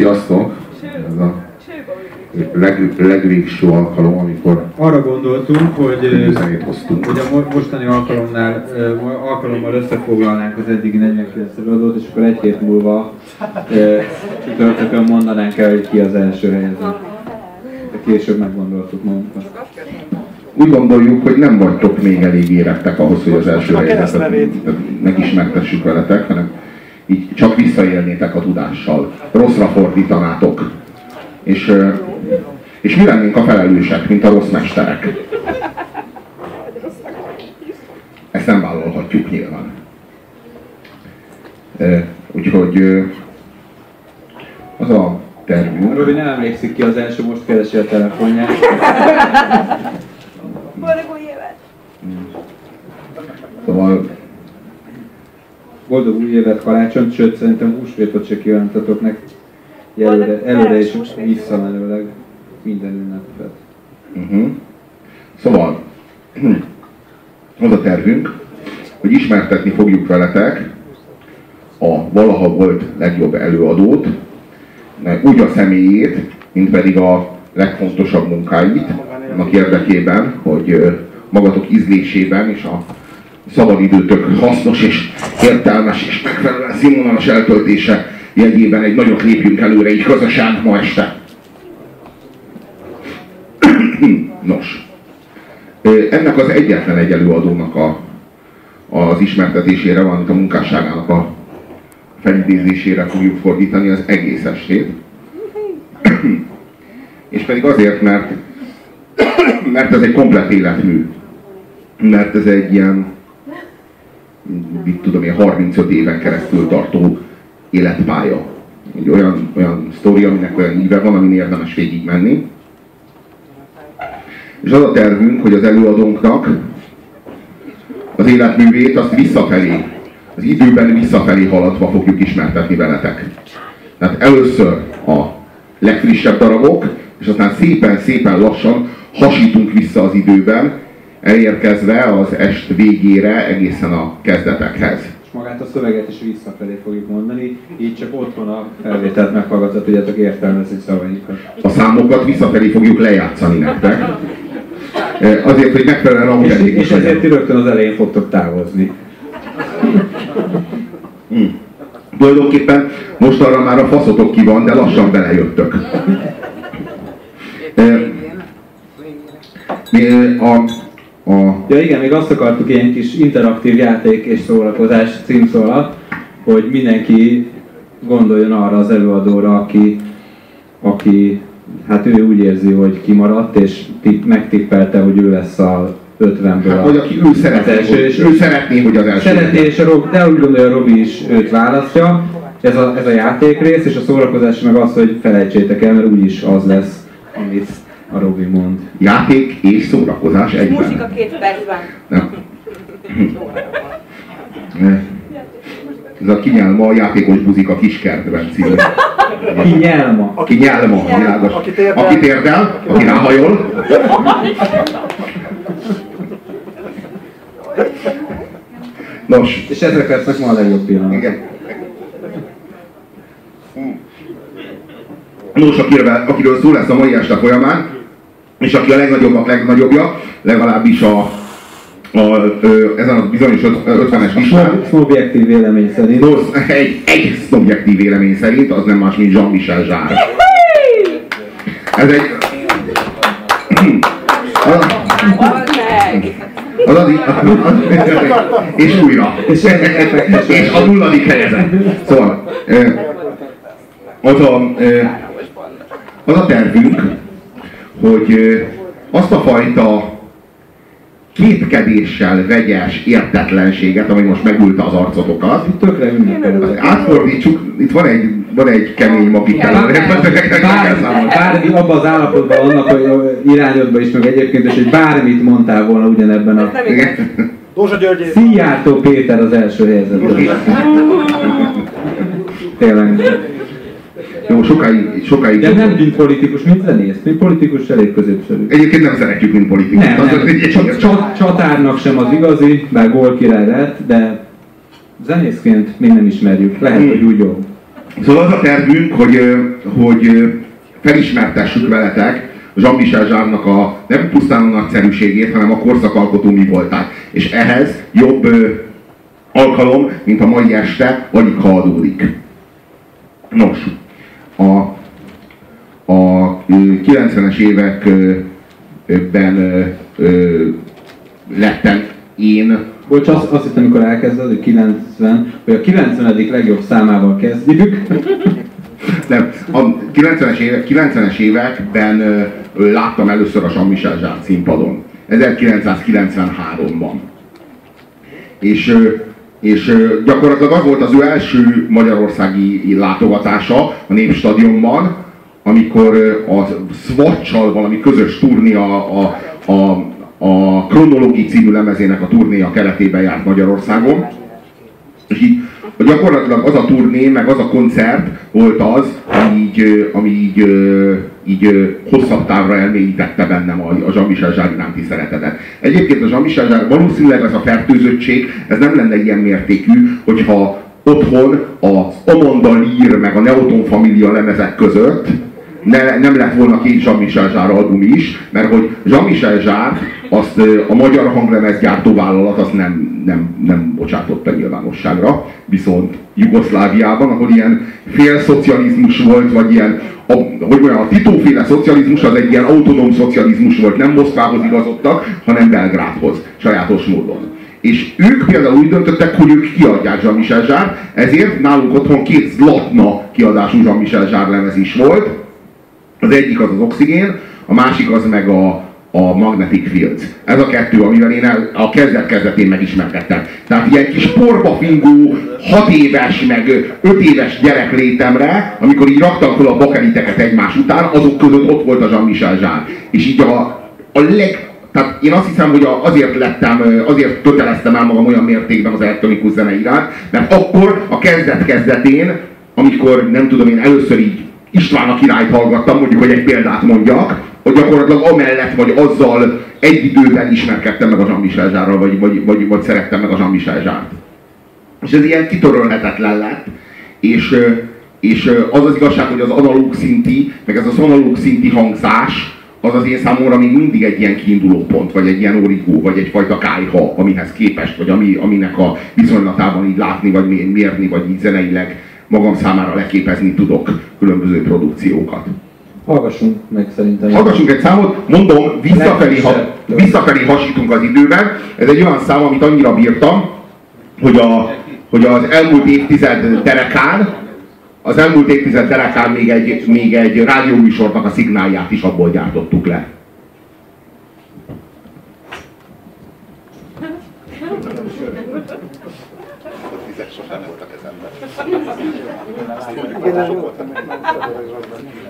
Sziasztok! Ez a leg, legvégső alkalom, amikor Arra gondoltunk, hogy, hoztunk. hogy a mo- mostani alkalomnál, alkalommal összefoglalnánk az eddigi 49 előadót, és akkor egy hét múlva csütörtökön mondanánk el, hogy ki az első helyező. De később meggondoltuk magunkat. Úgy gondoljuk, hogy nem vagytok még elég érettek ahhoz, hogy az első helyzetet megismertessük veletek, hanem így csak visszaélnétek a tudással. Rosszra fordítanátok. És, és mi lennénk a felelősek, mint a rossz mesterek. Ezt nem vállalhatjuk nyilván. Úgyhogy az a tervünk, Robi nem emlékszik ki az első, most keresi a telefonját. Boldog új évet! szóval Boldog új évet karácsony, sőt szerintem húsvétot se kívántatok neki. Előre, előre és visszamenőleg minden ünnepet. Uh-huh. Szóval, az a tervünk, hogy ismertetni fogjuk veletek a valaha volt legjobb előadót, úgy a személyét, mint pedig a legfontosabb munkáit, annak érdekében, hogy magatok ízlésében és a szabadidőtök hasznos és értelmes és megfelelően színvonalas eltöltése jegyében egy nagyot lépjünk előre így közösen ma este. Nos, ennek az egyetlen egy előadónak a, az ismertetésére, valamint a munkásságának a felidézésére fogjuk fordítani az egész estét. És pedig azért, mert, mert ez egy komplet életmű. Mert ez egy ilyen, mit tudom én, 35 éven keresztül tartó életpálya. Egy olyan, olyan sztori, aminek olyan íve van, amin érdemes végig menni. És az a tervünk, hogy az előadónknak az életművét azt visszafelé, az időben visszafelé haladva fogjuk ismertetni veletek. Tehát először a legfrissebb darabok, és aztán szépen-szépen lassan hasítunk vissza az időben, elérkezve az est végére egészen a kezdetekhez. És magát a szöveget is visszafelé fogjuk mondani, így csak otthon a felvételt meghallgatva tudjátok értelmezni szavaikat. A számokat visszafelé fogjuk lejátszani nektek. Eh, Azért, hogy megfelelően És, autentikus és ezért rögtön az elején fogtok távozni. Tulajdonképpen most arra már a faszotok ki van, de lassan belejöttök. Eh, A, a, Ja igen, még azt akartuk ilyen kis interaktív játék és szórakozás címszó alatt, hogy mindenki gondoljon arra az előadóra, aki, aki hát ő úgy érzi, hogy kimaradt, és tipp, megtippelte, hogy ő lesz a 50-ből vagy a, aki ő szeretné, az első, hogy, és ő szeretné, hogy az első Szeretné, és a Rob, de úgy gondolja, a Robi is őt választja. Ez a, ez a játékrész, és a szórakozás meg az, hogy felejtsétek el, mert úgyis az lesz, amit a Robi mond. Játék és szórakozás Muzsika egyben. két percben. Ez a kinyelma a játékos buzik a kiskertben című. Ki nyelma. Aki nyelma, világos. Aki térdel. Aki térdel, aki ráhajol. Nos, És ezek lesznek ma a legjobb pillanatok. igen. Nos, akiről, akiről szó lesz a mai este folyamán, és aki a legnagyobbak legnagyobbja, legalábbis a, a, ö, ezen a bizonyos öt- 50-es listán, Szubjektív vélemény szerint. Nos, egy, egy szubjektív vélemény szerint az nem más, mint Jean-Michel Zsár. Ez egy... Az, az, az, az, és újra. És, és a nulladik helyezett. Szóval, az a, az a tervünk, hogy azt a fajta kétkedéssel vegyes értetlenséget, ami most megülte az arcotokat, Tökre ünnepelő. átfordítsuk, itt van egy, van egy kemény mag itt előre. Bármi, abban az állapotban vannak, hogy irányodban is, meg egyébként is, hogy bármit mondtál volna ugyanebben a... Dózsa György. Szijjártó Péter az első helyzetben. Tényleg. Jó, sokáig, sokáig. De nem mint politikus, mint zenész. Mint politikus elég középszerű. Egyébként nem szeretjük, mint politikus. Nem, nem. Csak csat, csatárnak sem az igazi, bár gól király lett, de zenészként még nem ismerjük. Lehet, hogy úgy jó. Szóval az a tervünk, hogy, hogy felismertessük veletek Jean-Michel Zsárnak a nem pusztán a nagyszerűségét, hanem a korszakalkotó mi voltát. És ehhez jobb alkalom, mint a mai este, alig ha adódik. Nos, a, a 90-es években lettem én Bocs, azt, azt hittem, amikor elkezded, hogy 90, hogy a 90. legjobb számával kezdjük. Nem, a 90-es, évek, 90-es években ö, láttam először a Jean-Michel Jarre színpadon. 1993-ban. És, ö, és gyakorlatilag az volt az ő első magyarországi látogatása a Népstadionban, amikor a Swatch-sal valami közös turné a, a, a, a Chronology című lemezének a turnéja keretében járt Magyarországon. És így gyakorlatilag az a turné, meg az a koncert volt az, ami így, ami így, így hosszabb távra elmélyítette bennem a, a Jean-Michel Jarre iránti szeretetet. Egyébként a Jean-Michel Jarre, valószínűleg ez a fertőzöttség, ez nem lenne ilyen mértékű, hogyha otthon az Amanda Lear meg a Neoton Familia lemezek között ne, nem lett volna két Jean-Michel Jarre album is, mert hogy Jean-Michel Jarre azt a magyar hanglemezgyártó vállalat azt nem, nem, nem bocsátotta nyilvánosságra, viszont Jugoszláviában, ahol ilyen félszocializmus volt, vagy ilyen, a, hogy mondjam, a titóféle szocializmus az egy ilyen autonóm szocializmus volt, nem Moszkvához igazodtak, hanem Belgrádhoz, sajátos módon. És ők például úgy döntöttek, hogy ők kiadják Jean-Michel Jarre, ezért nálunk otthon két Zlatna kiadású Jean-Michel Jarre lemez is volt, az egyik az az oxigén, a másik az meg a, a Magnetic Fields. Ez a kettő, amivel én el, a kezdet-kezdetén megismerkedtem. Tehát ilyen kis porba fingó, 6 éves, meg 5 éves gyerek létemre, amikor így raktam fel a bakeliteket egymás után, azok között ott volt a Jean-Michel Jean. És így a, a leg, tehát én azt hiszem, hogy azért lettem, azért köteleztem el magam olyan mértékben az elektronikus zene iránt, mert akkor a kezdet-kezdetén, amikor nem tudom én először így István a királyt hallgattam, mondjuk, hogy egy példát mondjak, hogy gyakorlatilag amellett vagy azzal egy időben ismerkedtem meg a Jean-Michel Zsárral, vagy, vagy, vagy, vagy szerettem meg a Jean-Michel Zsárt. És ez ilyen kitörölhetetlen lett, és, és az az igazság, hogy az analóg szinti, meg ez az analóg szinti hangzás, az az én számomra még mindig egy ilyen kiinduló pont, vagy egy ilyen origó, vagy egyfajta kájha, amihez képest, vagy ami, aminek a viszonylatában így látni, vagy mérni, vagy így zeneileg magam számára leképezni tudok különböző produkciókat. Hallgassunk meg szerintem. Hallgassunk egy számot, mondom, visszafelé, ha, visszafelé hasítunk az időben. Ez egy olyan szám, amit annyira bírtam, hogy, a, hogy az elmúlt évtized derekán, az elmúlt évtized derekán még egy, még egy rádióműsornak a szignálját is abból gyártottuk le. sosem voltak kezemben. Igen, ez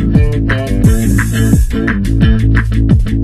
Thank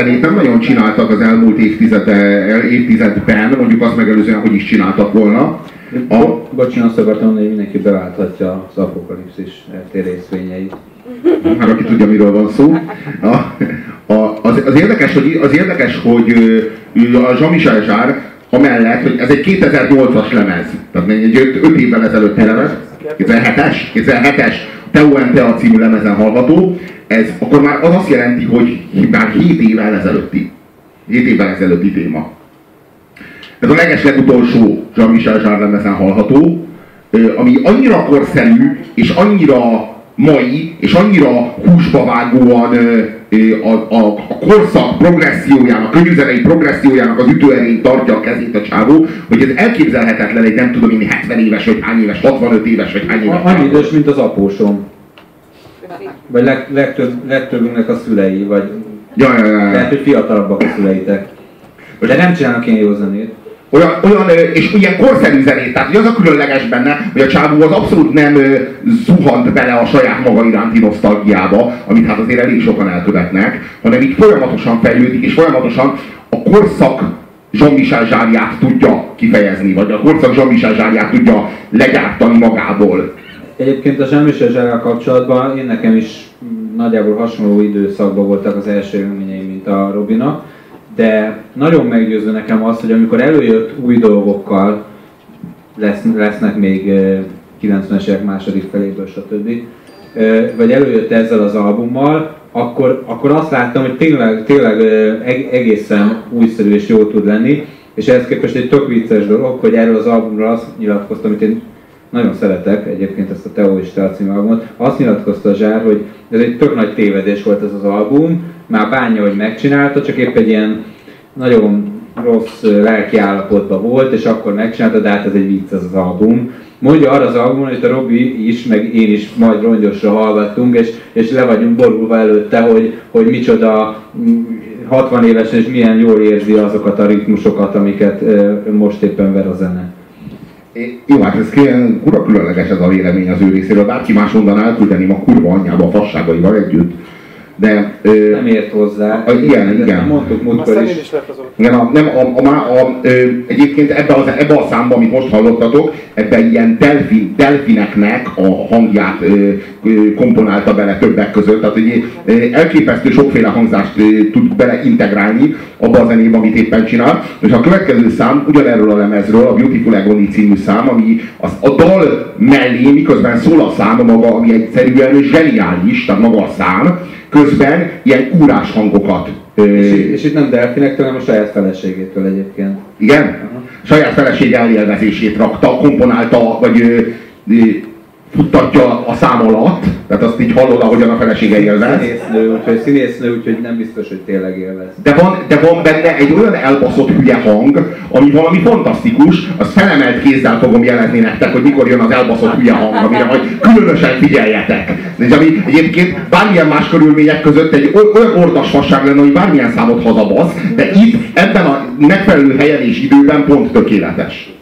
zenét nem nagyon csináltak az elmúlt évtizede, évtizedben, mondjuk azt megelőzően, hogy is csináltak volna. A... Bocsánat, azt akartam mondani, hogy mindenki beválthatja az apokalipszis RT részvényeit. Hát aki tudja, miről van szó. A, a, az, az, érdekes, hogy, az érdekes, hogy a Jean-Michel Jarre amellett, hogy ez egy 2008-as lemez, tehát egy 5 évvel ezelőtti lemez, 2007-es, 2007-es Teo Tea című lemezen hallható, ez akkor már az azt jelenti, hogy már 7 évvel ezelőtti, 7 évvel ezelőtti téma. Ez a leges legutolsó Jean-Michel Jarre lemezen hallható, ami annyira korszerű, és annyira mai, és annyira húsba vágóan a, a, a korszak progressziójának, könnyűzenei progressziójának az ütőerényt tartja a kezét a csávó, hogy ez elképzelhetetlen egy nem tudom én 70 éves, vagy hány éves, 65 éves, vagy hány éves. Annyi idős, mint az apósom. Vagy leg, legtöbb, legtöbbünknek a szülei, vagy ja, ja, ja. lehet, hogy fiatalabbak a szüleitek. De nem csinálnak ilyen jó zenét. Olyan, olyan, és ilyen korszerű zenét, tehát az a különleges benne, hogy a csávó az abszolút nem zuhant bele a saját maga iránti nosztalgiába, amit hát azért elég sokan elkövetnek, hanem így folyamatosan fejlődik, és folyamatosan a korszak Jean-Michel zsárját tudja kifejezni, vagy a korszak Jean-Michel zsárját tudja legyártani magából. Egyébként a Jean-Michel zsárjával kapcsolatban én nekem is nagyjából hasonló időszakban voltak az első élményeim, mint a Robinak de nagyon meggyőző nekem az, hogy amikor előjött új dolgokkal, lesz, lesznek még 90-es évek második feléből, stb. Vagy előjött ezzel az albummal, akkor, akkor azt láttam, hogy tényleg, tényleg egészen újszerű és jó tud lenni, és ehhez képest egy tök vicces dolog, hogy erről az albumról azt nyilatkoztam, amit én nagyon szeretek egyébként ezt a Teo és Tea című albumot, azt nyilatkozta a Zsár, hogy ez egy tök nagy tévedés volt ez az album, már bánja, hogy megcsinálta, csak épp egy ilyen nagyon rossz lelki állapotban volt, és akkor megcsinálta, de hát ez egy vicc ez az album. Mondja arra az albumon, hogy a Robi is, meg én is majd rongyosra hallgattunk, és, és le vagyunk borulva előtte, hogy, hogy micsoda 60 évesen és milyen jól érzi azokat a ritmusokat, amiket most éppen ver a zene. Jó, hát ez kura különleges ez a vélemény az ő részéről. Bárki más mondaná, elküldeném a kurva anyjába a fasságaival együtt. De, ö, nem ért hozzá. A, igen, igen. igen. Mondtuk múltkor is. is igen, a, nem, a, a, a, a, ö, egyébként ebbe, az, ebbe a számba, amit most hallottatok, ebbe ilyen delfin, delfineknek a hangját ö, komponálta bele többek között. Tehát egy elképesztő sokféle hangzást tud bele integrálni abba a zenébe, amit éppen csinál. És a következő szám ugyanerről a lemezről, a Beautiful Agony című szám, ami az, a dal mellé, miközben szól a szám maga, ami egyszerűen zseniális, tehát maga a szám, közben ilyen kúrás hangokat. És, és itt nem delfinektől, hanem a saját feleségétől egyébként. Igen? Uh-huh. Saját feleség elélvezését rakta, komponálta, vagy futtatja a szám alatt, tehát azt így hallod, ahogyan a felesége élvez. Színésznő, úgyhogy színésznő, úgyhogy nem biztos, hogy tényleg élvez. De van, de van benne egy olyan elbaszott hülye hang, ami valami fantasztikus, az felemelt kézzel fogom jelezni nektek, hogy mikor jön az elbaszott hülye hang, amire majd különösen figyeljetek. És ami egyébként bármilyen más körülmények között egy olyan ordas fasság lenne, hogy bármilyen számot hazabasz, de itt ebben a megfelelő helyen és időben pont tökéletes.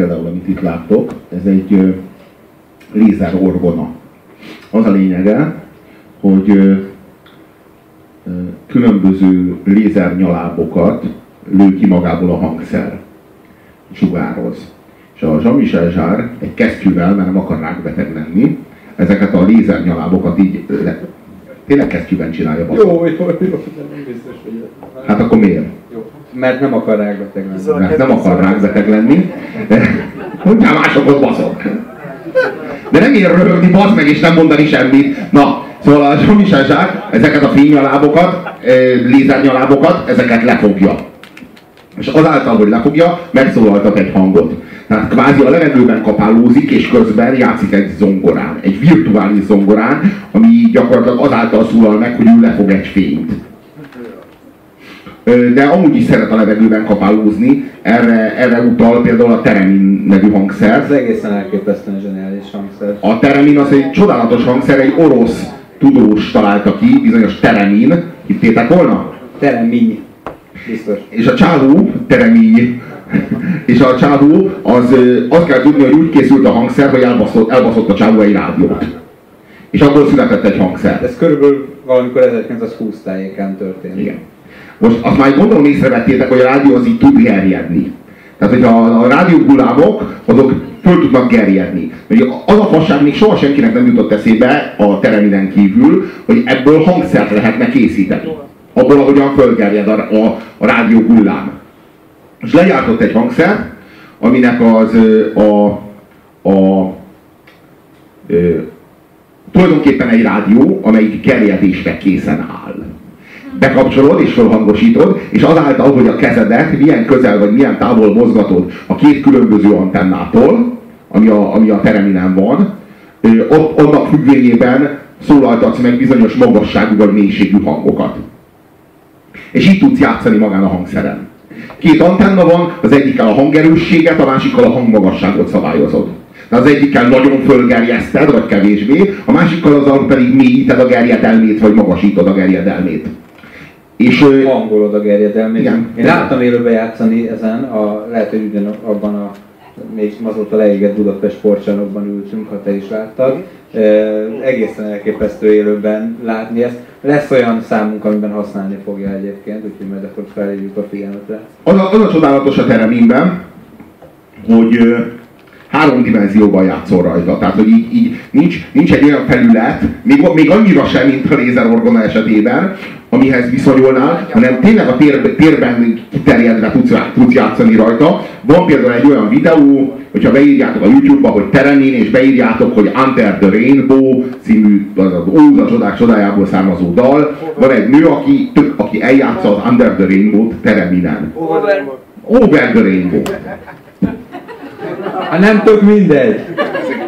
Például, amit itt láttok, ez egy lézer orgona. Az a lényege, hogy különböző lézernyalábokat lő ki magából a hangszer, sugároz. És a Jean-Michel Zsár egy kesztyűvel, mert nem akar rákbeteg lenni, ezeket a lézernyalábokat így le, tényleg kesztyűben csinálja. Jó, jó, jó, de nem biztos, hogy... Hát akkor miért? Jó. Mert nem akar rákbeteg lenni. Mert nem akar rákbeteg lenni. Mondjál másokat baszok. De nem ér röhögni, bazd meg, és nem mondani semmit. Na, szóval a Jean-Michel Zsák ezeket a fénynyalábokat, lézernyalábokat, ezeket lefogja. És azáltal, hogy lefogja, megszólaltat egy hangot. Tehát kvázi a levegőben kapálózik, és közben játszik egy zongorán, egy virtuális zongorán, ami gyakorlatilag azáltal szólal meg, hogy ő lefog egy fényt. De amúgy is szeret a levegőben kapálózni, erre, erre utal például a Teremin nevű hangszer. Ez egészen elképesztően zseniális hangszer. A Teremin az egy csodálatos hangszer, egy orosz tudós találta ki, bizonyos Teremin. Hittétek volna? Teremin. Biztos. És a csávó, Teremin, és a csávó, az azt kell tudni, hogy úgy készült a hangszer, hogy elbaszott, elbaszott a csávó egy rádiót. És abból született egy hangszer. Ez körülbelül valamikor 1920 tájékán történt. Igen. Most azt már gondolom észrevettétek, hogy a rádió az így tud gerjedni. Tehát, hogy a, a rádiógullámok, azok föl tudnak gerjedni. Mert az a fasság még soha senkinek nem jutott eszébe a tereminen kívül, hogy ebből hangszert lehetne készíteni. Abból, ahogyan fölgerjed a, a, a rádió hullám. És legyártott egy hangszert, aminek az a, a, a tulajdonképpen egy rádió, amelyik gerjedésre készen áll. Bekapcsolod és felhangosítod, és azáltal, hogy a kezedet milyen közel vagy milyen távol mozgatod a két különböző antennától, ami a, ami a tereminen van, ott, annak függvényében szólaltatsz meg bizonyos magasságú vagy mélységű hangokat. És így tudsz játszani magán a hangszeren. Két antenna van, az egyikkel a hangerősséget, a másikkal a hangmagasságot szabályozod. De az egyikkel nagyon fölgerjeszted, vagy kevésbé, a másikkal azon pedig mélyíted a gerjedelmét, vagy magasítod a gerjedelmét. És, Hangolod a gerjedelmét. Igen. Én láttam élőbe játszani ezen, a, lehet, hogy ugyan abban a még azóta leégett Budapest sportcsarnokban ültünk, ha te is láttad. E, egészen elképesztő élőben látni ezt. Lesz olyan számunk, amiben használni fogja egyébként, úgyhogy majd akkor felhívjuk a figyelmetre. Az a, az a csodálatos a teremimben, hogy három dimenzióban játszol rajta. Tehát, hogy így, így nincs, nincs egy olyan felület, még, még annyira sem, mint a lézerorgona esetében, amihez viszonyulnál, hanem tényleg a tér, térben kiterjedve tudsz, tudsz játszani rajta. Van például egy olyan videó, hogyha beírjátok a YouTube-ba, hogy Teremin, és beírjátok, hogy Under the Rainbow című, az az Óz a csodák csodájából származó dal, van egy nő, aki, tök, aki eljátsza az Under the Rainbow-t Tereminen. Over the Rainbow. Hát nem tök mindegy.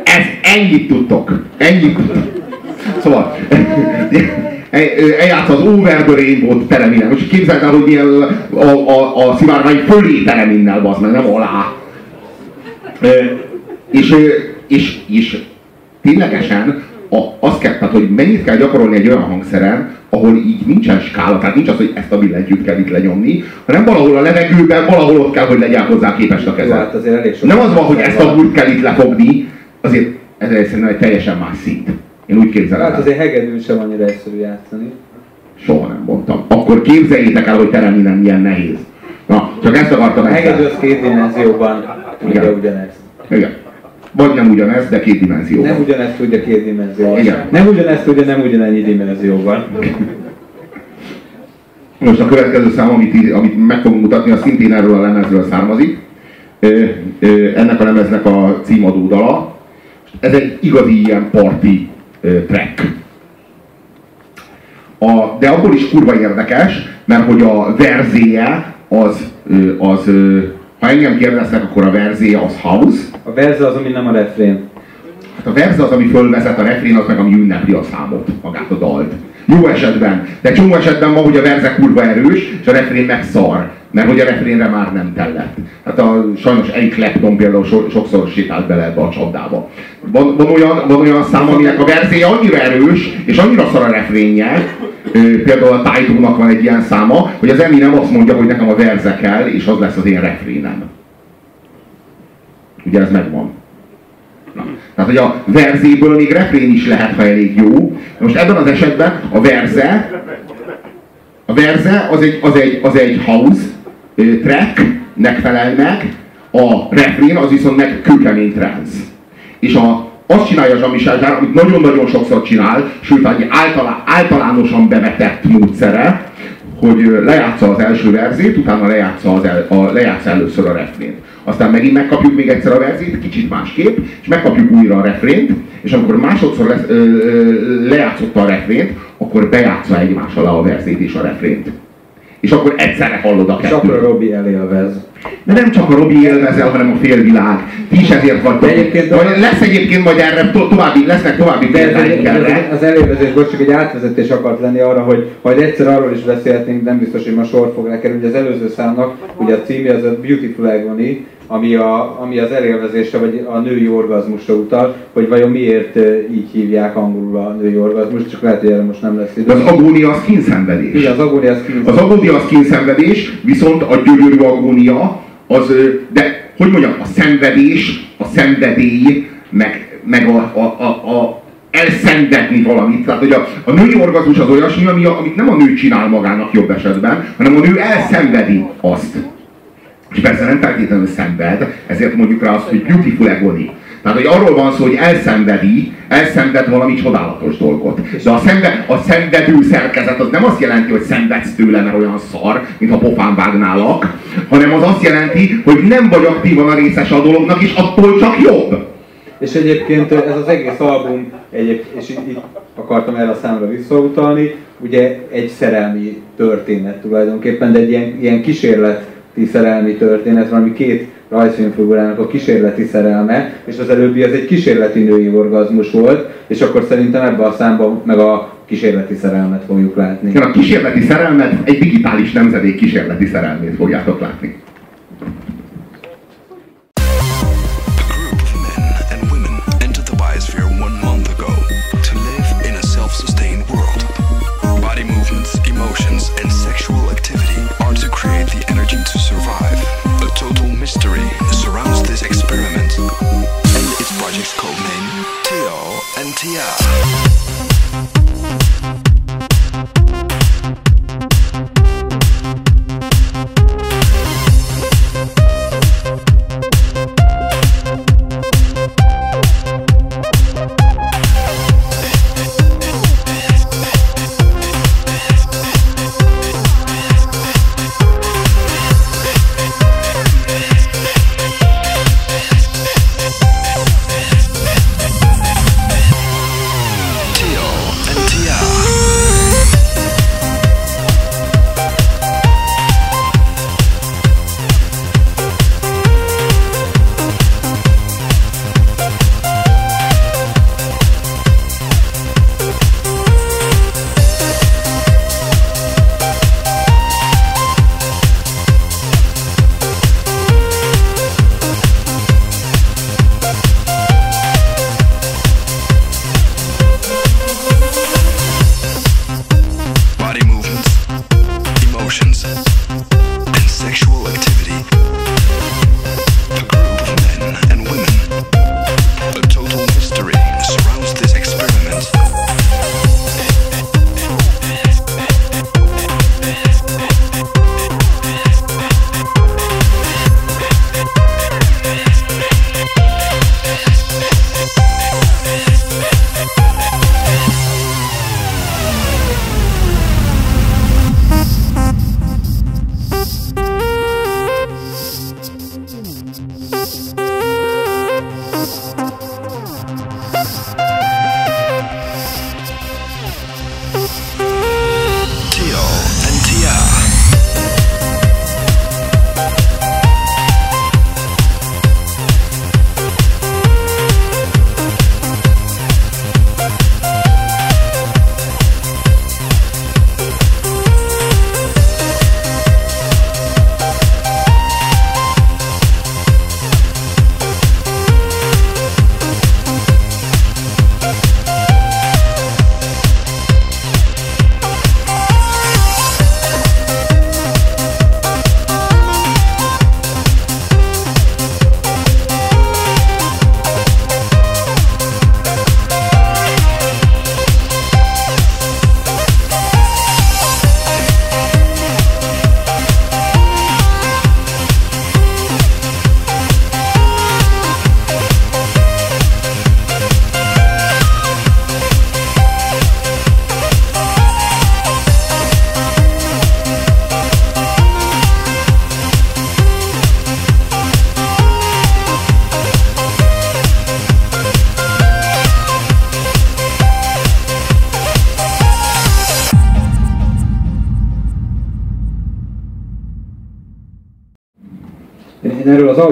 Ez ennyit tudtok. Ennyit tudtok. Szóval, eljátsz az Over the Rainbow tereminnel. Most képzeld el, hogy milyen a, a, a szivárvány fölé tereminnel, az meg nem alá. E, és, és, és ténylegesen a, azt kell, tehát, hogy mennyit kell gyakorolni egy olyan hangszeren, ahol így nincsen skála, tehát nincs az, hogy ezt a billentyűt kell itt lenyomni, hanem valahol a levegőben, valahol ott kell, hogy legyen hozzá képest a kezed. Hát Nem az van, hogy ezt a húrt kell itt lefogni, azért ez szerintem egy teljesen más szint. Én úgy képzelem. Hát azért hegedűn sem annyira egyszerű játszani. Soha nem mondtam. Akkor képzeljétek el, hogy teremni nem milyen nehéz. Na, csak ezt akartam. A hegedű az két dimenzióban ugye ugyanezt. Igen. Vagy nem ugyanez, de két dimenzióban. Nem ugyanezt tudja két dimenzióban. Igen. Nem ugyanezt tudja nem ugyanennyi dimenzióban. Most a következő szám, amit, amit meg fogunk mutatni, az szintén erről a lemezről származik. Ennek a lemeznek a címadó dala. Ez egy igazi ilyen parti track. A, de abból is kurva érdekes, mert hogy a verzéje az, az ha engem kérdeznek, akkor a verzéje az house. A verze az, ami nem a refrén. Hát a verze az, ami fölvezet, a refrén az meg, ami ünnepli a számot, magát a dalt. Jó esetben. De csomó esetben van, hogy a verze kurva erős, és a refrén meg szar. Mert hogy a refrénre már nem tellett. Hát a, sajnos Eric Clapton például so, sokszor sétált bele ebbe a csapdába. Van, van, olyan, van olyan szám, aminek a verzéje annyira erős, és annyira szar a refrénje, például a Taito-nak van egy ilyen száma, hogy az Eminem azt mondja, hogy nekem a verze kell, és az lesz az én refrénem. Ugye ez megvan. Na. Tehát, hogy a verzéből még refrén is lehet, ha elég jó. Most ebben az esetben a verze, a verze az egy, az egy, az egy house tracknek felel meg, a refrén az viszont meg kőkemény trance. És a, azt csinálja Jean-Michel Jarre, amit nagyon-nagyon sokszor csinál, sőt, egy általá, általánosan bevetett módszere, hogy lejátsza az első verzét, utána lejátsza, az el, a, lejátsza először a refrént. Aztán megint megkapjuk még egyszer a verzét, kicsit másképp, és megkapjuk újra a refrént, és amikor másodszor lesz, ö, ö, lejátszotta a refrént, akkor bejátsza egymás alá a verzét és a refrént. És akkor egyszerre hallod a kettőt. És akkor a Robi elélvez. De nem csak a Robi élvezel, hanem a félvilág. Ti is ezért vagytok. Egyébként a... lesz egyébként majd erre to- további, lesznek további példáink erre. Az elővezetésből csak egy átvezetés akart lenni arra, hogy majd egyszer arról is beszélhetnénk, nem biztos, hogy ma sor fog lekerülni, az előző számnak, ugye a címje az a Beautiful Agony, ami, a, ami az elélvezésre, vagy a női orgazmusra utal, hogy vajon miért így hívják angolul a női orgazmus, csak lehet, hogy erre most nem lesz idő. Az agónia az kínszenvedés. Igen, az agónia az kínszenvedés. Az agónia az kínszenvedés, viszont a gyönyörű agónia az, de hogy mondjam, a szenvedés, a szenvedély, meg, meg a, a, a, a elszenvedni valamit. Tehát, hogy a, a női orgazmus az olyasmi, ami, amit nem a nő csinál magának jobb esetben, hanem a nő elszenvedi azt. És persze nem feltétlenül szenved, ezért mondjuk rá azt, hogy beautiful agony. Tehát, hogy arról van szó, hogy elszenvedi, elszenved valami csodálatos dolgot. De a, szenve, a szenvedő szerkezet az nem azt jelenti, hogy szenvedsz tőle, mert olyan szar, mint a pofán vágnálak, hanem az azt jelenti, hogy nem vagy aktívan a részes a dolognak, és attól csak jobb. És egyébként ez az egész album, egyéb, és itt akartam erre a számra visszautalni, ugye egy szerelmi történet tulajdonképpen, de egy ilyen, ilyen kísérlet szerelmi történet, valami két rajzfilmfigurának a kísérleti szerelme, és az előbbi az egy kísérleti női orgazmus volt, és akkor szerintem ebben a számban meg a kísérleti szerelmet fogjuk látni. Igen, a kísérleti szerelmet, egy digitális nemzedék kísérleti szerelmét fogjátok látni. mystery surrounds this experiment and its project's codename TO and TR.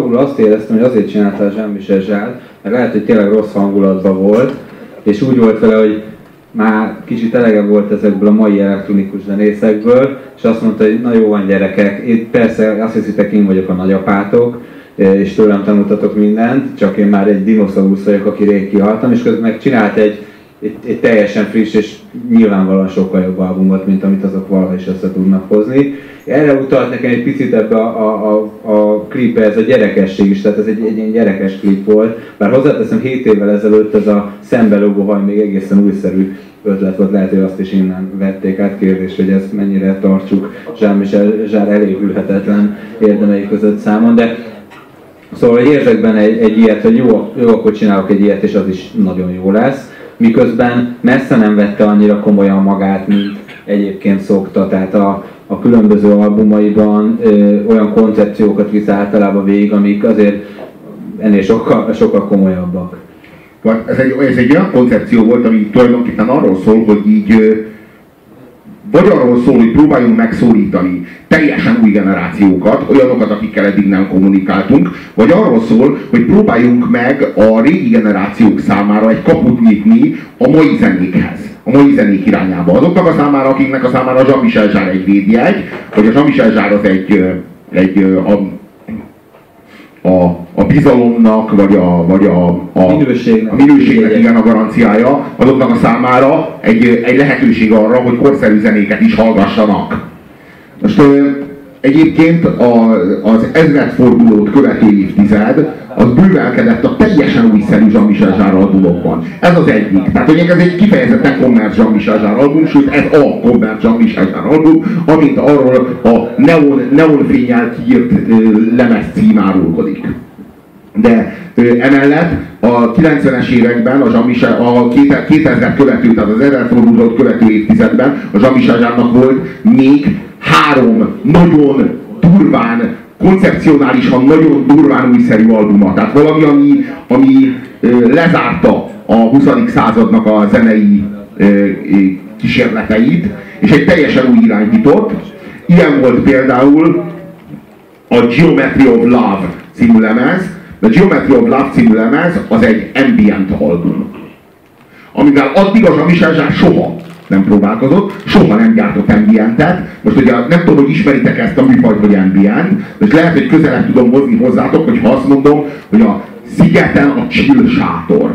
Albumról azt éreztem, hogy azért csinálta a Jean-Michel Zsál, mert lehet, hogy tényleg rossz hangulatban volt, és úgy volt vele, hogy már kicsit elege volt ezekből a mai elektronikus zenészekből, és azt mondta, hogy na jó van gyerekek, én persze azt hiszitek, én vagyok a nagyapátok, és tőlem tanultatok mindent, csak én már egy dinoszaurusz vagyok, aki rég kihaltam, és közben meg csinált egy, egy, egy teljesen friss és nyilvánvalóan sokkal jobb albumot, mint amit azok valaha is össze tudnak hozni. Erre utalt nekem egy picit ebbe a, a, a, a klipbe ez a gyerekesség is, tehát ez egy, egy ilyen gyerekes klip volt, bár hozzáteszem 7 évvel ezelőtt ez a szembelógó haj még egészen újszerű ötlet volt, lehet, hogy azt is innen vették át kérdés, hogy ezt mennyire tartsuk Jean-Michel Zsár elévülhetetlen érdemei között számon, de Szóval érzek benne egy, egy ilyet, hogy jó, jó, akkor csinálok egy ilyet, és az is nagyon jó lesz. Miközben messze nem vette annyira komolyan magát, mint egyébként szokta. Tehát a, a különböző albumaiban ö, olyan koncepciókat visz általában végig, amik azért ennél sokkal, sokkal komolyabbak. Ez egy, ez egy olyan koncepció volt, ami tulajdonképpen arról szól, hogy így vagy arról szól, hogy próbáljunk megszólítani teljesen új generációkat, olyanokat, akikkel eddig nem kommunikáltunk, vagy arról szól, hogy próbáljunk meg a régi generációk számára egy kaput nyitni a mai zenékhez, a mai zenék irányába. Azoknak a számára, akiknek a számára a Jean-Michel Zsár egy védjegy, vagy a Jean-Michel Zsár az egy, egy a, a, a bizalomnak, vagy a, vagy a, a, minőségnek, a minőségnek igen a garanciája, azoknak a számára egy, egy lehetőség arra, hogy korszerű zenéket is hallgassanak. Most egyébként a, az ezredfordulót követő évtized az bővelkedett a teljesen újszerű Jean-Michel Jarre albumokban. Ez az egyik. Tehát hogy ez egy kifejezetten kommerc Jean-Michel Jarre album, sőt ez a kommerc Jean-Michel Jarre album, amint arról a neon, neonfényel kiírt lemez cím árulkodik. De emellett a 90-es években, a, a 2000 követő, tehát az 1000 fordulót követő évtizedben a Jean-Michel volt még három nagyon durván, koncepcionálisan nagyon durván újszerű albuma. Tehát valami, ami, ami lezárta a 20. századnak a zenei kísérleteit, és egy teljesen új irányt nyitott. Ilyen volt például a Geometry of Love című lemez, a Geometry of Love című lemez az egy ambient album. Amivel addig az a Michel soha nem próbálkozott, soha nem gyártott ambientet. Most ugye nem tudom, hogy ismeritek ezt a műfajt, hogy ambient, most lehet, hogy közelebb tudom hozni hozzátok, hogy ha azt mondom, hogy a szigeten a chill sátor.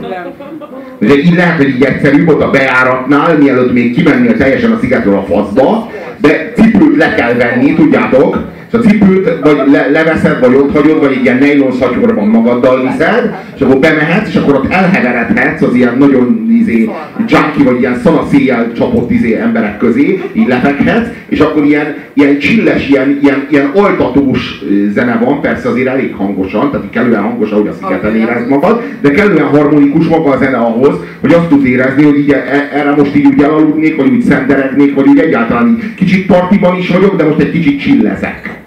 Ugye így lehet, hogy így egyszerűbb ott a bejáratnál, mielőtt még kimennél teljesen a szigetről a faszba, de cipőt le kell venni, tudjátok, a cipőt vagy le, leveszed, vagy ott hagyod, vagy egy ilyen nylon szatyorban magaddal viszed, és akkor bemehetsz, és akkor ott elheveredhetsz az ilyen nagyon izé, junkie, vagy ilyen szanaszéjjel csapott izé emberek közé, így lefekhetsz, és akkor ilyen, ilyen csilles, ilyen, ilyen, ilyen altatós zene van, persze azért elég hangosan, tehát kellően hangos, ahogy a szigeten érezd magad, de kellően harmonikus maga a zene ahhoz, hogy azt tud érezni, hogy így e, erre most így úgy elaludnék, vagy úgy szenderegnék, vagy úgy egyáltalán így kicsit partiban is vagyok, de most egy kicsit csillezek.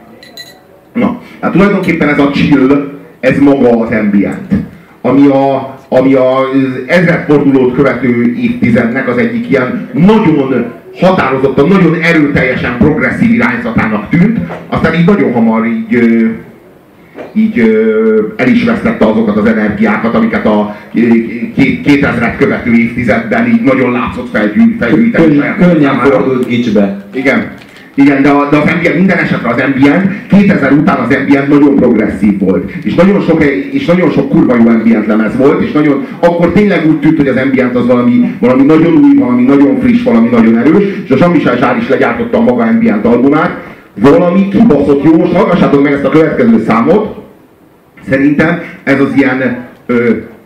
Na, hát tulajdonképpen ez a chill, ez maga az ambient. Ami a, ami az ezredfordulót követő évtizednek az egyik ilyen nagyon határozottan, nagyon erőteljesen progresszív irányzatának tűnt, aztán így nagyon hamar így, így el is vesztette azokat az energiákat, amiket a 2000-et követő évtizedben így nagyon látszott felgyűjteni. Könnyen fordult gicsbe. Igen. Igen, de, a, de az ambient, minden esetre az ambient, 2000 után az ambient nagyon progresszív volt. És nagyon sok, és nagyon sok kurva jó ambient lemez volt, és nagyon, akkor tényleg úgy tűnt, hogy az ambient az valami, valami nagyon új, valami nagyon friss, valami nagyon erős, és a Jean-Michel Zsár is legyártotta a maga ambient albumát, valami kibaszott jó, most hallgassátok meg ezt a következő számot, szerintem ez az ilyen,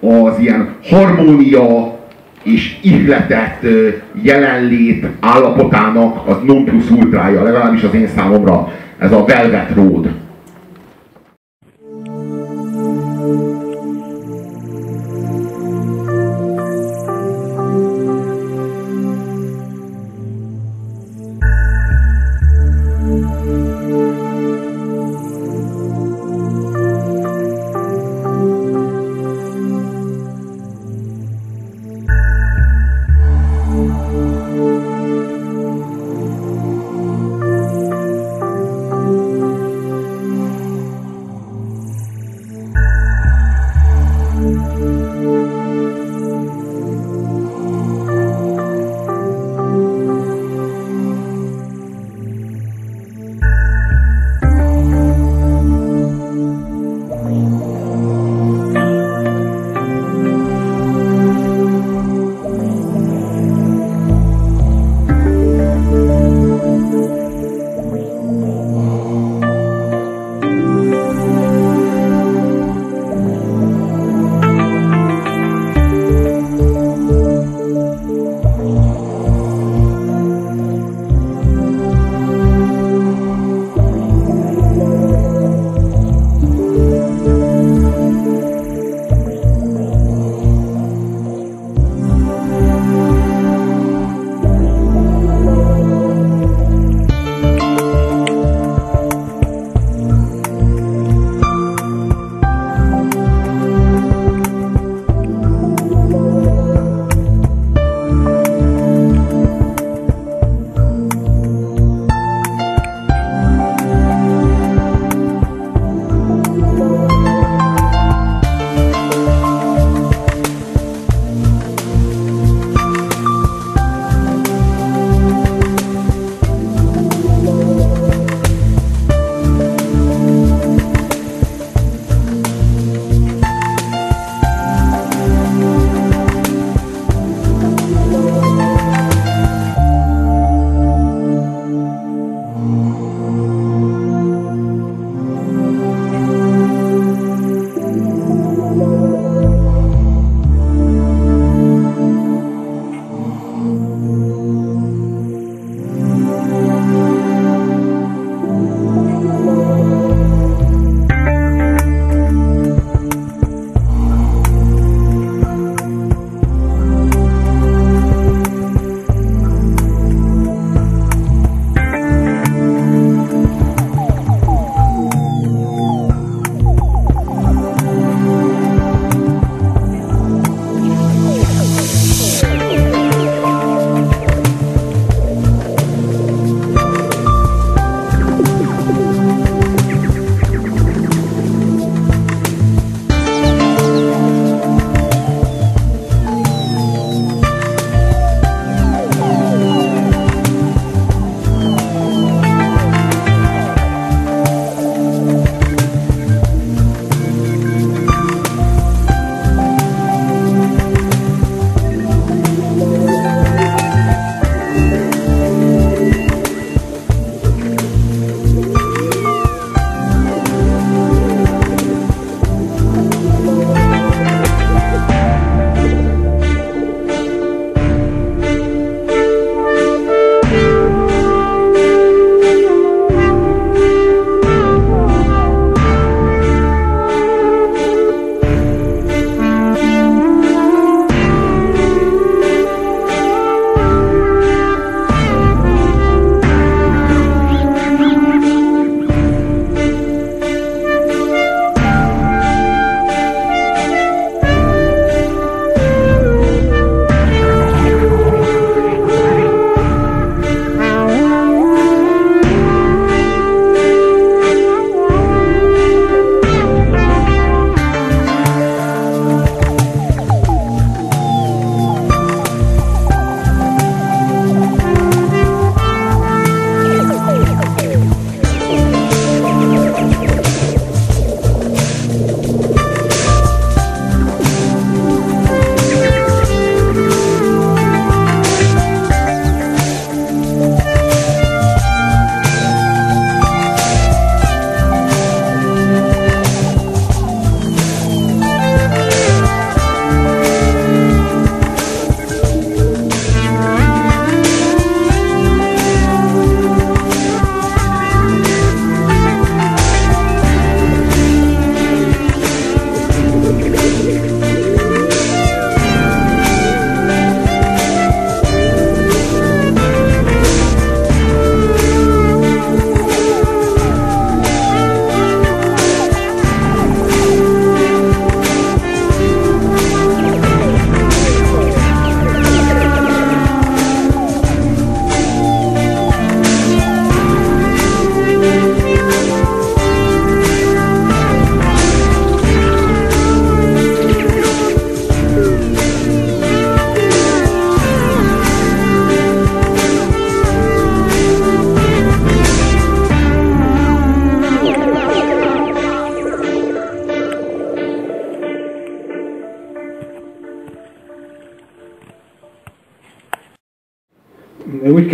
az ilyen harmónia, és ihletett jelenlét állapotának az non plus ultrája, legalábbis az én számomra ez a Velvet Road.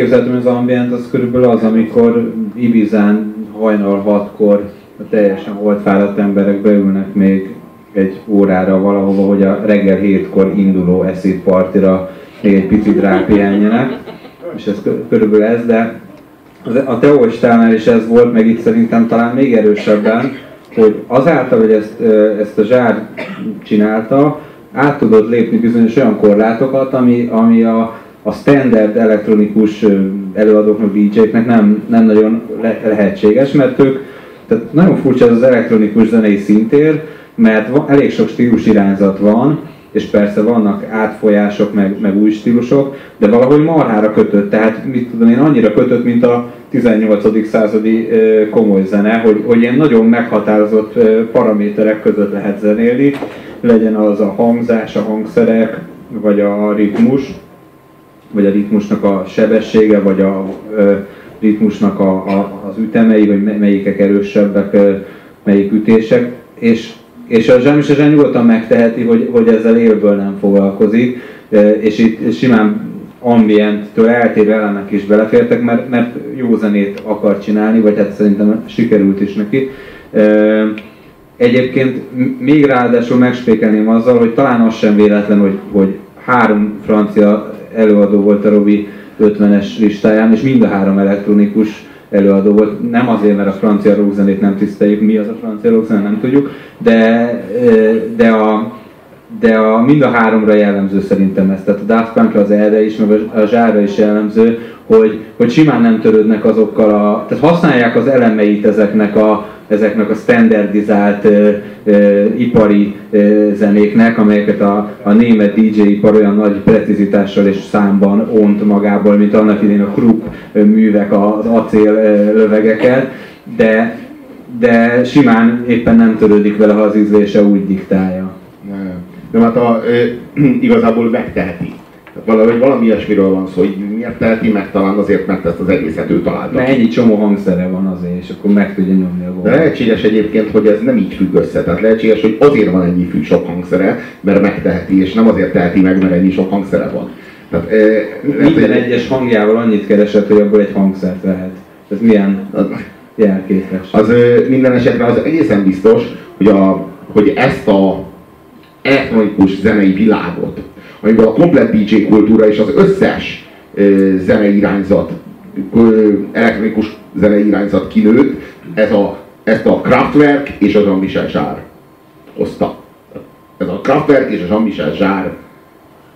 Úgy képzeltem, hogy az ambient az körülbelül az, amikor Ibizán hajnal hatkor a teljesen holtfáradt emberek beülnek még egy órára valahova, hogy a reggel hétkor induló eszét partira még egy picit rápihenjenek, és ez körülbelül ez, de a teóistánál is ez volt, meg itt szerintem talán még erősebben, hogy azáltal, hogy ezt, ezt a zsár csinálta, át tudod lépni bizonyos olyan korlátokat, ami, ami a, a standard elektronikus előadóknak, DJ-knek nem, nem nagyon le, lehetséges, mert ők, tehát nagyon furcsa ez az elektronikus zenei szintér, mert van, elég sok stílus irányzat van, és persze vannak átfolyások, meg, meg új stílusok, de valahogy marhára kötött, tehát mit tudom én, annyira kötött, mint a 18. századi komoly zene, hogy, hogy ilyen nagyon meghatározott paraméterek között lehet zenélni, legyen az a hangzás, a hangszerek, vagy a ritmus, vagy a ritmusnak a sebessége, vagy a ritmusnak a, a, az ütemei, vagy melyikek erősebbek, melyik ütések, és és a Jean Michel nyugodtan megteheti, hogy, hogy ezzel élből nem foglalkozik, és itt simán ambienttől eltérő elemek is belefértek, mert, mert jó zenét akar csinálni, vagy hát szerintem sikerült is neki. Egyébként még ráadásul megspékelném azzal, hogy talán az sem véletlen, hogy, hogy három francia előadó volt a Robi 50-es listáján, és mind a három elektronikus előadó volt. Nem azért, mert a francia rockzenét nem tiszteljük, mi az a francia rockzene, nem tudjuk, de, de a, de a, mind a háromra jellemző szerintem ez. Tehát a Daft punk az erre is, meg a, a zsárra is jellemző, hogy, hogy simán nem törődnek azokkal a... Tehát használják az elemeit ezeknek a, ezeknek a standardizált ö, ö, ipari ö, zenéknek, amelyeket a, a német DJ-ipar olyan nagy precizitással és számban ont magából, mint annak idén a Krupp művek az acél lövegeket, de, de simán éppen nem törődik vele, ha az ízlése úgy diktálja. Nem, hát a, e, igazából megteheti. Valahogy valami ilyesmiről van szó, hogy miért teheti meg talán azért, mert ezt az egészet ő találta. Mert ennyi csomó hangszere van azért, és akkor meg tudja nyomni a De lehetséges egyébként, hogy ez nem így függ össze. Tehát lehetséges, hogy azért van ennyi függ sok hangszere, mert megteheti, és nem azért teheti meg, mert ennyi sok hangszere van. Tehát, e, Minden egy... egyes hangjával annyit keresett, hogy abból egy hangszert lehet. Ez milyen jelképes. Az minden esetre az egészen biztos, hogy, a, hogy ezt a elektronikus zenei világot, amiben a komplet DJ kultúra és az összes zenei irányzat, elektronikus zenei irányzat kinőtt, ez a, ezt a Kraftwerk és a Jean-Michel Jarre hozta. Ez a Kraftwerk és a Jean-Michel Jarre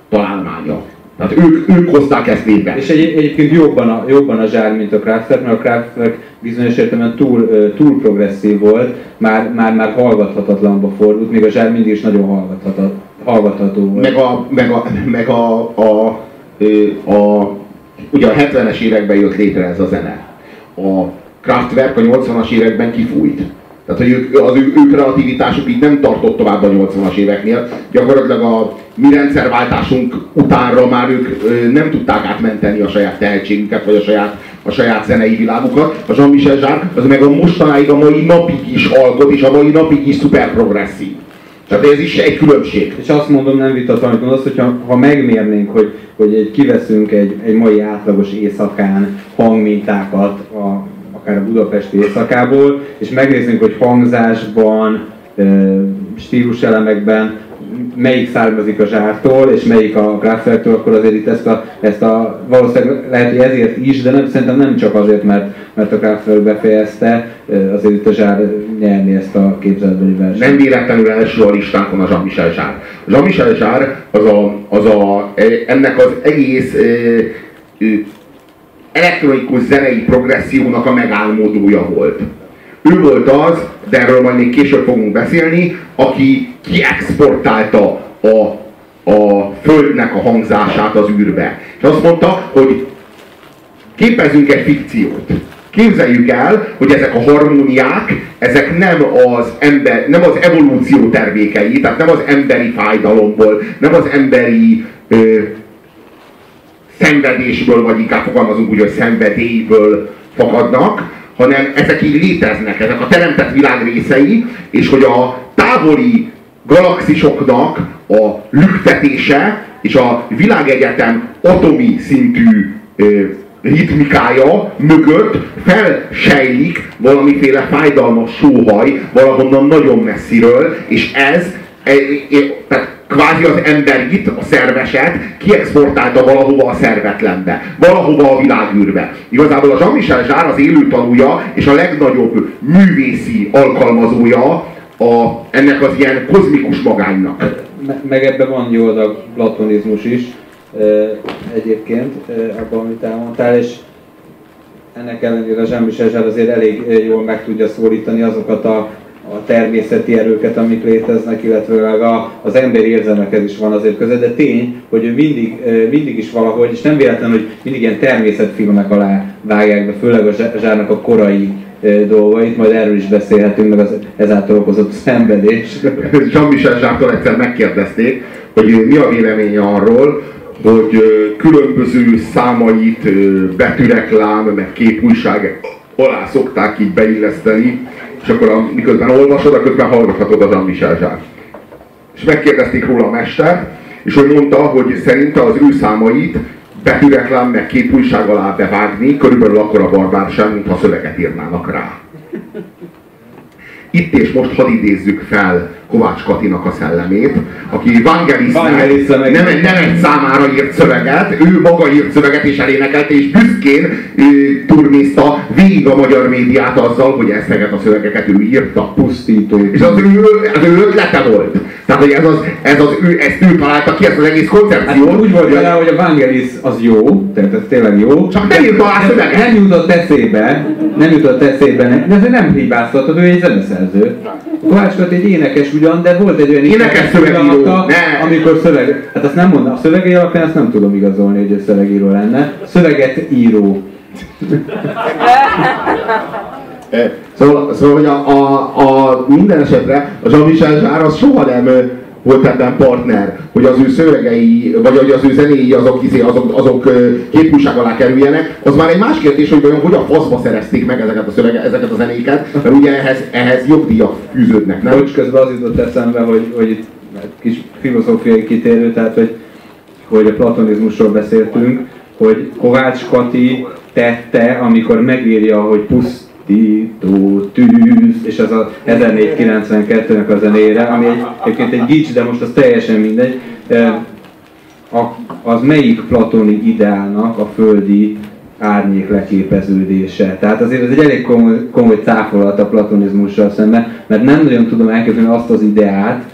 találmánya. Tehát ők, ők hozták ezt létre. És egy, egyébként jobban a, jobban a zsár, mint a Kraftwerk, mert a Kraftwerk bizonyos értelemben túl, túl progresszív volt, már, már, már hallgathatatlanba fordult, még a zsár mindig is nagyon hallgatható volt. Meg a, meg a, meg a, a, a, ugye a 70-es években jött létre ez a zene. A Kraftwerk a 80-as években kifújt. Tehát, hogy ők, az ő, ő kreativitásuk így nem tartott tovább a 80-as éveknél. Gyakorlatilag a mi rendszerváltásunk utánra már ők nem tudták átmenteni a saját tehetségüket, vagy a saját, a saját zenei világukat. A Jean-Michel Jarre az meg a mostanáig a mai napig is alkot, és a mai napig is szuper progresszív. Tehát ez is egy különbség. És azt mondom, nem vitatom, amit mondasz, hogyha ha megmérnénk, hogy, hogy egy, kiveszünk egy, egy mai átlagos éjszakán hangmintákat a akár a budapesti éjszakából, és megnézzünk, hogy hangzásban, stíluselemekben melyik származik a zsártól, és melyik a Kraftwerktől, akkor azért itt ezt a, ezt a valószínűleg lehet, hogy ezért is, de nem, szerintem nem csak azért, mert, mert a Kraftwerk befejezte, azért itt a zsár nyerni ezt a képzeletbeli versenyt. Nem véletlenül első a listánkon a Jean-Michel Zsár. Jean-Michel Zsár az a, az a, ennek az egész elektronikus zenei progressziónak a megálmodója volt. Ő volt az, de erről majd még később fogunk beszélni, aki kiexportálta a, a földnek a hangzását az űrbe. És azt mondta, hogy képezünk egy fikciót. Képzeljük el, hogy ezek a harmóniák, ezek nem az, ember, nem az evolúció termékei, tehát nem az emberi fájdalomból, nem az emberi ö, szenvedésből, vagy inkább fogalmazunk úgy, hogy szenvedélyből fakadnak, hanem ezek így léteznek, ezek a teremtett világ részei, és hogy a távoli galaxisoknak a lüktetése és a világegyetem atomi szintű ritmikája mögött felsejlik valamiféle fájdalmas sóhaj valahonnan nagyon messziről, és ez e, e, kvázi az emberit, a szerveset kiexportálta valahova a szervetlenbe, valahova a világűrbe. Igazából a Jean-Michel Zsár az élő tanúja és a legnagyobb művészi alkalmazója a, ennek az ilyen kozmikus magánynak. Meg ebben van jó a platonizmus is, egyébként abban, amit elmondtál, és ennek ellenére a Jean-Michel azért elég jól meg tudja szólítani azokat a, a természeti erőket, amik léteznek, illetve a, az emberi érzelmekhez is van azért köze, de tény, hogy ő mindig, mindig is valahogy, és nem véletlen, hogy mindig ilyen természetfilmek alá vágják be, főleg a Zsárnak a korai dolgait, majd erről is beszélhetünk, meg az ezáltal okozott szenvedés. Jean-Michel Zsártól egyszer megkérdezték, hogy mi a véleménye arról, hogy különböző számait betűreklám, meg képújság alá szokták így beilleszteni, és akkor a, miközben olvasod, a közben hallgathatod a Jean-Michel És megkérdezték róla a mester, és hogy mondta, hogy szerinte az ő számait betűreklám, meg képújság alá bevágni, körülbelül akkor a barbárság, mintha szöveget írnának rá. Itt és most hadd idézzük fel Kovács Katinak a szellemét, aki Vangelisnek nem, nem egy számára írt szöveget, ő maga írt szöveget és elénekelte, és büszkén ő, turnézta végig a magyar médiát azzal, hogy ezeket a szövegeket ő írta. Pusztító. És az ő, az ő ötlete volt. Tehát, hogy ez az, ez az ő, ezt ő találta ki, ezt az egész koncepciót. Hát, úgy volt vele, hogy a Vangelis az jó, tehát ez tényleg jó. Csak nem írta alá szöveget. Nem jutott eszébe, nem jutott eszébe, de ez nem hibáztatod, ő egy zeneszerző. Kovács egy énekes ugyan, de volt egy olyan énekes szövegíró, amikor szöveg, hát azt nem mondom, a szövegei alapján azt nem tudom igazolni, hogy ő szövegíró lenne. Szöveget író. Szóval, szóval hogy a, a, a, minden esetre a Jean-Michel Zsár az soha nem volt ebben partner, hogy az ő szövegei, vagy hogy az ő zenéi azok, izé, azok, azok képúság alá kerüljenek, az már egy más kérdés, hogy vajon hogy a faszba szerezték meg ezeket a szövege, ezeket a zenéket, mert ugye ehhez, ehhez jogdíjak fűződnek, nem? Bocs, közben az jutott eszembe, hogy, hogy itt kis filozófiai kitérő, tehát hogy, hogy a platonizmusról beszéltünk, hogy Kovács Kati tette, amikor megírja, hogy pusz tisztító tűz, és az a 1492-nek a zenére, ami egy, egyébként egy gics, de most az teljesen mindegy, az melyik platoni ideálnak a földi árnyék leképeződése. Tehát azért ez egy elég komoly, komoly cáfolat a platonizmussal szemben, mert nem nagyon tudom elképzelni azt az ideát,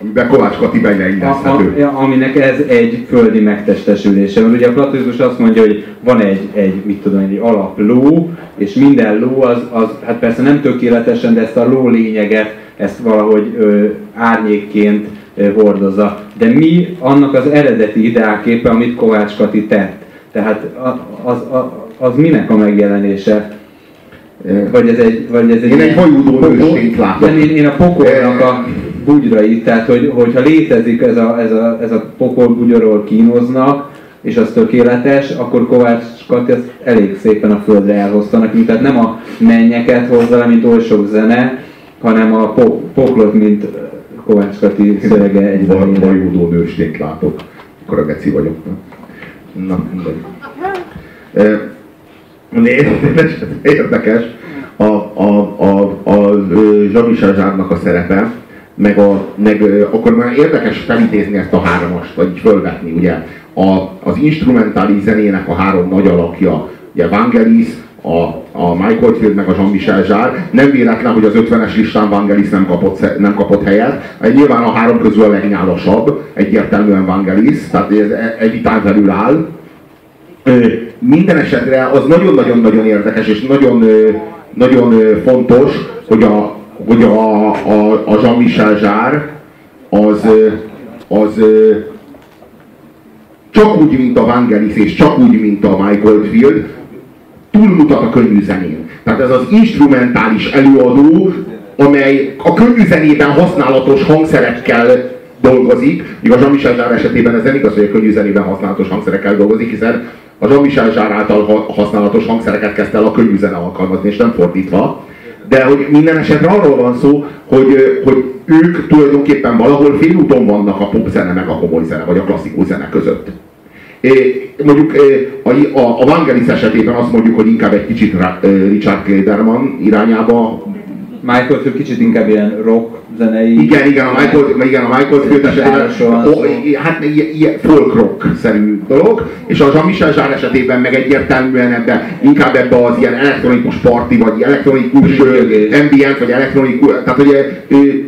amiben Kovács Kati beilleszthető. Aminek ez egy földi megtestesülése. Mert ugye a platonizmus azt mondja, hogy van egy, egy mit tudom, egy alapló, és minden ló az, az, hát persze nem tökéletesen, de ezt a ló lényeget, ezt valahogy ö, árnyékként ö, hordozza. De mi annak az eredeti ideálképe, amit Kovács Kati tett? Tehát az, az, az minek a megjelenése? Vagy ez egy... Vagy ez egy én egy hajúdó nőstényt látok. Én, én a pokolnak a bugyrait, tehát hogy, hogyha létezik ez a, ez a, ez a pokol bugyorról kínoznak, és az tökéletes, akkor Kovács Kati ezt elég szépen a földre elhozta nekünk. Tehát nem a mennyeket hozza le, mint oly sok zene, hanem a po- poklot, mint Kovács Kati szövege egy Vajúdó nőstényt látok, akkor a geci vagyok. Na, mindegy. Érdekes, érdekes a, a, a, a Zsárnak a szerepe, meg, a, meg akkor már érdekes felidézni ezt a háromast, vagy fölvetni, ugye. A, az instrumentális zenének a három nagy alakja, ugye Vangelis, a, a Michael Field meg a Jean-Michel Zsár. Nem véletlen, hogy az 50-es listán Vangelis nem kapott, nem kapott helyet. Nyilván a három közül a legnyálasabb, egyértelműen Vangelis, tehát ez egy vitán felül áll. Minden esetre az nagyon-nagyon-nagyon érdekes és nagyon, nagyon fontos, hogy a, hogy a, a, a Jean-Michel Zsár az, az csak úgy, mint a Vangelis, és csak úgy, mint a Michael Field, túlmutat a könnyű zenén. Tehát ez az instrumentális előadó, amely a könnyű zenében használatos hangszerekkel dolgozik, míg a Jean-Michel Zsár esetében ez nem igaz, hogy a könnyű zenében használatos hangszerekkel dolgozik, hiszen a Jean-Michel Zsár által használatos hangszereket kezdte el a könnyű zene alkalmazni, és nem fordítva de hogy minden esetre arról van szó, hogy, hogy ők tulajdonképpen valahol félúton vannak a pop zene meg a komoly zene, vagy a klasszikus zene között. Mondjuk a, a, a Vangelis esetében azt mondjuk, hogy inkább egy kicsit Richard Klederman irányába Michael Field kicsit inkább ilyen rock zenei. Igen, igen, a Michael, igen, a Michael Field esetében, hát ilyen folk rock szerű dolog, és a Jean-Michel Jarre esetében meg egyértelműen ebbe, inkább ebbe az ilyen elektronikus party, vagy elektronikus ambient, vagy elektronikus, tehát hogy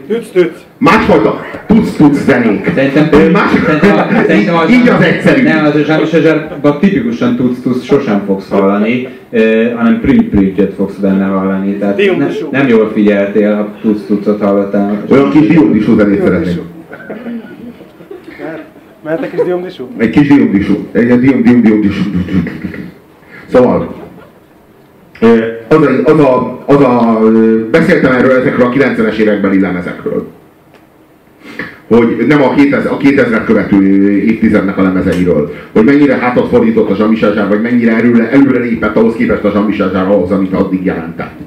tüc, tüc. Másfajta tuc-tuc zenék. Szerintem, más, szerintem, szerintem az, így az egyszerű. Nem, az a Jean-Michel tipikusan tuc-tuc sosem fogsz hallani, eh, hanem prügy-prügyet fogsz benne hallani. Tehát ne, nem jól figyeltél, ha tuc-tucot hallottál. Olyan kis diódisú zenét szeretnék. Mehetek kis diódisú? Egy kis diódisú. Egy dióm, dióm, diódisú. Szóval, az a, az a, az a, beszéltem erről ezekről a 90-es évekbeli lemezekről hogy nem a, 2000, a 2000 követő évtizednek a lemezeiről, hogy mennyire hátat fordított a Jean-Michel vagy mennyire előre, előre lépett ahhoz képest a Jean-Michel ahhoz, amit addig jelentett.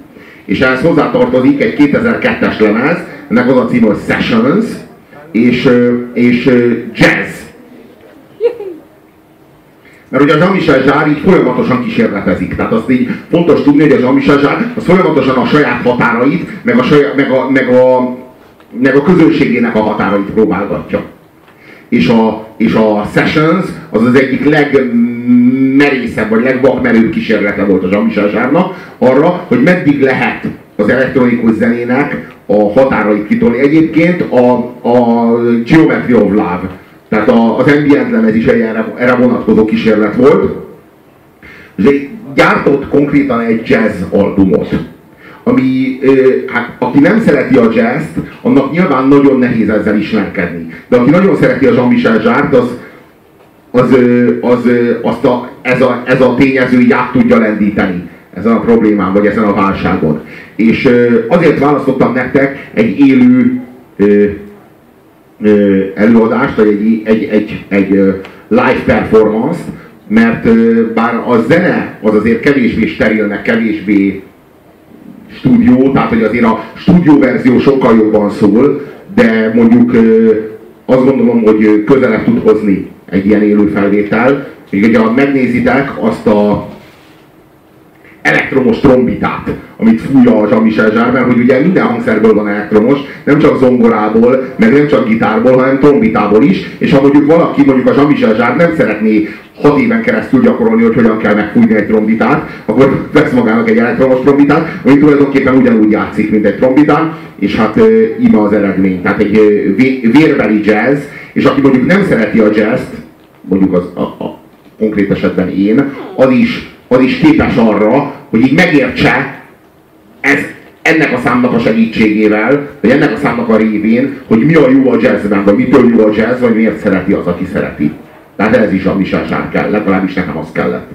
És ehhez hozzátartozik egy 2002-es lemez, ennek az a cím, hogy Sessions, és, és Jazz. Mert ugye a Jean-Michel Jarre így folyamatosan kísérletezik. Tehát azt így fontos tudni, hogy a Jean-Michel Jarre az folyamatosan a saját határait, meg a, saját, meg a, meg a, meg a közönségének a határait próbálgatja. És a, és a Sessions az az egyik legmerészebb, vagy legvakmerőbb kísérlete volt a Jean-Michel arra, hogy meddig lehet az elektronikus zenének a határait kitolni. Egyébként a, a Geometry of Love, tehát a, az ambient lemez is erre, erre vonatkozó kísérlet volt, és gyártott konkrétan egy jazz albumot ami, hát aki nem szereti a jazz annak nyilván nagyon nehéz ezzel ismerkedni. De aki nagyon szereti a Jean-Michel Zsárt, az, az, az, azt a, ez, a, ez a tényező így át tudja lendíteni ezen a problémán, vagy ezen a válságon. És azért választottam nektek egy élő előadást, vagy egy, egy, egy, egy live performance-t, mert bár a zene az azért kevésbé sterilnek, kevésbé stúdió, tehát hogy azért a stúdió verzió sokkal jobban szól, de mondjuk azt gondolom, hogy közelebb tud hozni egy ilyen élő felvétel. Még ugye, ha megnézitek azt a elektromos trombitát, amit fújja a Jean-Michel Jarre, hogy ugye minden hangszerből van elektromos, nem csak zongorából, meg nem csak gitárból, hanem trombitából is, és ha mondjuk valaki, mondjuk a Jean-Michel nem szeretné hat éven keresztül gyakorolni, hogy hogyan kell megfújni egy trombitát, akkor vesz magának egy elektromos trombitát, ami tulajdonképpen ugyanúgy játszik, mint egy trombitán, és hát ima az eredmény. Tehát egy vérbeli jazz, és aki mondjuk nem szereti a jazzt, mondjuk az a, a konkrét esetben én, az is az is képes arra, hogy így megértse ez, ennek a számnak a segítségével, vagy ennek a számnak a révén, hogy mi a jó a jazzben, vagy mitől jó a jazz, vagy miért szereti az, aki szereti. Tehát ez is a Michel kell, legalábbis nekem az kellett.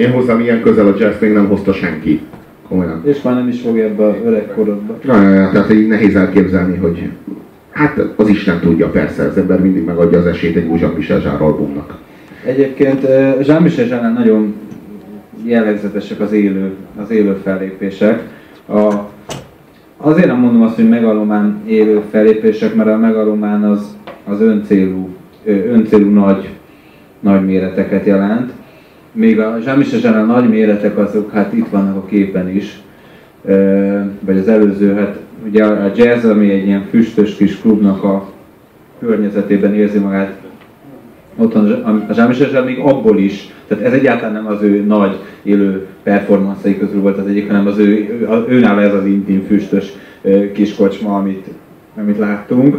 Én hozzám ilyen közel a jazz még nem hozta senki. Komolyan. És már nem is fogja ebbe a öregkorodba. Ja, ja, ja, tehát így nehéz elképzelni, hogy hát az Isten tudja, persze, az ember mindig megadja az esélyt egy új Jean-Michel albumnak. Egyébként Jean-Michel nagyon jellegzetesek az élő, az élő fellépések. A, azért nem mondom azt, hogy megalomán élő fellépések, mert a megalomán az, az öncélú, öncélú nagy, nagy méreteket jelent. Még a Jean-Michel Jarre nagy méretek azok hát itt vannak a képen is, vagy az előző, hát ugye a jazz, ami egy ilyen füstös kis klubnak a környezetében érzi magát otthon a Jean még abból is, tehát ez egyáltalán nem az ő nagy élő performanszai közül volt az egyik, hanem az ő, ő őnála ez az intim füstös kis kocsma, amit, amit láttunk.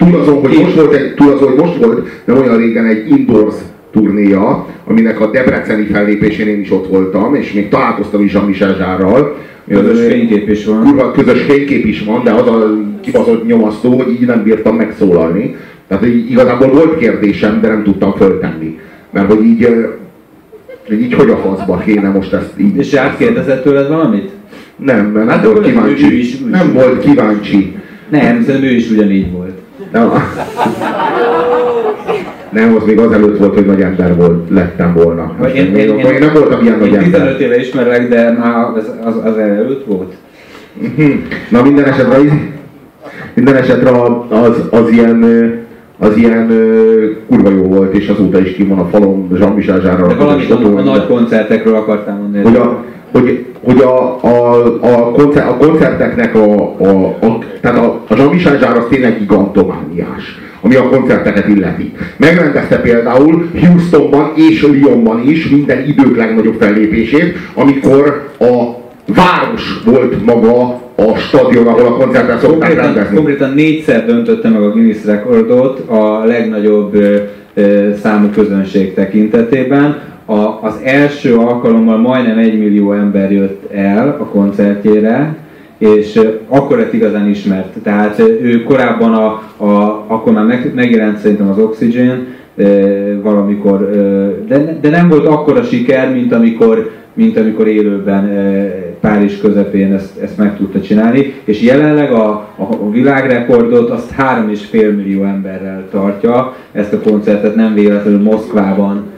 Túl azon, hogy most volt, egy, túl azon, hogy most volt, nem olyan régen egy indoors turnéja, aminek a debreceni fellépésén én is ott voltam, és még találkoztam is Jean-Michel Zsárral. Közös fénykép is van. Kurva közös fénykép is van, de az a kibaszott nyomasztó, hogy így nem bírtam megszólalni. Tehát így, igazából volt kérdésem, de nem tudtam föltenni. Mert hogy így, hogy így hogy a faszba kéne most ezt így... és átkérdezett tőled valamit? Nem, mert nem Hát volt akkor ő- kíváncsi. is- ő is. Nem volt kíváncsi. Nem, szerintem ő is ugyanígy volt. Nem, nem, az még azelőtt volt, hogy nagy ember volt, lettem volna. Vagy Én, én, akkor én nem voltam ilyen nagy én ember. 15 éve ismerlek, de már az, az, az előtt volt. Na minden esetre, minden esetre az, az ilyen, az ilyen ö, kurva jó volt, és azóta is ki van a falon Jean-Michel Zsárral. De valamit a, a nagy koncertekről akartál mondani. hogy a, hogy, hogy a, a, a, koncer, a koncerteknek a, a, a tehát a, a Jean-Michel Jarre az tényleg gigantomániás, ami a koncerteket illeti. Megrendezte például Houstonban és Lyonban is minden idők legnagyobb fellépését, amikor a város volt maga a stadion, ahol a koncertet szokták Konkrétan, rendezni. konkrétan négyszer döntötte meg a Guinness rekordot a legnagyobb számú közönség tekintetében. A, az első alkalommal majdnem egy millió ember jött el a koncertjére, és akkor lett igazán ismert. Tehát ő korábban, a, a, akkor már meg, megjelent szerintem az Oxygen, valamikor, de, de nem volt akkora siker, mint amikor, mint amikor élőben Párizs közepén ezt, ezt meg tudta csinálni, és jelenleg a, a, világrekordot azt 3,5 millió emberrel tartja, ezt a koncertet nem véletlenül Moszkvában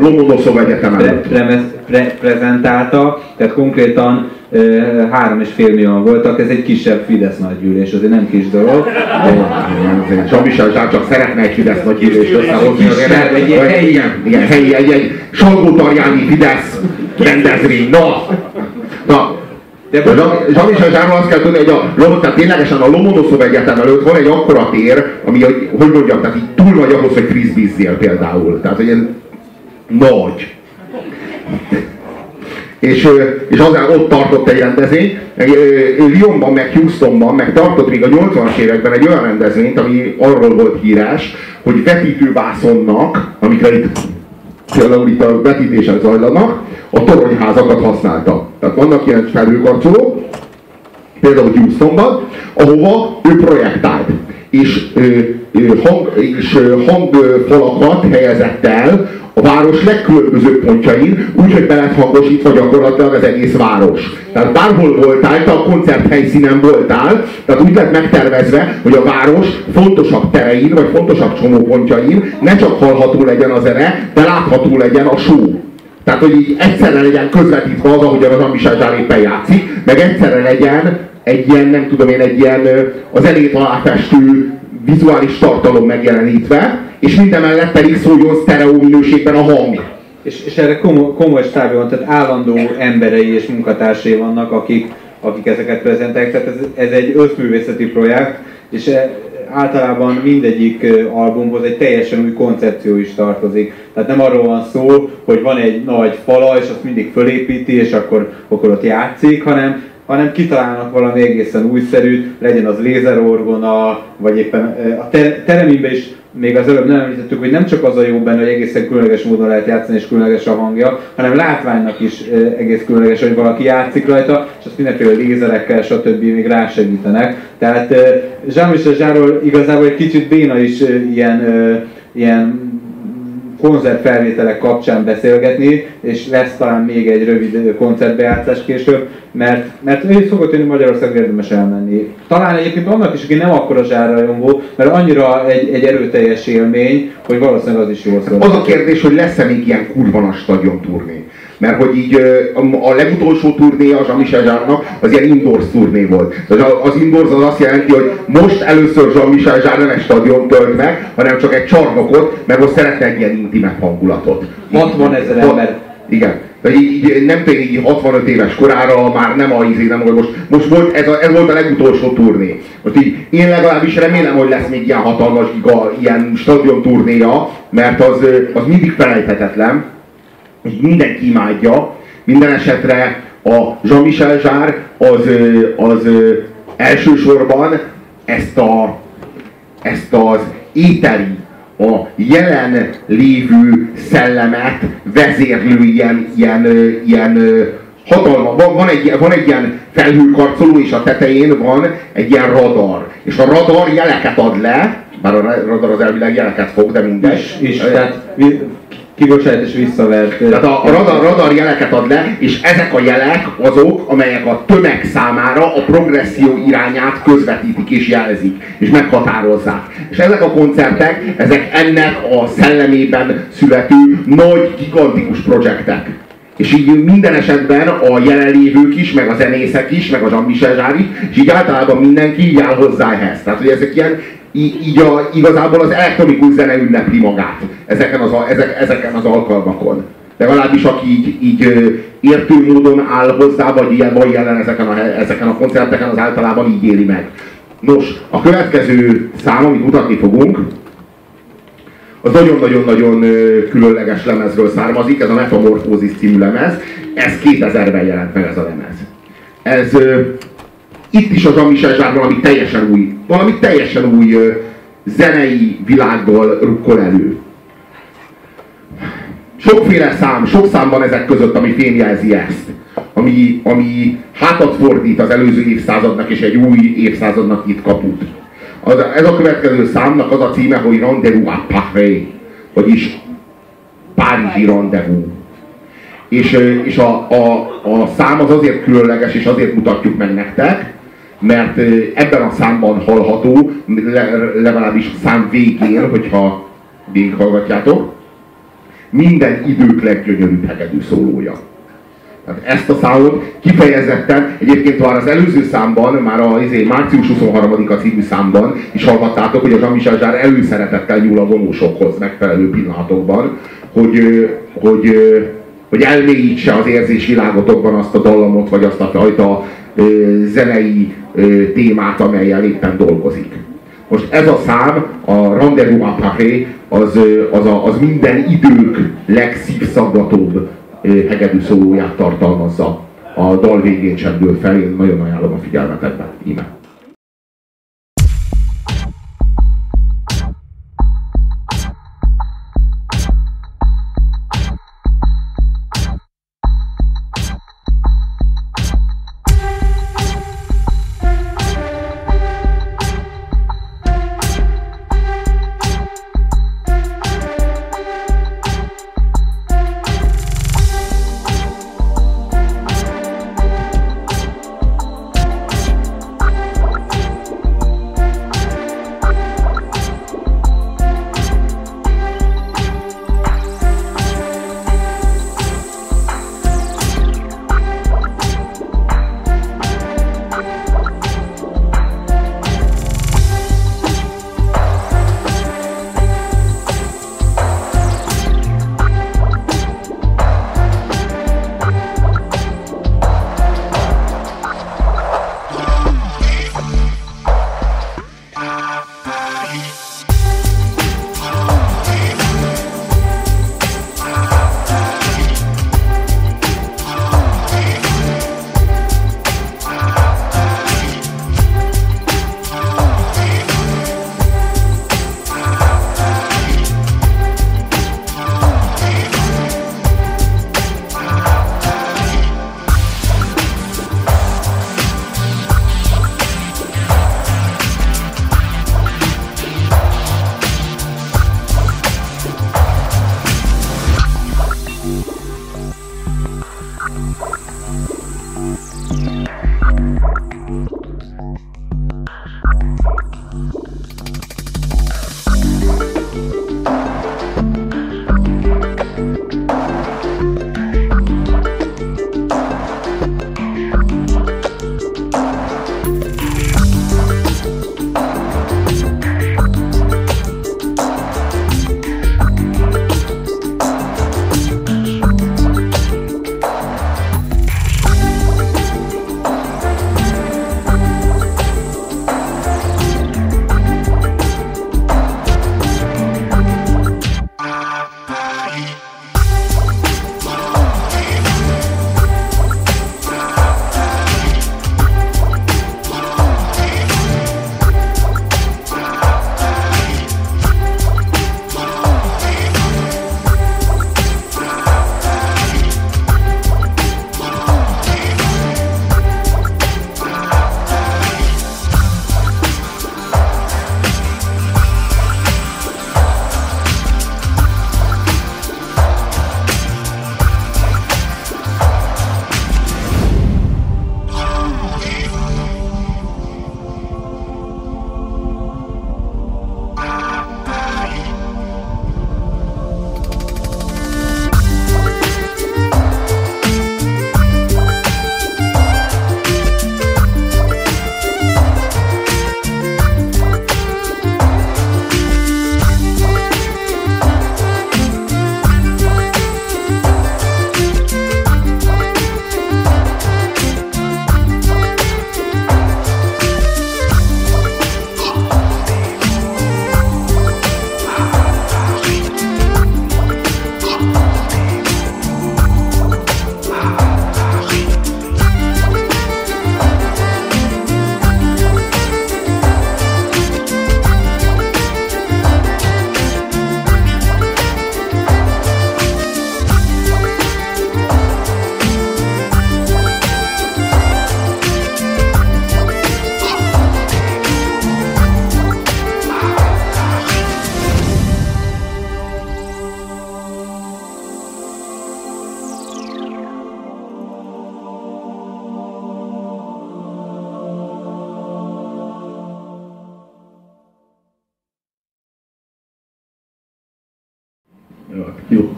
Lomonoszov Egyetem pre, pre, pre, prezentálta, tehát konkrétan ö, 3,5 millióan voltak, ez egy kisebb Fidesz nagygyűlés, azért nem kis dolog. Jean-Michel Zsár csak szeretne egy Fidesz nagy gyűlést összehozni. egy Igen, igen, helyi, egy, egy Salgó-Tarjáni Fidesz rendezvény. Na! Na! De Jean-Michel Zsárról azt kell tudni, hogy a, tehát ténylegesen a Lomonoszov Egyetem előtt van egy akkora tér, ami, hogy, hogy mondjam, tehát így túl nagy ahhoz, hogy frisbeezzél például. Tehát, hogy ez nagy. És, és azán ott tartott egy rendezvény, meg, ö, Lyonban, meg Houstonban, meg tartott még a 80-as években egy olyan rendezvényt, ami arról volt hírás, hogy vetítővászonnak, amikre itt például itt a vetítések zajlanak, a toronyházakat használta. Tehát vannak ilyen felhőkarcolók, például Houstonban, ahova ő projektált. És, hang, és hangfalakat helyezett el a város legkülönbözőbb pontjain, úgyhogy be lett hangosítva gyakorlatilag az egész város. Tehát bárhol voltál, te a koncert helyszínen voltál, tehát úgy lett megtervezve, hogy a város fontosabb terein, vagy fontosabb csomópontjain ne csak hallható legyen a zene, de látható legyen a show. Tehát, hogy így egyszerre legyen közvetítve az, ahogyan az Jarre éppen játszik, meg egyszerre legyen egy ilyen, nem tudom én, egy ilyen ö, az elét aláfestő vizuális tartalom megjelenítve, és mindemellett pedig szóljon sztereó minőségben a hang. és, és erre komoly, komoly stábja van, tehát állandó emberei és munkatársai vannak, akik, akik ezeket prezentálják, tehát ez, ez egy összművészeti projekt, és e, általában mindegyik albumhoz egy teljesen új koncepció is tartozik. Tehát nem arról van szó, hogy van egy nagy fala, és azt mindig fölépíti, és akkor, akkor ott játszik, hanem hanem kitalálnak valami egészen újszerűt, legyen az lézerorgona, vagy éppen a teremimbe is még az előbb nem említettük, hogy nem csak az a jó benne, hogy egészen különleges módon lehet játszani, és különleges a hangja, hanem látványnak is egész különleges, hogy valaki játszik rajta, és azt mindenféle lézerekkel, stb. még rásegítenek. Tehát Jean-Michel Zsáról igazából egy kicsit béna is ilyen, ilyen koncertfelvételek kapcsán beszélgetni, és lesz talán még egy rövid koncertbejátszás később, mert, mert ő szokott jönni Magyarországon érdemes elmenni. Talán egyébként annak is, aki nem akkora zsárrajongó, mert annyira egy, egy erőteljes élmény, hogy valószínűleg az is jól szól. Az a kérdés, hogy lesz-e még ilyen kurva nagy stadion turné? Mert hogy így a legutolsó turné a Jean-Michel az ilyen indoors turné volt. Az indoors az azt jelenti, hogy most először Jean-Michel Zsár nem egy stadion tölt meg, hanem csak egy csarnokot, mert most szeretne egy ilyen intimebb hangulatot. 60 ezer ember. Igen. De így, így, nem tudom, így 65 éves korára már nem a izé, nem, hogy most, most volt, ez, a, ez volt a legutolsó turné. Most így én legalábbis remélem, hogy lesz még ilyen hatalmas giga, ilyen stadion turnéja, mert az, az mindig felejthetetlen hogy mindenki imádja, minden esetre a Jean-Michel Zsár az, az elsősorban ezt, a, ezt az éteri, a jelen lévő szellemet vezérlő ilyen, ilyen, ilyen hatalma. Van, van, egy, van egy ilyen felhőkarcoló, és a tetején van egy ilyen radar. És a radar jeleket ad le, bár a radar az elvileg jeleket fog, de mindegy. És, és tehát kibocsát és visszavert. Tehát a, a radar, radar jeleket ad le, és ezek a jelek azok, amelyek a tömeg számára a progresszió irányát közvetítik és jelzik, és meghatározzák. És ezek a koncertek, ezek ennek a szellemében születő nagy, gigantikus projektek. És így minden esetben a jelenlévők is, meg a zenészek is, meg a Jean-Michel Zsár is, és így általában mindenki így áll hozzá ehhez. Tehát, hogy ezek ilyen így a, igazából az elektronikus zene ünnepli magát ezeken az, ezek, ezeken az alkalmakon. Legalábbis aki így, így értő módon áll hozzá, vagy ilyen van jelen ezeken a, ezeken a koncerteken, az általában így éli meg. Nos, a következő szám, amit mutatni fogunk, az nagyon-nagyon-nagyon különleges lemezről származik, ez a Metamorphosis című lemez, ez 2000-ben jelent meg ez a lemez. Ez itt is az Jean-Michel Jarre valami teljesen új, valami teljesen új zenei világgal rukkol elő. Sokféle szám, sok szám van ezek között, ami fémjelzi ezt. Ami, ami hátat fordít az előző évszázadnak, és egy új évszázadnak itt kaput. Az, ez a következő számnak az a címe, hogy Rendezvous à Paris, vagyis Párizsi rendezvous. És, és a, a, a szám az azért különleges, és azért mutatjuk meg nektek, mert ebben a számban hallható, legalábbis a szám végén, hogyha végighallgatjátok, minden idők leggyönyörűbb hegedű szólója. Tehát ezt a számot kifejezetten, egyébként már az előző számban, már a izé, március 23-a című számban is hallhattátok, hogy a Jean-Michel Zsár előszeretettel nyúl a vonósokhoz megfelelő pillanatokban, hogy, hogy, hogy elmélyítse az érzésvilágotokban azt a dallamot, vagy azt a fajta zenei témát, amelyel éppen dolgozik. Most ez a szám, a Rendezvous à Paris, az, az, a, az minden idők legszívszaggatóbb hegedű szólóját tartalmazza. A dal végén csendül fel, én nagyon ajánlom a figyelmet ebben.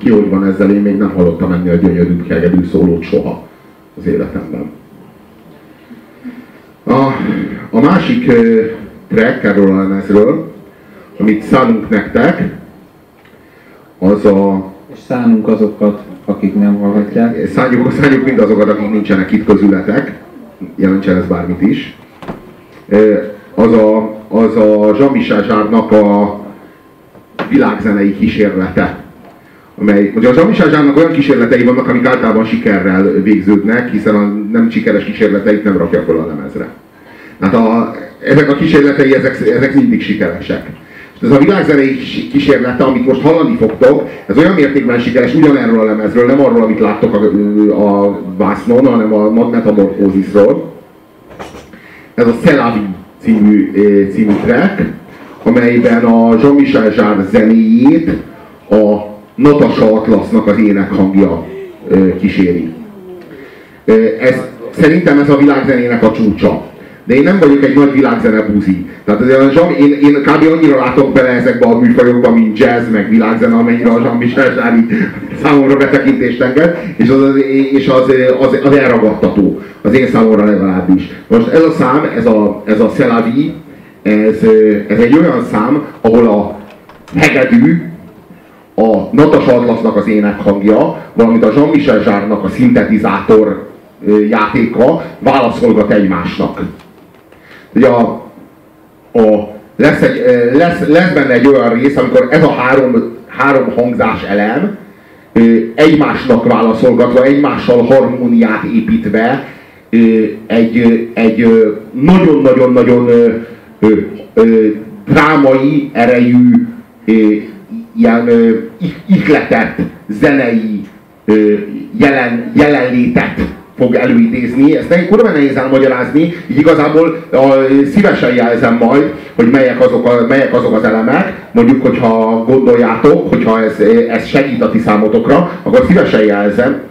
Ki hogy van ezzel, én még nem hallottam ennél a gyönyörű kegedű szólót soha az életemben. A, a másik uh, track erről a lemezről, amit szánunk nektek, az a... És szánunk azokat, akik nem hallhatják. Szánjuk, szánjuk mindazokat, akik nincsenek itt közületek, jelentsen ez bármit is. Az a, az a Jean-Michel Zsárnak a világzenei kísérlete. Amely, ugye a Jean-Michel Zsárnak olyan kísérletei vannak, amik általában sikerrel végződnek, hiszen a nem sikeres kísérleteit nem rakja fel a lemezre. Tehát a, ezek a kísérletei, ezek, ezek mindig sikeresek. Ez a világzenei kísérlete, amit most hallani fogtok, ez olyan mértékben sikeres, ugyanerről a lemezről, nem arról, amit láttok a, a vásznon, hanem a Metamorphosisról. Ez a Szelavi című, című track, amelyben a Jean-Michel Jarre zenéjét a Natasha Atlasnak az énekhangja kíséri. Ez, szerintem ez a világzenének a csúcsa de én nem vagyok egy nagy világzene buzi. Tehát azért a én, én kb. annyira látok bele ezekbe a műfajokba, mint jazz, meg világzene, amennyire a Jean-Michel Zsári számomra betekintést enged, és az, az, és az, az, az elragadtató, az én számomra legalábbis. Most ez a szám, ez a, ez a Szelavi, ez, ez egy olyan szám, ahol a hegedű, a Natasha Atlasnak az énekhangja, valamint a Jean-Michel Zsárnak a szintetizátor játéka válaszolgat egymásnak. Ugye a, a, lesz, egy, lesz, lesz benne egy olyan rész, amikor ez a három, három hangzás elem egymásnak válaszolgatva, egymással harmóniát építve egy, egy nagyon-nagyon-nagyon drámai erejű ilyen ihletett zenei jelen, jelenlétet fog előidézni, ezt nekem kurva nehéz elmagyarázni, így igazából a, szívesen jelzem majd, hogy melyek azok, a, melyek azok az elemek, mondjuk, hogyha gondoljátok, hogyha ez, ez segít a ti számotokra, akkor szívesen jelzem,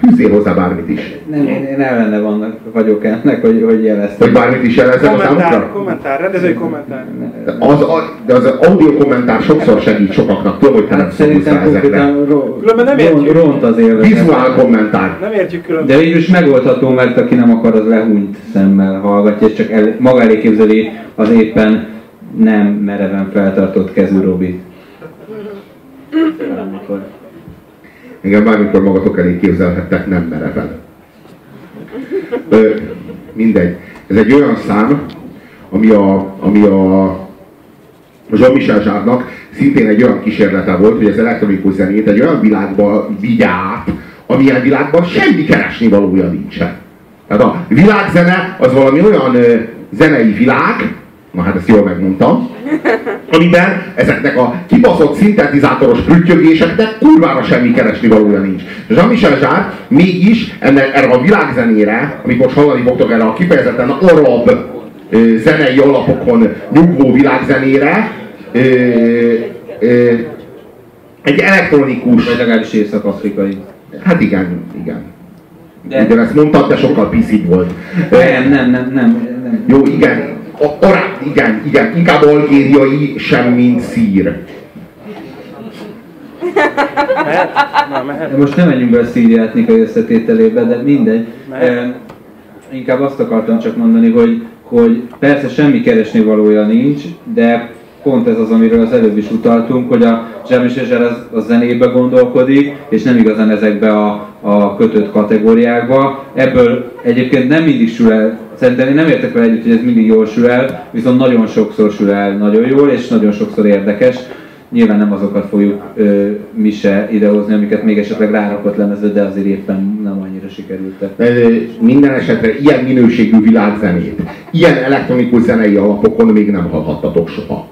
fűzzél hozzá bármit is. Nem, én, én ellene vannak, vagyok ennek, hogy, hogy jeleztem. Hogy bármit is jelezem a számokra? Kommentár, rendezői kommentár. Az, a, de az audio kommentár sokszor segít sokaknak, tudom, hogy te hát nem szólsz ezekre. Ro- különben nem értjük. Ront az élvezet. Vizuál kommentár. Nem értjük különben. De végül is megoldható, mert aki nem akar, az lehúnyt szemmel hallgatja, és csak el, maga elé képzeli az éppen nem mereven feltartott kezű Robit. Engem bármikor magatok elé képzelhettek, nem mereven. Ö, mindegy. Ez egy olyan szám, ami a, ami a, Jean-Michel Zsárnak szintén egy olyan kísérlete volt, hogy az elektronikus zenét egy olyan világba vigye át, amilyen világban semmi keresni valója nincsen. Tehát a világzene az valami olyan ö, zenei világ, na hát ezt jól megmondtam, amiben ezeknek a kibaszott szintetizátoros prüttyögéseknek kurvára semmi keresni valója nincs. Jean-Michel Zsár mégis ennek, erre a világzenére, amit most hallani fogtok erre a kifejezetten arab ö, zenei alapokon nyugvó világzenére, ö, ö, egy elektronikus... Vagy legalábbis észak-afrikai. Hát igen, igen. De... Ugyanezt mondtad, de sokkal pc volt. Nem, nem, nem, nem, nem. Jó, igen, a, orá, igen, igen, inkább algériai, sem mint szír. Mehet? Na, mehet. De most nem menjünk be a szíri etnikai összetételébe, de mindegy. E, inkább azt akartam csak mondani, hogy, hogy persze semmi keresni valója nincs, de pont ez az, amiről az előbb is utaltunk, hogy a Zsemis Ezser az a zenébe gondolkodik, és nem igazán ezekbe a, a kötött kategóriákba. Ebből egyébként nem mindig sül el, szerintem én nem értek vele együtt, hogy ez mindig jól sül el, viszont nagyon sokszor sül el nagyon jól, és nagyon sokszor érdekes. Nyilván nem azokat fogjuk ö, mi se idehozni, amiket még esetleg rárakott lemező, de azért éppen nem annyira sikerültek. Minden esetre ilyen minőségű világzenét, ilyen elektronikus zenei alapokon még nem hallhattatok soha.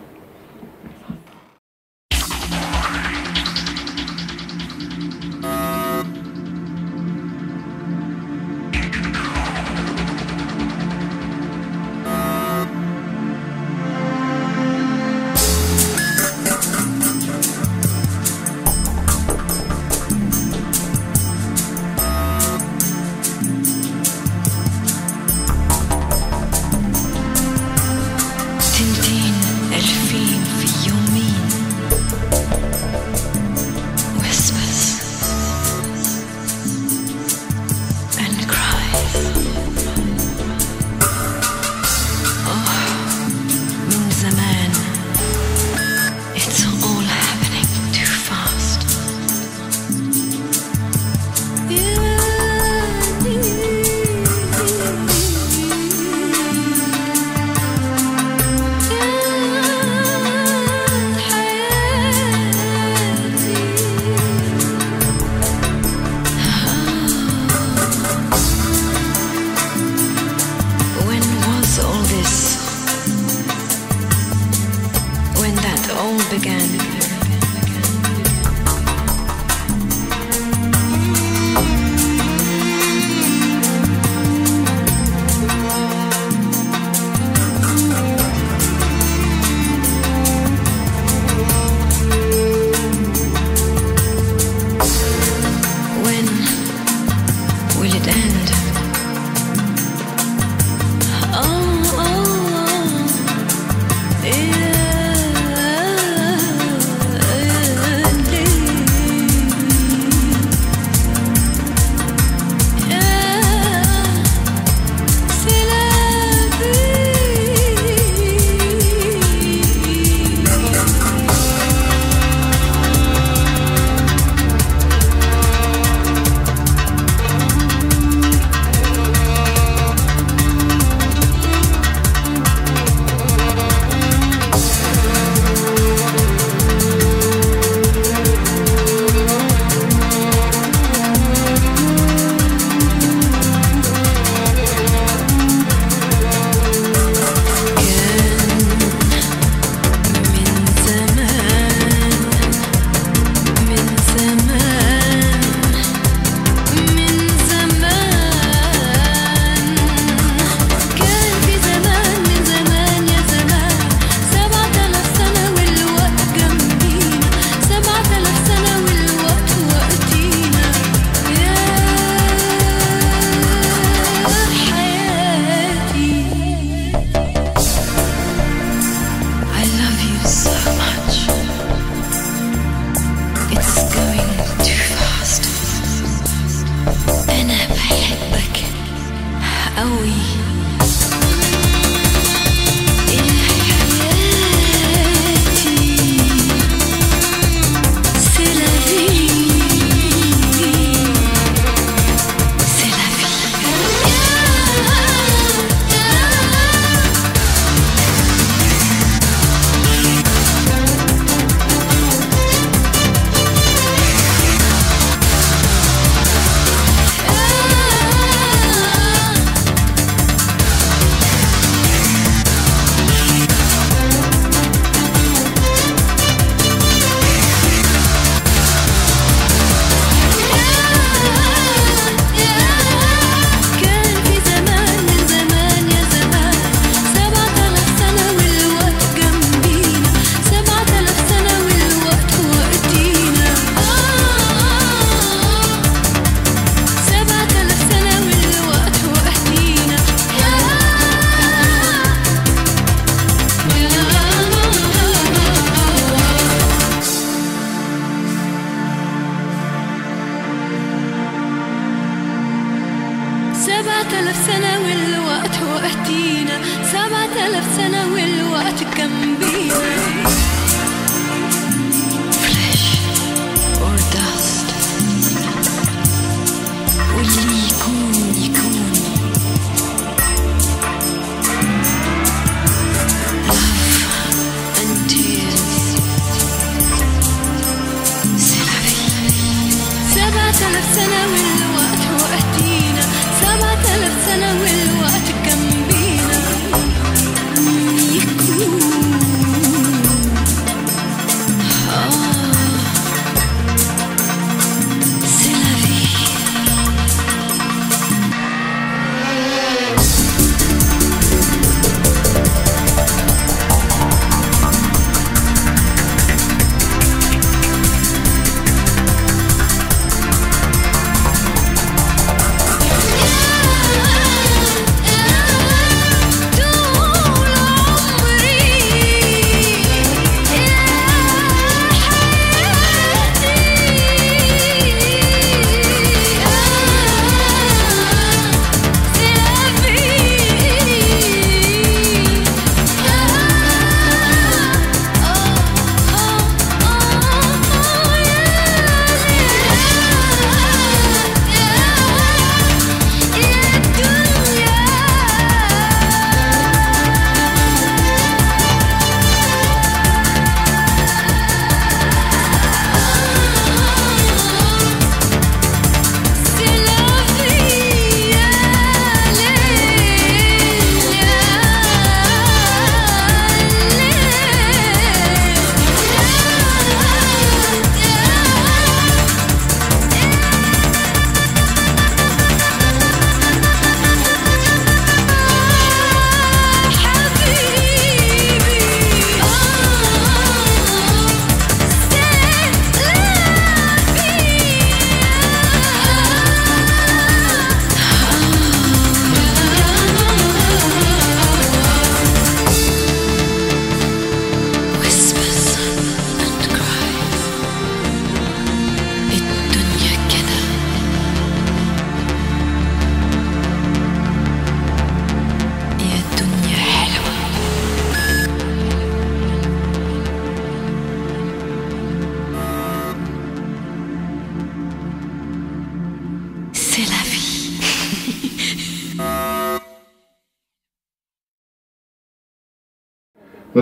all began.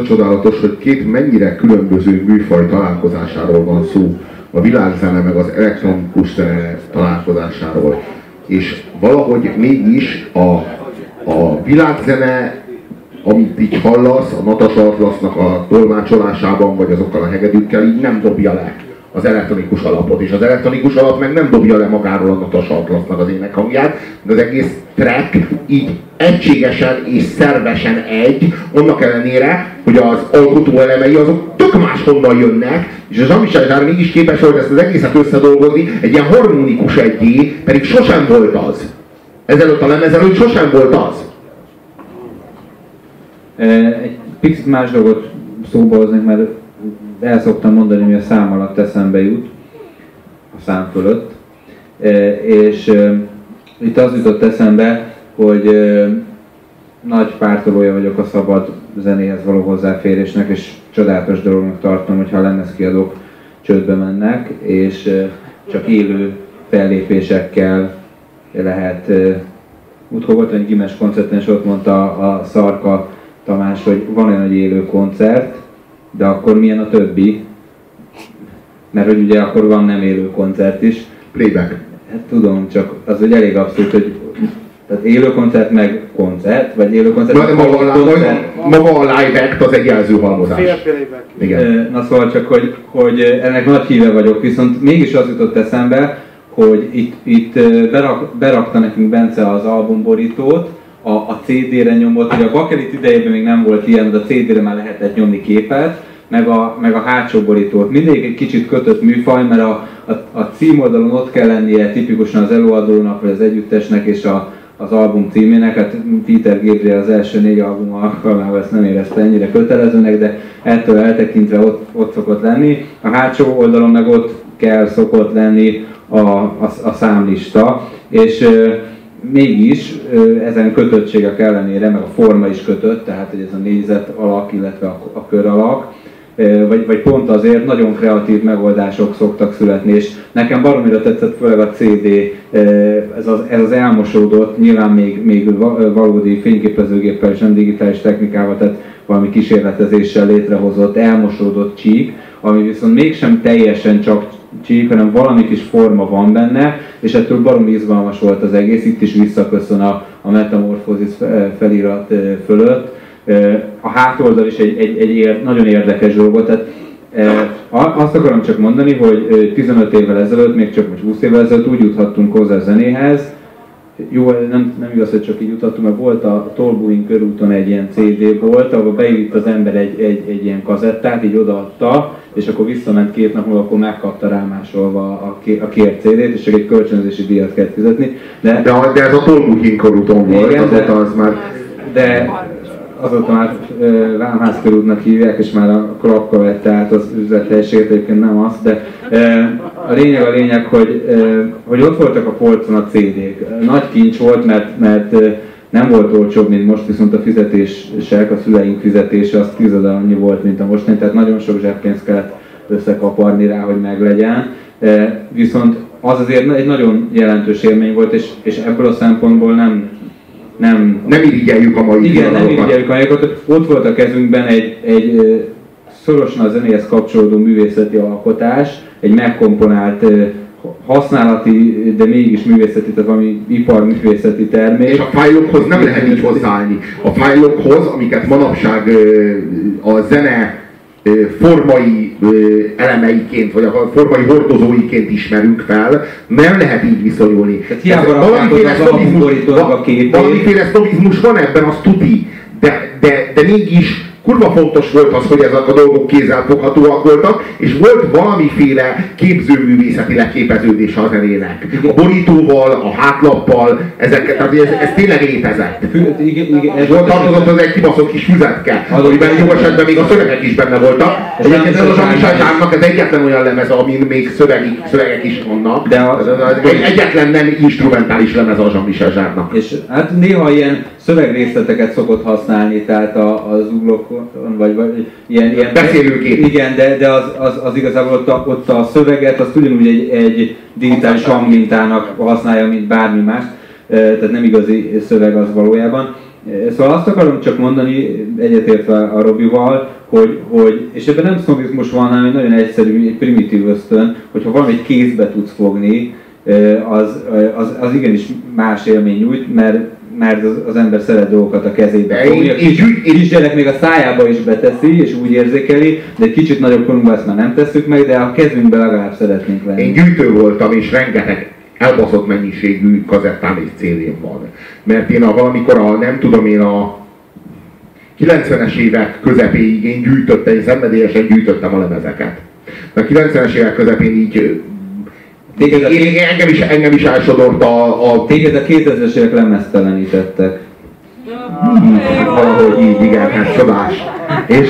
Csodálatos, hogy két mennyire különböző műfaj találkozásáról van szó. A világzene meg az elektronikus zene találkozásáról. És valahogy mégis a, a világzene, amit így hallasz, a Natasha Atlasnak a tolmácsolásában, vagy azokkal a hegedűkkel, így nem dobja le az elektronikus alapot, és az elektronikus alap meg nem dobja le magáról a Natasha Atlasnak az énekhangját, de az egész track így egységesen és szervesen egy, annak ellenére, hogy az alkotó elemei azok tök máshonnan jönnek, és az Jean-Michel mégis képes volt ezt az egészet összedolgozni egy ilyen harmonikus egyé, pedig sosem volt az. Ezelőtt a lemezelőtt sosem volt az. Egy picit más dolgot szóba hoznék, mert el szoktam mondani, hogy a szám alatt eszembe jut, a szám fölött. És itt az jutott eszembe, hogy nagy pártolója vagyok a szabad zenéhez való hozzáférésnek, és csodálatos dolognak tartom, hogyha a lemezkiadók csődbe mennek, és csak élő fellépésekkel lehet Utkó volt egy gimes koncerten, és ott mondta a Szarka Tamás, hogy van olyan, hogy élő koncert, de akkor milyen a többi? Mert hogy ugye akkor van nem élő koncert is. Playback. Hát tudom, csak az hogy elég abszurd, hogy tehát élő koncert meg koncert, vagy élő koncert meg maga, a, koncert. maga a live act az egy jelzőhalmozás. Fél playback. Igen. Na szóval csak, hogy, hogy ennek nagy híve vagyok, viszont mégis az jutott eszembe, hogy itt, itt berak, berakta nekünk Bence az albumborítót, a, a CD-re nyomott, hogy a bakelit idejében még nem volt ilyen, de a CD-re már lehetett nyomni képet, meg a, meg a hátsó borítót. Mindig egy kicsit kötött műfaj, mert a, a, a címoldalon ott kell lennie tipikusan az előadónak, vagy az együttesnek és a, az album címének. Hát Peter Gabriel az első négy album alkalmával ezt nem érezte ennyire kötelezőnek, de ettől eltekintve ott, ott szokott lenni. A hátsó oldalon meg ott kell szokott lenni a, a, a számlista, és mégis ezen kötöttségek ellenére, meg a forma is kötött, tehát hogy ez a négyzet alak, illetve a, a kör alak, vagy, vagy pont azért nagyon kreatív megoldások szoktak születni, és nekem baromira tetszett főleg a CD, ez az, ez az elmosódott, nyilván még, még valódi fényképezőgéppel és nem digitális technikával, tehát valami kísérletezéssel létrehozott, elmosódott csík, ami viszont mégsem teljesen csak csík, hanem valami kis forma van benne, és ettől barom izgalmas volt az egész, itt is visszaköszön a, a Metamorphosis felirat fölött. A hátoldal is egy, egy, egy ér, nagyon érdekes dolog volt, tehát azt akarom csak mondani, hogy 15 évvel ezelőtt, még csak most 20 évvel ezelőtt úgy juthattunk hozzá a zenéhez, jó, nem, nem igaz, hogy csak így jutottunk, mert volt a Tolbuin körúton egy ilyen CD volt, ahol beírt az ember egy, egy, egy ilyen kazettát, így odaadta, és akkor visszament két nap múlva, akkor megkapta rámásolva a, a kért CD-t, és csak egy kölcsönzési díjat kellett fizetni. De, de, de ez a Tolbuin körúton volt, igen, azóta az már... De azóta már Vámház körútnak hívják, és már a Klapka vette át az üzlethelyiséget, egyébként nem az, de a lényeg a lényeg, hogy, hogy ott voltak a polcon a CD-k. Nagy kincs volt, mert, mert nem volt olcsóbb, mint most, viszont a fizetések, a szüleink fizetése az tized annyi volt, mint a mostani, tehát nagyon sok zseppénzt kellett összekaparni rá, hogy meglegyen. Viszont az azért egy nagyon jelentős élmény volt, és, és ebből a szempontból nem, nem... Nem irigyeljük a mai Igen, nem irigyeljük a mai Ott volt a kezünkben egy, egy szorosan a zenéhez kapcsolódó művészeti alkotás, egy megkomponált használati, de mégis művészeti, tehát valami iparművészeti termék. És a fájlokhoz nem lehet így hozzáállni. A fájlokhoz, amiket manapság a zene formai elemeiként, vagy a formai hordozóiként ismerünk fel, nem lehet így viszonyulni. Tehát hiába valamiféle sznobizmus, valamiféle sznobizmus van ebben, az tuti, de, de, de mégis kurva fontos volt az, hogy ezek a dolgok kézzelfoghatóak voltak, és volt valamiféle képzőművészeti leképeződés a zenének. A borítóval, a hátlappal, ezek, tehát ez, ez tényleg létezett. Igen, igen, ez volt tartozott az egy kibaszott kis füzetke, amiben jó esetben még a szövegek is benne voltak. Egyébként ez az Amisázsáknak ez egyetlen olyan lemez, amin még szövegi, szövegek is vannak. De a, egy, egyetlen nem instrumentális lemez az Amisázsáknak. És hát néha ilyen szövegrészleteket szokott használni, tehát a, az uglok vagy, vagy ilyen, ilyen beszélőgép. Igen, de, de az, az, az igazából ott a, ott a szöveget, azt ugyanúgy egy, egy digitális hangmintának használja, mint bármi más, tehát nem igazi szöveg az valójában. Szóval azt akarom csak mondani, egyetértve a Robival, hogy, hogy és ebben nem sznobizmus van, hanem egy nagyon egyszerű, egy primitív ösztön, hogyha valamit kézbe tudsz fogni, az, az, az igenis más élmény nyújt, mert, mert az, az ember szeret dolgokat a kezébe fogni. A kis, kisgyerek még a szájába is beteszi, és úgy érzékeli, de egy kicsit nagyobb korunkban ezt már nem tesszük meg, de a kezünkbe legalább szeretnénk venni. Én gyűjtő voltam, és rengeteg elbaszott mennyiségű kazettám és CD-m van. Mert én a valamikor a, nem tudom én a 90-es évek közepéig én gyűjtöttem, én szenvedélyesen gyűjtöttem a lemezeket. De a 90-es évek közepén így Téged a, én, én, engem, is, engem is elsodort a, a téged a 2000-es évek lemeztelenítettek. valahogy így, igen, hát csodás. És,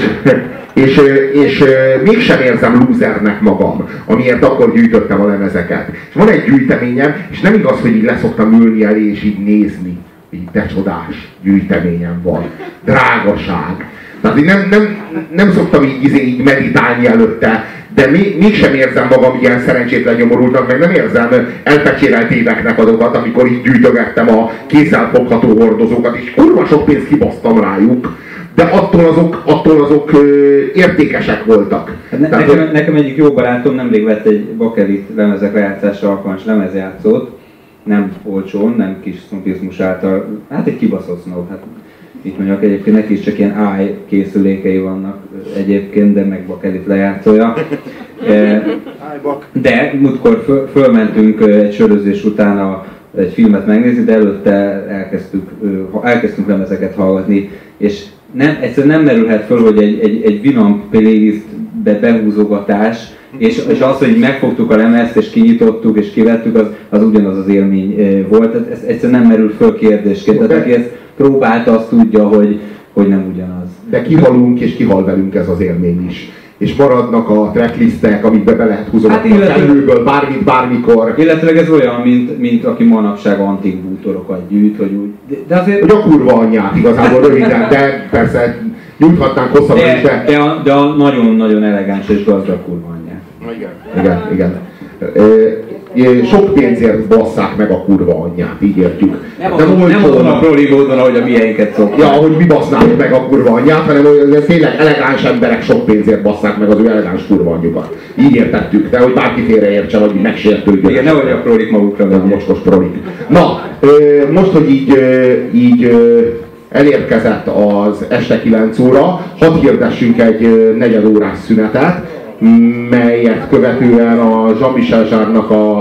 és, és mégsem érzem lúzernek magam, amiért akkor gyűjtöttem a lemezeket. És van egy gyűjteményem, és nem igaz, hogy így leszoktam ülni elé és így nézni. Így de csodás gyűjteményem van. Drágaság. Tehát én nem, nem, nem szoktam így, izé, így meditálni előtte, de még, mégsem érzem magam ilyen szerencsétlen nyomorultnak, meg nem érzem elpecsérelt éveknek azokat, amikor így gyűjtögettem a kézzel fogható hordozókat, és kurva sok pénzt kibasztam rájuk, de attól azok, attól azok ö, értékesek voltak. Hát ne, Tehát, nekem, nekem egyik jó barátom nemrég vett egy bakelit lemezek lejátszásra alkalmas lemezjátszót, nem olcsón, nem kis sznobizmus által, hát egy kibaszott sznob, hát itt mondjak egyébként neki is csak ilyen áj készülékei vannak egyébként, de meg bakelit lejátszója. De múltkor föl, fölmentünk egy sörözés után a, egy filmet megnézni, de előtte elkezdtük, elkezdtünk lemezeket hallgatni, és nem, egyszerűen nem merülhet föl, hogy egy, egy, egy Winamp playlistbe behúzogatás, és, és az, hogy megfogtuk a lemezt, és kinyitottuk, és kivettük, az, az ugyanaz az élmény volt. Tehát Ez egyszerűen nem merül föl kérdésként. Tehát aki ezt próbálta, azt tudja, hogy, hogy nem ugyanaz. de kihalunk és kihal velünk ez az élmény is. És maradnak a tracklistek, amikbe be lehet húzogatni Hát hát, a illetve- kellőből, bármit, bármikor. Illetve ez olyan, mint, mint aki manapság antik bútorokat gyűjt, hogy úgy. De, de azért Hogy a kurva anyját igazából röviden, de persze nyújthatnánk hosszabban is, De, de... de, a, de a nagyon-nagyon elegáns és gazdag kurva anyját. Igen. Igen, igen. Ö, Sok pénzért basszák meg a kurva anyját, így értjük. Nem, nem azon, nem azon a proli módon, ahogy a mieinket szokták. Ja, hogy mi basznánk meg a kurva anyját, hanem hogy tényleg elegáns emberek sok pénzért basszák meg az ő elegáns kurva anyjukat. Így értettük, de hogy bárki félreértse, vagy megsértődjön. Igen, nehogy a prolik magukra Nem, mocskos prolik. Na, most, hogy így, így elérkezett az este 9 óra, hadd hirdessünk egy negyed órás szünetet, melyet követően a Jean-Michel Zsárnak a,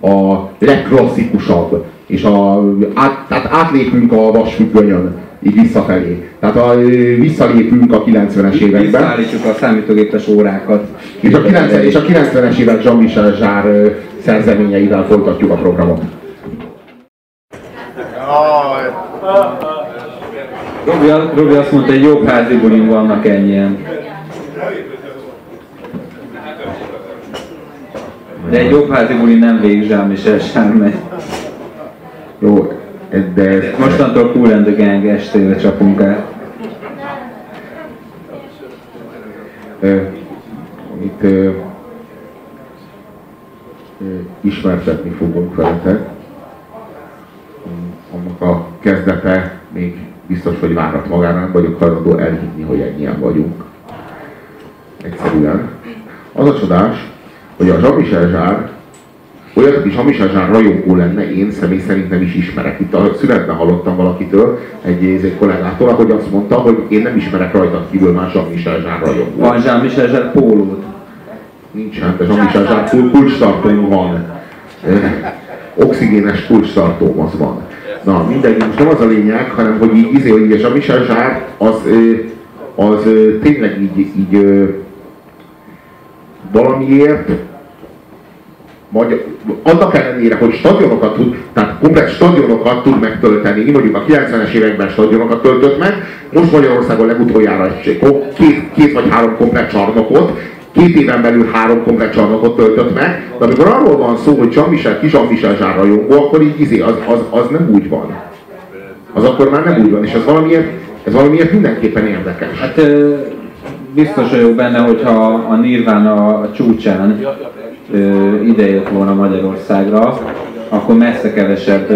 a legklasszikusabb, és a, át, tehát átlépünk a vasfüggönyön, így visszafelé. Tehát a, visszalépünk a 90-es években. Visszaállítjuk a számítógépes órákat. És a, 90, és a 90-es évek Jean-Michel Zsár szerzeményeivel folytatjuk a programot. Aj, Robi, Robi azt mondta, hogy jobb házi bulim vannak ennyien. De egy jobb házi buli nem végig Jean Michel Sár megy. Jó, de ez, Mostantól Cool and the Gang estére csapunk át. ö, ö, ö, ismertetni fogunk veletek, annak a kezdete még biztos, hogy várat magára, nem vagyok hajlandó elhinni, hogy ennyien vagyunk. Egyszerűen. Az a csodás, hogy a Jean-Michel Zsár olyat, aki Jean-Michel Zsár rajongó lenne, én személy szerint nem is ismerek. Itt a szünetben hallottam valakitől, egy, egy kollégától, hogy azt mondta, hogy én nem ismerek rajtad kívül más Jean-Michel Zsár rajongó. Van Jean Michel Sár pólód. Nincsen, de Jean-Michel Zsár van. Oxigénes kulcstartóm az van. Na, mindegy, most nem az a lényeg, hanem hogy így, izé, hogy a Jean-Michel Zsár az, az tényleg így, így valamiért Magyar, annak ellenére, hogy stadionokat tud, tehát komplet stadionokat tud megtölteni, mondjuk a 90-es években stadionokat töltött meg, most Magyarországon legutoljára két, két vagy három komplet csarnokot, két éven belül három komplet csarnokot töltött meg, de amikor arról van szó, hogy Jean-Michel, ki Jean-Michel rajongó, akkor így izé, az, az, az nem úgy van. Az akkor már nem úgy van, és ez valamiért, ez valamiért mindenképpen érdekes. Hát biztos vagyok benne, hogyha a Nirvana a csúcsán idejött volna Magyarországra, akkor messze kevesebb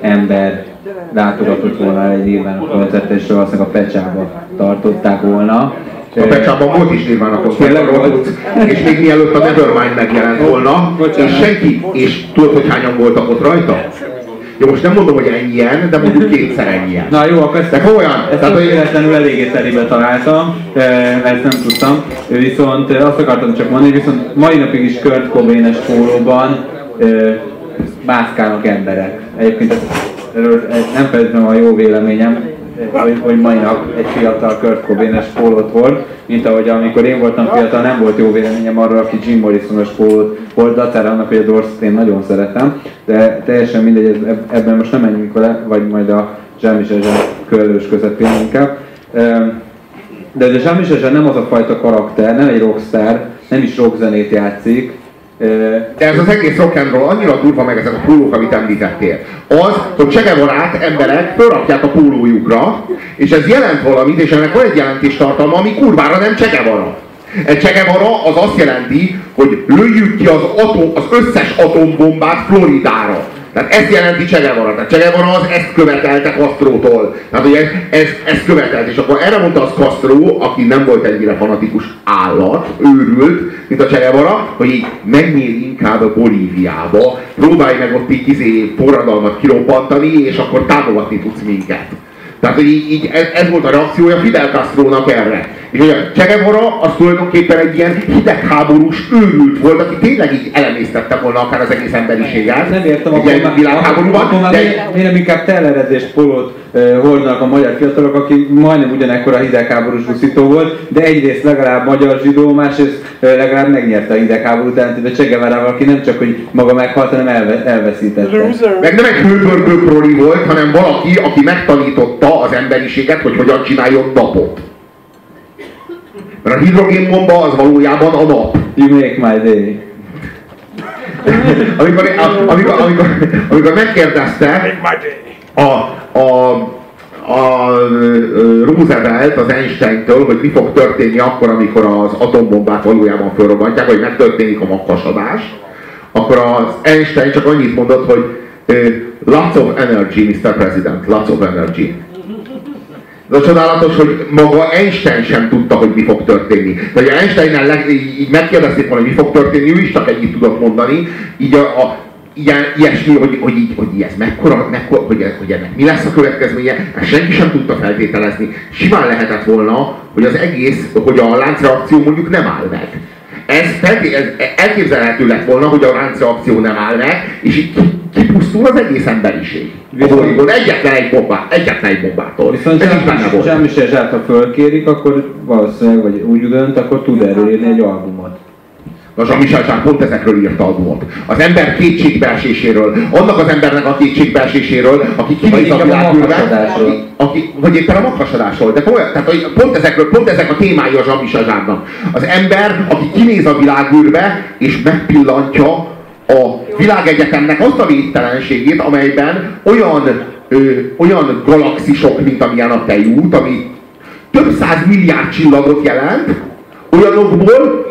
ember látogatott volna egy nyilvános koncertre, és valószínűleg a Pecsába tartották volna. A Pecsában volt is nyilvános Tényleg volt? és még mielőtt a Nevermind megjelent volna, és senki, és tudod, hogy hányan voltak ott rajta? Jó, most nem mondom, hogy ennyien, de mondjuk kétszer ennyien. Na jó, akkor ezt, De komolyan, ezt tehát, hogy- véletlenül eléggé teribe találtam, ezt nem tudtam. Viszont azt akartam csak mondani, viszont mai napig is Kurt Cobain-es pólóban mászkálnak emberek. Egyébként erről nem feltétlenül a jó véleményem, hogy, hogy mai nap egy fiatal Kurt Cobain-es pólót mint ahogy amikor én voltam fiatal, nem volt jó véleményem arról, aki Jim Morrison-os pólót hord, dacára annak, hogy a Dorset én nagyon szeretem, de teljesen mindegy, ebben most nem menjünk vele, vagy majd a Jean-Michel Jarre körülős közepén inkább. De ugye Jean-Michel Jarre nem az a fajta karakter, nem egy rockstar, nem is rockzenét játszik, De ez az egész rock and roll annyira durva meg ezek a pólók, amit említettél. Az, hogy Csegevarát emberek fölrakják a pólójukra, és ez jelent valamit, és ennek van egy jelentéstartalma, ami kurvára nem Csegevara. Egy Csegevara az azt jelenti, hogy lőjük ki az, atom, az összes atombombát Floridára. Tehát ezt jelenti Csegevara. Tehát Csegevara az ezt követelte Castro-tól. Tehát hogy ez, ez, ezt követelt. És akkor erre mondta az Castro, aki nem volt ennyire fanatikus állat, őrült, mint a Csegevara, hogy így menjél inkább a Bolíviába, próbálj meg ott így izé forradalmat kirobbantani, és akkor támogatni tudsz minket. Tehát, hogy így, így ez, ez, volt a reakciója Fidel Castrónak erre. És hogy a Che Guevara az tulajdonképpen egy ilyen hidegháborús őrült volt, aki tényleg így elemésztette volna akár az egész emberiséget. nem értem, egy akkor ilyen világháborúban. akkor már de, miért, inkább telleredés polót uh, hordnak a magyar fiatalok, aki majdnem ugyanekkor a hidegháborús buszító volt, de egyrészt legalább magyar zsidó, másrészt uh, legalább megnyerte a hidegháborút, tehát a Che Guevarával, aki nem csak hogy maga meghalt, hanem elve, elveszítette. Loser. meg nem egy hőbörgő proli volt, hanem valaki, aki megtanította az emberiséget, hogy hogyan csináljon napot. Mert a hidrogénbomba az valójában a nap. You make my day. Amikor, amikor, amikor, amikor megkérdezte, Make my day. a, a, a Roosevelt az Einstein-től, hogy mi fog történni akkor, amikor az atombombát valójában felrobbantják, vagy megtörténik a maghasadás, akkor az Einstein csak annyit mondott, hogy ö, lots of energy, Mr. President, lots of energy. Ez a csodálatos, hogy maga Einstein sem tudta, hogy mi fog történni. De ugye Einsteinnel leg, így megkérdezték volna, hogy mi fog történni, ő is csak ennyit tudott mondani. Így a, a ilyen, ilyesmi, hogy, hogy, így, hogy ez mekkora, mekkora hogy, ez, hogy ennek mi lesz a következménye, ezt senki sem tudta feltételezni. Simán lehetett volna, hogy az egész, hogy a láncreakció mondjuk nem áll meg. Ez, ez elképzelhető lett volna, hogy a láncreakció nem áll meg, és így ki- kipusztul az egész emberiség. Viszont- egyetlen egy bombát, egyetlen egy bombától. Viszont. Jean-Michel Zsát, ha fölkérik, akkor valószínűleg, vagy úgy dönt, akkor tud erről írni egy albumot. A Jean-Michel Jarre pont ezekről írt albumot. Az ember kétségbeeséséről, annak az embernek a kétségbeeséséről, aki kinéz a a világűrbe, aki, aki, vagy éppen a maghasadásról, de komolyan, tehát pont, ezekről, pont ezek a témái a Jean-Michel Jarre-nak. Az ember, aki kinéz a világűrbe, és megpillantja a világegyetemnek azt a végtelenségét, amelyben olyan, ö, olyan galaxisok, mint amilyen a tejút, ami több száz milliárd csillagot jelent, olyanokból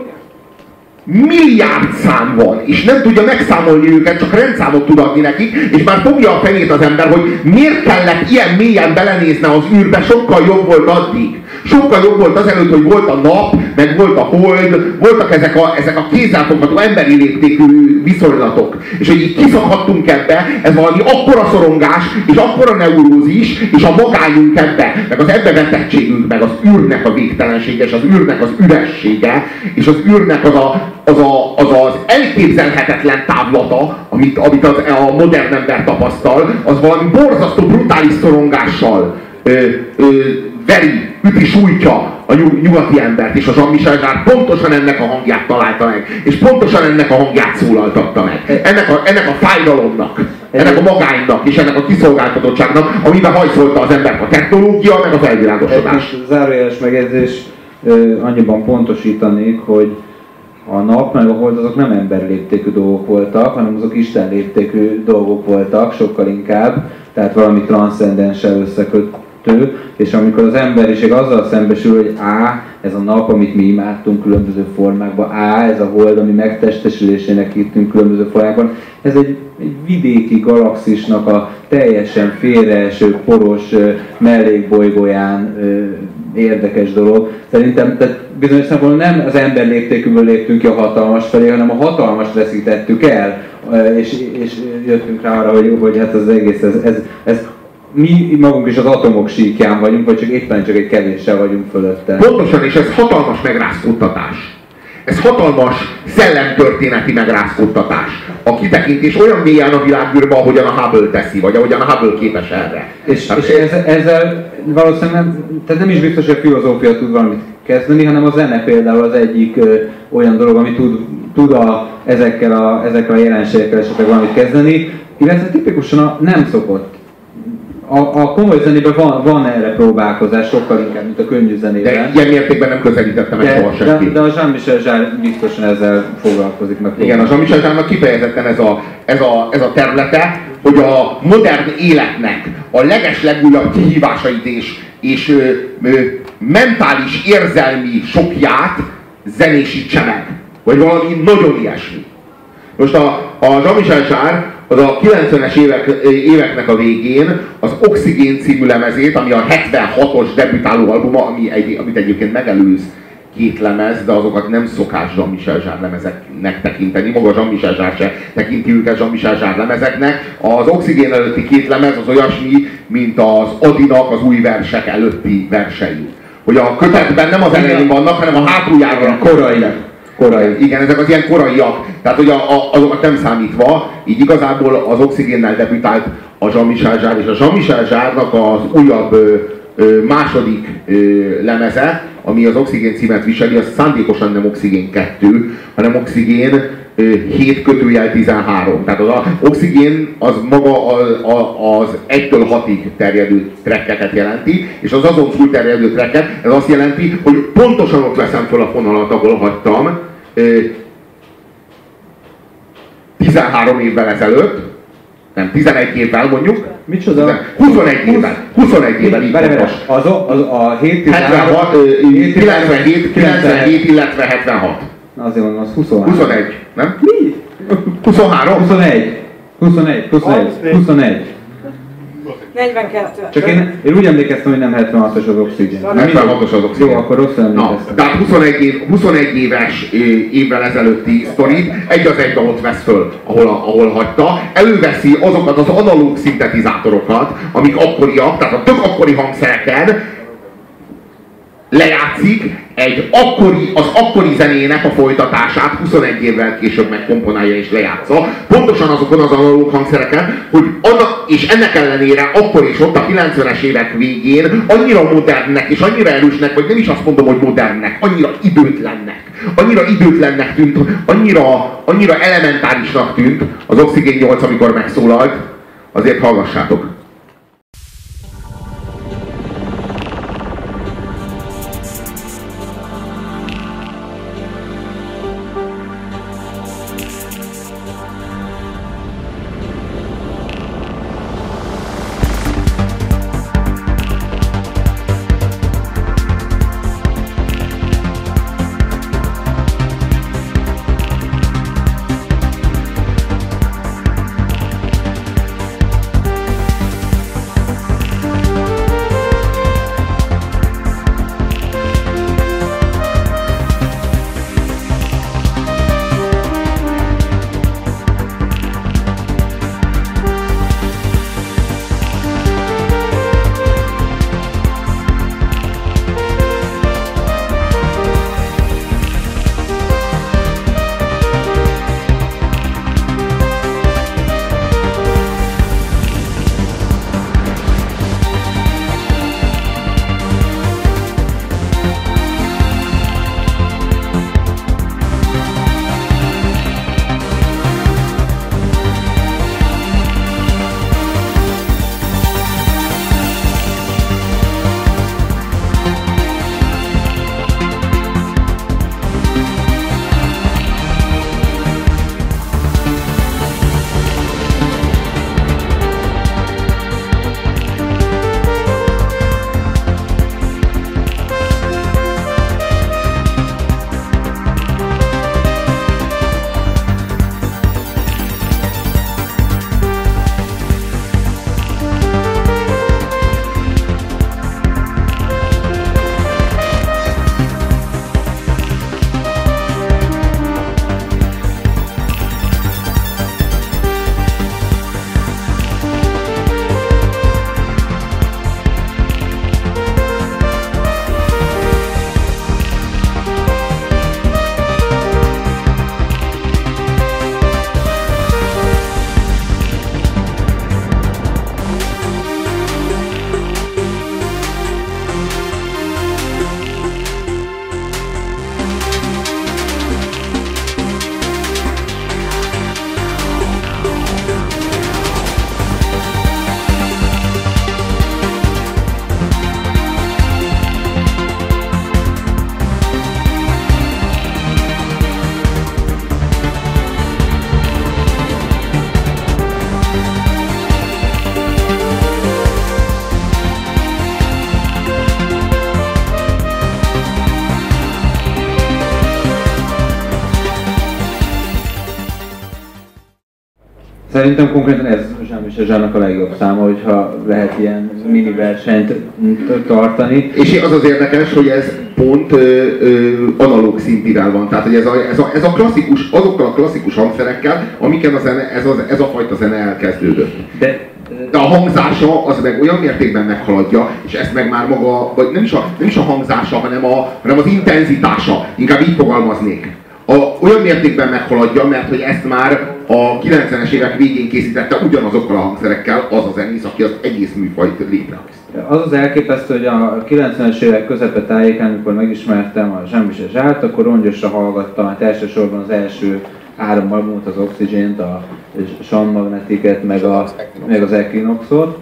milliárd szám van, és nem tudja megszámolni őket, csak rendszámot tud adni nekik, és már fogja a fejét az ember, hogy miért kellett ilyen mélyen belenézne az űrbe, sokkal jobb volt addig. Sokkal jobb volt azelőtt, hogy volt a nap, meg volt a hold, voltak ezek a, ezek a kézzelfogható emberi léptékű viszonylatok. És hogy így kiszakadtunk ebbe, ez valami akkora szorongás, és akkora neurózis, és a magányunk ebbe, meg az ebbe vetettségünk, meg az űrnek a végtelensége, és az űrnek az üressége, és az űrnek az a, az, a, az, az elképzelhetetlen távlata, amit, amit az, a modern ember tapasztal, az valami borzasztó brutális szorongással ö, ö, veri, üti, sújtja a nyug, nyugati embert, és a Jean-Michel Jarre pontosan ennek a hangját találta meg, és pontosan ennek a hangját szólaltatta meg. Ennek a, ennek a fájdalomnak, ennek a magánynak, és ennek a kiszolgáltatottságnak, amiben hajszolta az embert a technológia, meg a felvilágosodás. Egy zárójeles megjegyzés, annyiban pontosítanék, hogy a nap meg a hold azok nem emberléptékű dolgok voltak, hanem azok Isten léptékű dolgok voltak, sokkal inkább, tehát valami transzcendenssel összekötő kettő, és amikor az emberiség azzal szembesül, hogy á, ez a nap, amit mi imádtunk különböző formákban, á, ez a hold, ami megtestesülésének hittünk különböző formákban, ez egy, egy vidéki galaxisnak a teljesen félreeső, poros mellékbolygóján érdekes dolog. Szerintem tehát bizonyos szempontból nem az ember léptékűből léptünk ki a hatalmas felé, hanem a hatalmast veszítettük el, és, és jöttünk rá arra, hogy, hogy hát az egész, ez, ez, ez mi magunk is az atomok síkján vagyunk, vagy csak éppen csak egy kevéssel vagyunk fölötte. Pontosan, és ez hatalmas megrázkódtatás. Ez hatalmas szellemtörténeti megrázkódtatás. A kitekintés olyan mélyen a világűrbe, ahogyan a Hubble teszi, vagy ahogyan a Hubble képes erre. És, hát, és ezzel, ezzel valószínűleg nem, tehát nem is biztos, hogy a filozófia tud valamit kezdeni, hanem a zene például az egyik ö, olyan dolog, ami tud, tud a, ezekkel, a, ezekkel a jelenségekkel esetleg valamit kezdeni, illetve tipikusan a nem szokott a, a komoly zenében van, van erre próbálkozás, sokkal inkább, mint a könnyű zenében. De ilyen mértékben nem közelítettem meg soha senki. De, de a Jean-Michel Jarre biztosan ezzel foglalkozik. Meg Igen, a Jean-Michel Jarre kifejezetten ez a, ez, a, ez a területe, hogy a modern életnek a leges legújabb kihívásait és, és ö, ö, mentális érzelmi sokját zenésítse meg. Vagy valami nagyon ilyesmi. Most a, a Jean-Michel Jarre az a 90-es évek, éveknek a végén az Oxigén című lemezét, ami a 76-os debütáló albuma, ami egy, amit egyébként megelőz két lemez, de azokat nem szokás Jean-Michel Jarre lemezeknek tekinteni, maga Jean-Michel Jarre se tekinti őket Jean-Michel Jarre lemezeknek. Az Oxigén előtti két lemez az olyasmi, mint az Adinak az új versek előtti versei. Hogy a kötetben nem az elején vannak, hanem a hátuljáron korai korai. Igen, ezek az ilyen koraiak, tehát hogy a, a, azokat nem számítva, így igazából az oxigénnel debütált a Jean-Michel Jarre, és a Jean-Michel Jarre-nak az újabb ö, ö, második ö, lemeze, ami az Oxigén címet viseli, az szándékosan nem Oxigén 2, hanem Oxigén 7 kötőjel 13. Tehát az a oxigén az maga az, az 1-től 6-ig terjedő trekkeket jelenti, és az azon túl terjedő trekket, ez azt jelenti, hogy pontosan ott veszem fel a fonalat, ahol hagytam, 13 évvel ezelőtt, nem, 11 évvel mondjuk. Micsoda? 21 évvel. 21 évvel így várj, az, a, az a 7 76, 97, 97, illetve 76. Na azért mondom, az 23. 21, nem? Mi? 23? 21. 21, 21, 21. 42. Csak én, én úgy emlékeztem, hogy nem 76-os az oxigén. 76-os az oxigén. Jó, akkor rosszul emlékeztem. Na, tehát 21, év, 21 éves évvel ezelőtti sztorit egy az egybe ott vesz föl, ahol, ahol hagyta. Előveszi azokat az analóg szintetizátorokat, amik akkoriak, tehát a tök akkori hangszereken, lejátszik egy akkori, az akkori zenének a folytatását 21 évvel később megkomponálja és lejátsza, pontosan azokon az analóg hangszereken, hogy annak, és ennek ellenére akkor is ott a 90-es évek végén annyira modernnek és annyira erősnek, vagy nem is azt mondom, hogy modernnek, annyira időtlennek, annyira időtlennek tűnt, annyira, annyira elementárisnak tűnt az Oxygen 8, amikor megszólalt, azért hallgassátok. Szerintem konkrétan ez sem is Zsának a legjobb száma, hogyha lehet ilyen mini versenyt tartani. És az az érdekes, hogy ez pont ö, ö, analóg szintivel van. Tehát, hogy ez a, ez, a, ez a klasszikus, azokkal a klasszikus hangszerekkel, amiken a zene, ez, a, ez a fajta zene elkezdődött. De de a hangzása az meg olyan mértékben meghaladja, és ezt meg már maga, vagy nem is a, nem is a hangzása, hanem, a, hanem az intenzitása, inkább így fogalmaznék. A, olyan mértékben meghaladja, mert hogy ezt már a 90-es évek végén készítette ugyanazokkal a hangszerekkel az a zenész, aki az egész műfajt létrehozta. Az az elképesztő, hogy a 90-es évek közepe tájékán, amikor megismertem a Zsembi Zsárt, akkor rongyosra hallgattam, hát elsősorban az első három albumot, az Oxygen-t, a Sean Magnetiket, meg, a, meg az Equinoxot,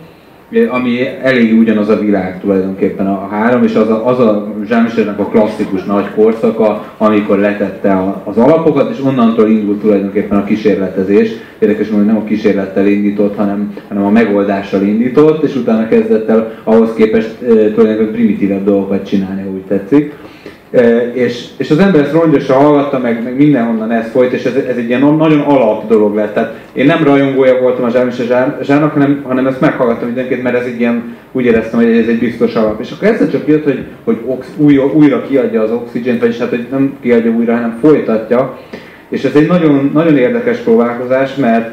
ami elég ugyanaz a világ tulajdonképpen a három, és az a, az a jean a klasszikus nagy korszaka, amikor letette az alapokat, és onnantól indult tulajdonképpen a kísérletezés. Érdekes, hogy nem a kísérlettel indított, hanem, hanem a megoldással indított, és utána kezdett el ahhoz képest e, tulajdonképpen primitívebb dolgokat csinálni, úgy tetszik és, és az ember ezt rongyosan hallgatta, meg, meg mindenhonnan ez folyt, és ez, ez egy ilyen nagyon alap dolog lett. Tehát én nem rajongója voltam a Zsár és a Zsárnak, hanem, hanem ezt meghallgattam mindenkit, mert ez egy ilyen, úgy éreztem, hogy ez egy biztos alap. És akkor egyszer csak jött, hogy, hogy ox, újra, újra kiadja az oxigént, vagyis hát, hogy nem kiadja újra, hanem folytatja. És ez egy nagyon, nagyon érdekes próbálkozás, mert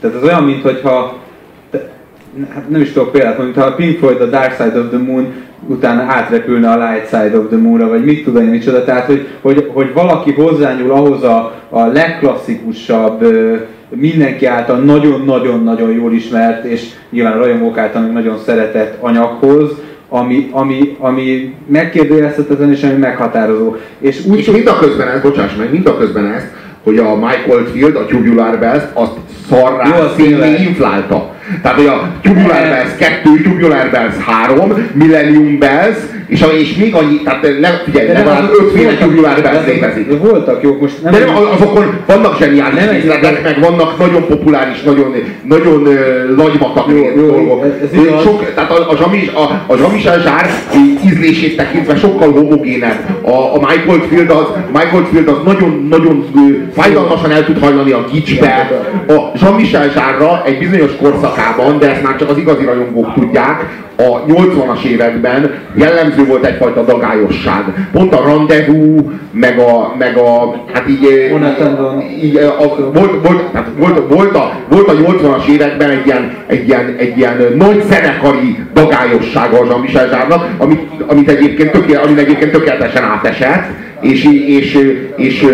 tehát ez olyan, mintha hát nem is tudok példát mondani, ha a Pink Floyd a Dark Side of the Moon utána átrepülne a Light Side of the Moon-ra, vagy mit tudom én micsoda, tehát hogy, hogy, hogy valaki hozzányúl ahhoz a, a legklasszikusabb, mindenki által nagyon-nagyon-nagyon jól ismert, és nyilván a rajongók által nagyon szeretett anyaghoz, ami, ami, ami megkérdőjelezhetetlen és ami meghatározó. És, úgy, és mind a közben ez, bocsáss meg, mind a közben ezt, hogy a Mike Oldfield, a Tubular Bells, azt szarrá színné inflálta. Tehát, hogy a Tubular Bells 2, Tubular Bells 3, Millennium Bells, és, és még annyi, tehát ne, figyelj, legalább ötféle Bells létezik. Voltak jók, most nem... De nem, azokon vannak zseniális részletek, meg vannak nagyon populáris, nagyon, nagyon uh, lagymatak dolgok. Ez, ez sok, tehát a, a, Jean, a, a Jean-Michel Zsár ízlését tekintve sokkal homogénebb. A, a Michael Field az, Michael Field az nagyon, nagyon fájdalmasan el tud hajlani a kicsbe. A Jean-Michel Zsárra egy bizonyos korszakában, de ezt már csak az igazi rajongók tudják, a 80-as években jellemző volt egyfajta dagályosság. Pont a rendezvú, meg a, meg a hát így, így a, volt, volt, hát volt, volt, a, volt a 80-as években egy ilyen, egy ilyen, egy ilyen nagy zenekari dagályossága a Jean-Michel Zsárnak, amit, amit egyébként, tökéle, amit egyébként tökéletesen átesett, és, és, és, és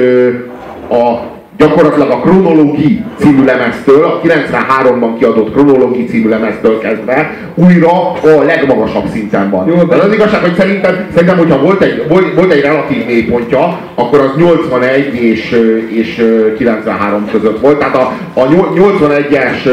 a gyakorlatilag a Chronology című lemeztől, a 93-ban kiadott Chronology című lemeztől kezdve újra a legmagasabb szinten van. Jó, de az igazság, hogy szerintem, szerintem hogyha volt egy, volt, volt egy relatív mélypontja, akkor az 81 és, és 93 között volt. Tehát a, a 81-es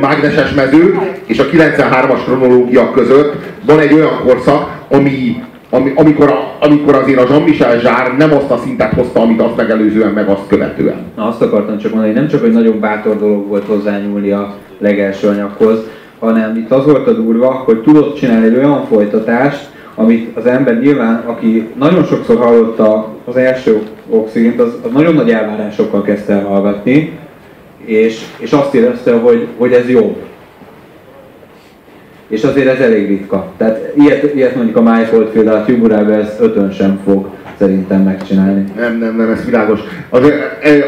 mágneses mező és a 93-as kronológia között van egy olyan korszak, ami ami, amikor, amikor azért a Jean-Michel Zsár nem azt a szintet hozta, amit azt megelőzően, meg azt követően. Na azt akartam csak mondani, nem csak, hogy nagyon bátor dolog volt hozzányúlni a legelső anyaghoz, hanem itt az volt a durva, hogy tudott csinálni egy olyan folytatást, amit az ember nyilván, aki nagyon sokszor hallotta az első oxigént, az, az nagyon nagy elvárásokkal kezdte el hallgatni, és, és azt érezte, hogy, hogy ez jó és azért ez elég ritka. Tehát ilyet, ilyet mondjuk a Michael például a Tuburába ez ötön sem fog szerintem megcsinálni. Nem, nem, nem, ez világos. Az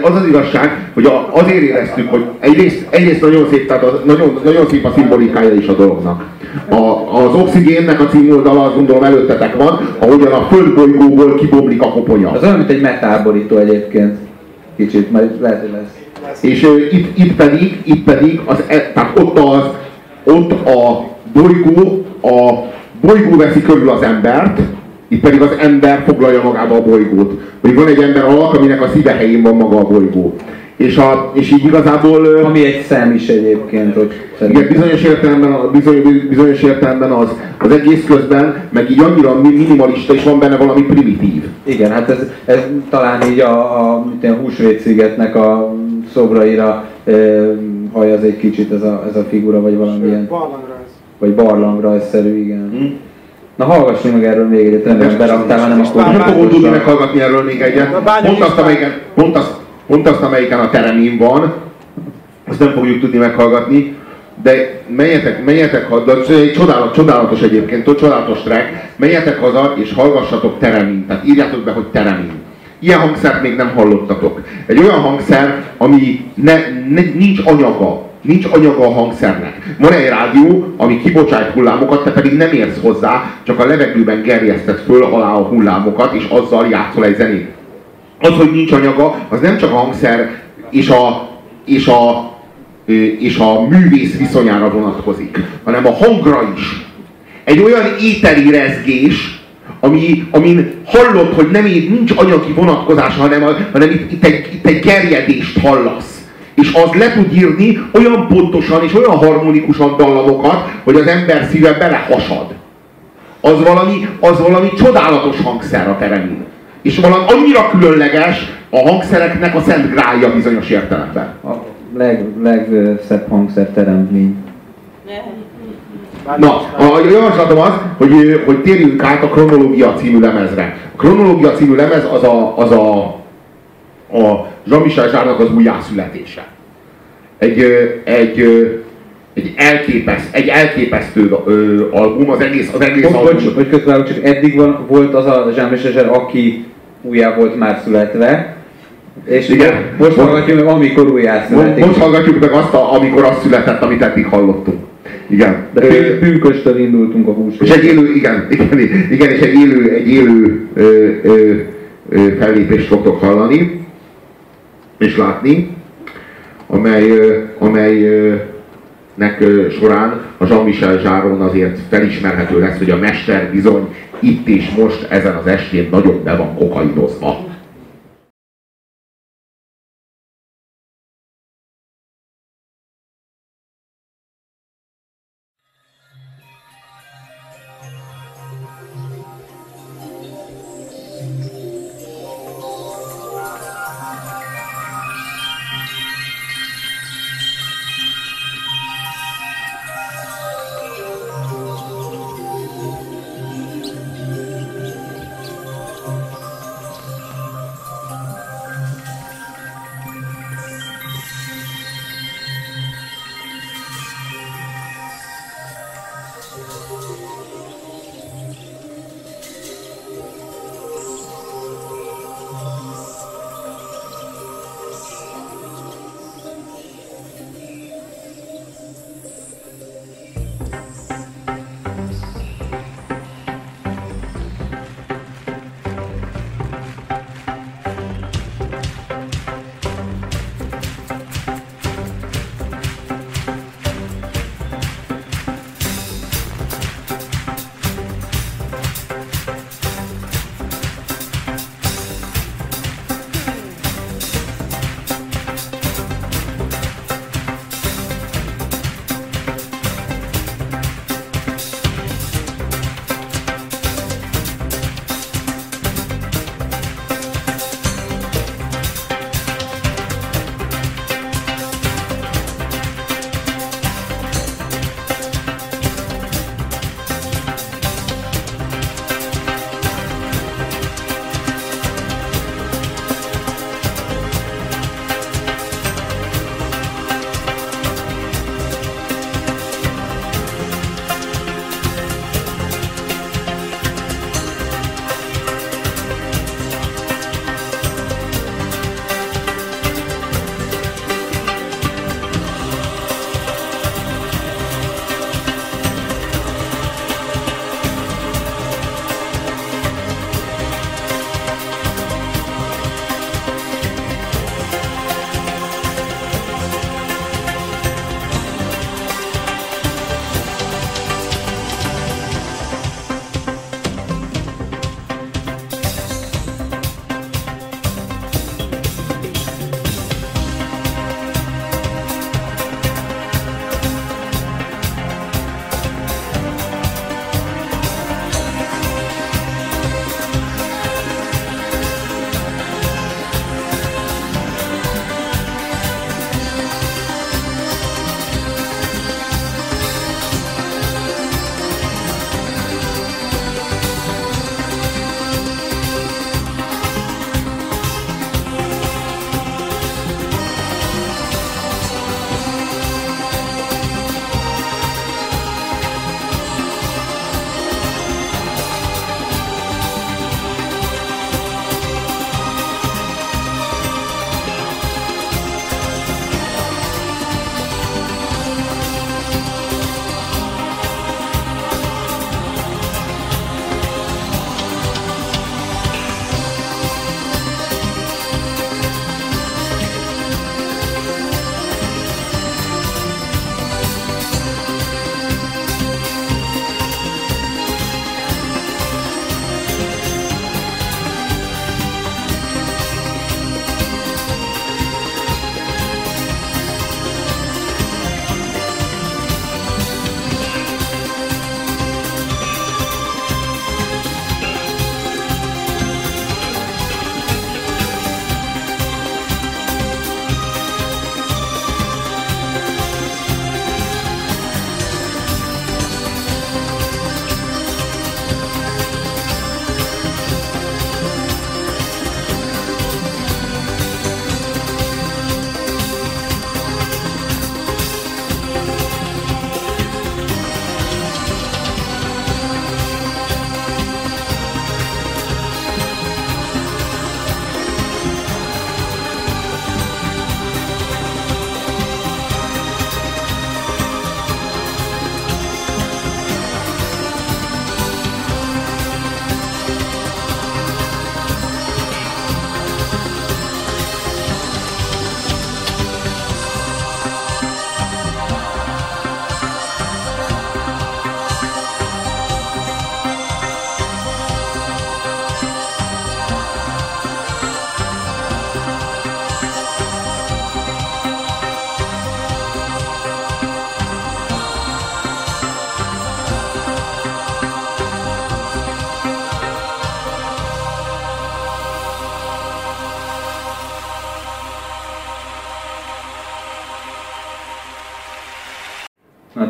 az, az igazság, hogy azért éreztük, hogy egyrészt, egyrészt nagyon szép, tehát az, nagyon, nagyon szép a szimbolikája is a dolognak. A, az oxigénnek a címoldala, azt gondolom előttetek van, ahogyan a földbolygóból kibomlik a koponya. Az olyan, mint egy metálborító egyébként. Kicsit, majd lehet, hogy lesz. És uh, itt, itt, pedig, itt pedig, az, e, tehát ott az, ott a bolygó, a bolygó veszi körül az embert, itt pedig az ember foglalja magába a bolygót. Vagy van egy ember alak, aminek a szíve helyén van maga a bolygó. És, a, és így igazából... Ami egy szem is egyébként. Hogy igen, bizonyos értelemben, bizony, bizonyos értelemben az, az egész közben, meg így annyira minimalista, és van benne valami primitív. Igen, hát ez, ez talán így a, a, a húsvétszigetnek a szobraira e, hajaz egy kicsit ez a, ez a figura, vagy valamilyen vagy barlangrajszerű, igen. Hmm. Na hallgassunk meg erről még egyet, remélem beraktál, nem akkor... Nem fogod tudni meghallgatni erről még egyet. Pont azt, amelyiken, pont azt, pont azt, amelyiken a teremin van, azt nem fogjuk tudni meghallgatni, de menjetek, menjetek haza, egy csodálatos, csodálatos egyébként, csodálatos track, menjetek haza és hallgassatok teremin, tehát írjátok be, hogy teremin. Ilyen hangszert még nem hallottatok. Egy olyan hangszer, ami ne, ne, nincs anyaga, nincs anyaga a hangszernek. Van egy rádió, ami kibocsát hullámokat, te pedig nem érsz hozzá, csak a levegőben gerjeszted föl alá a hullámokat, és azzal játszol egy zenét. Az, hogy nincs anyaga, az nem csak a hangszer és a, és a, és a művész viszonyára vonatkozik, hanem a hangra is. Egy olyan éteri rezgés, ami, amin hallod, hogy nem nincs anyagi vonatkozása, hanem, hanem itt, itt, egy, itt egy gerjedést hallasz. És az le tud írni olyan pontosan és olyan harmonikusan dallamokat, hogy az ember szíve belehasad. Az valami, az valami csodálatos hangszer a teremin. És valami annyira különleges a hangszereknek a szent grálja bizonyos értelemben. A leg, legszebb hangszer teremtmény. Na, a javaslatom az, hogy, hogy térjünk át a Kronológia című lemezre. A Kronológia című lemez az a, az a, a Jean-Michel Zsárnak az újjászületése. Egy, egy, egy, elképesz, egy elképesztő ö, album, az egész, az egész Most, album. Hogy, hogy közben csak eddig van, volt az a Jean-Michel Zsár, aki újjá volt már születve, és Igen. most hallgatjuk meg, amikor újjá születik. Most hallgatjuk meg azt, a, amikor az született, amit eddig hallottunk. Igen. De pün- pünköstől indultunk a hús. És egy élő, igen, igen, igen és egy élő, egy élő ö, ö, ö, fellépést fogtok hallani, és látni, amely, ö, amely ö, nek ö, során a Jean-Michel Zsáron azért felismerhető lesz, hogy a mester bizony itt és most ezen az estén nagyon be van kokainozva.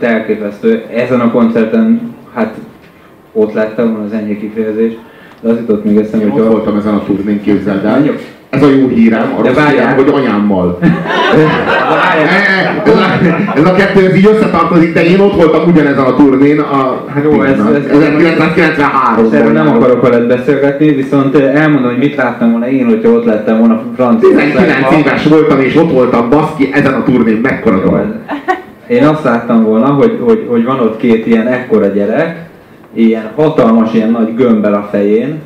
Hát elképesztő. Ezen a koncerten, hát ott lettem volna az enyhe kifejezés, de az jutott még eszembe, hogy ott voltam ezen a turnén, képzeld el. Jó. Ez a jó hírem, a De rossz hírem, hogy anyámmal. ez, a, ez a kettő ez így összetartozik, de én ott voltam ugyanezen a turnén, a, hát Jó, ez- ez- 1993-ban. Erről nem akarok veled beszélgetni, viszont elmondom, hogy mit láttam volna én, hogyha ott lettem volna francia. 19 éves voltam, és ott voltam, baszki, ezen a turnén mekkora dolog. Én azt láttam volna, hogy, hogy, hogy van ott két ilyen ekkora gyerek, ilyen hatalmas, ilyen nagy gömbbel a fején,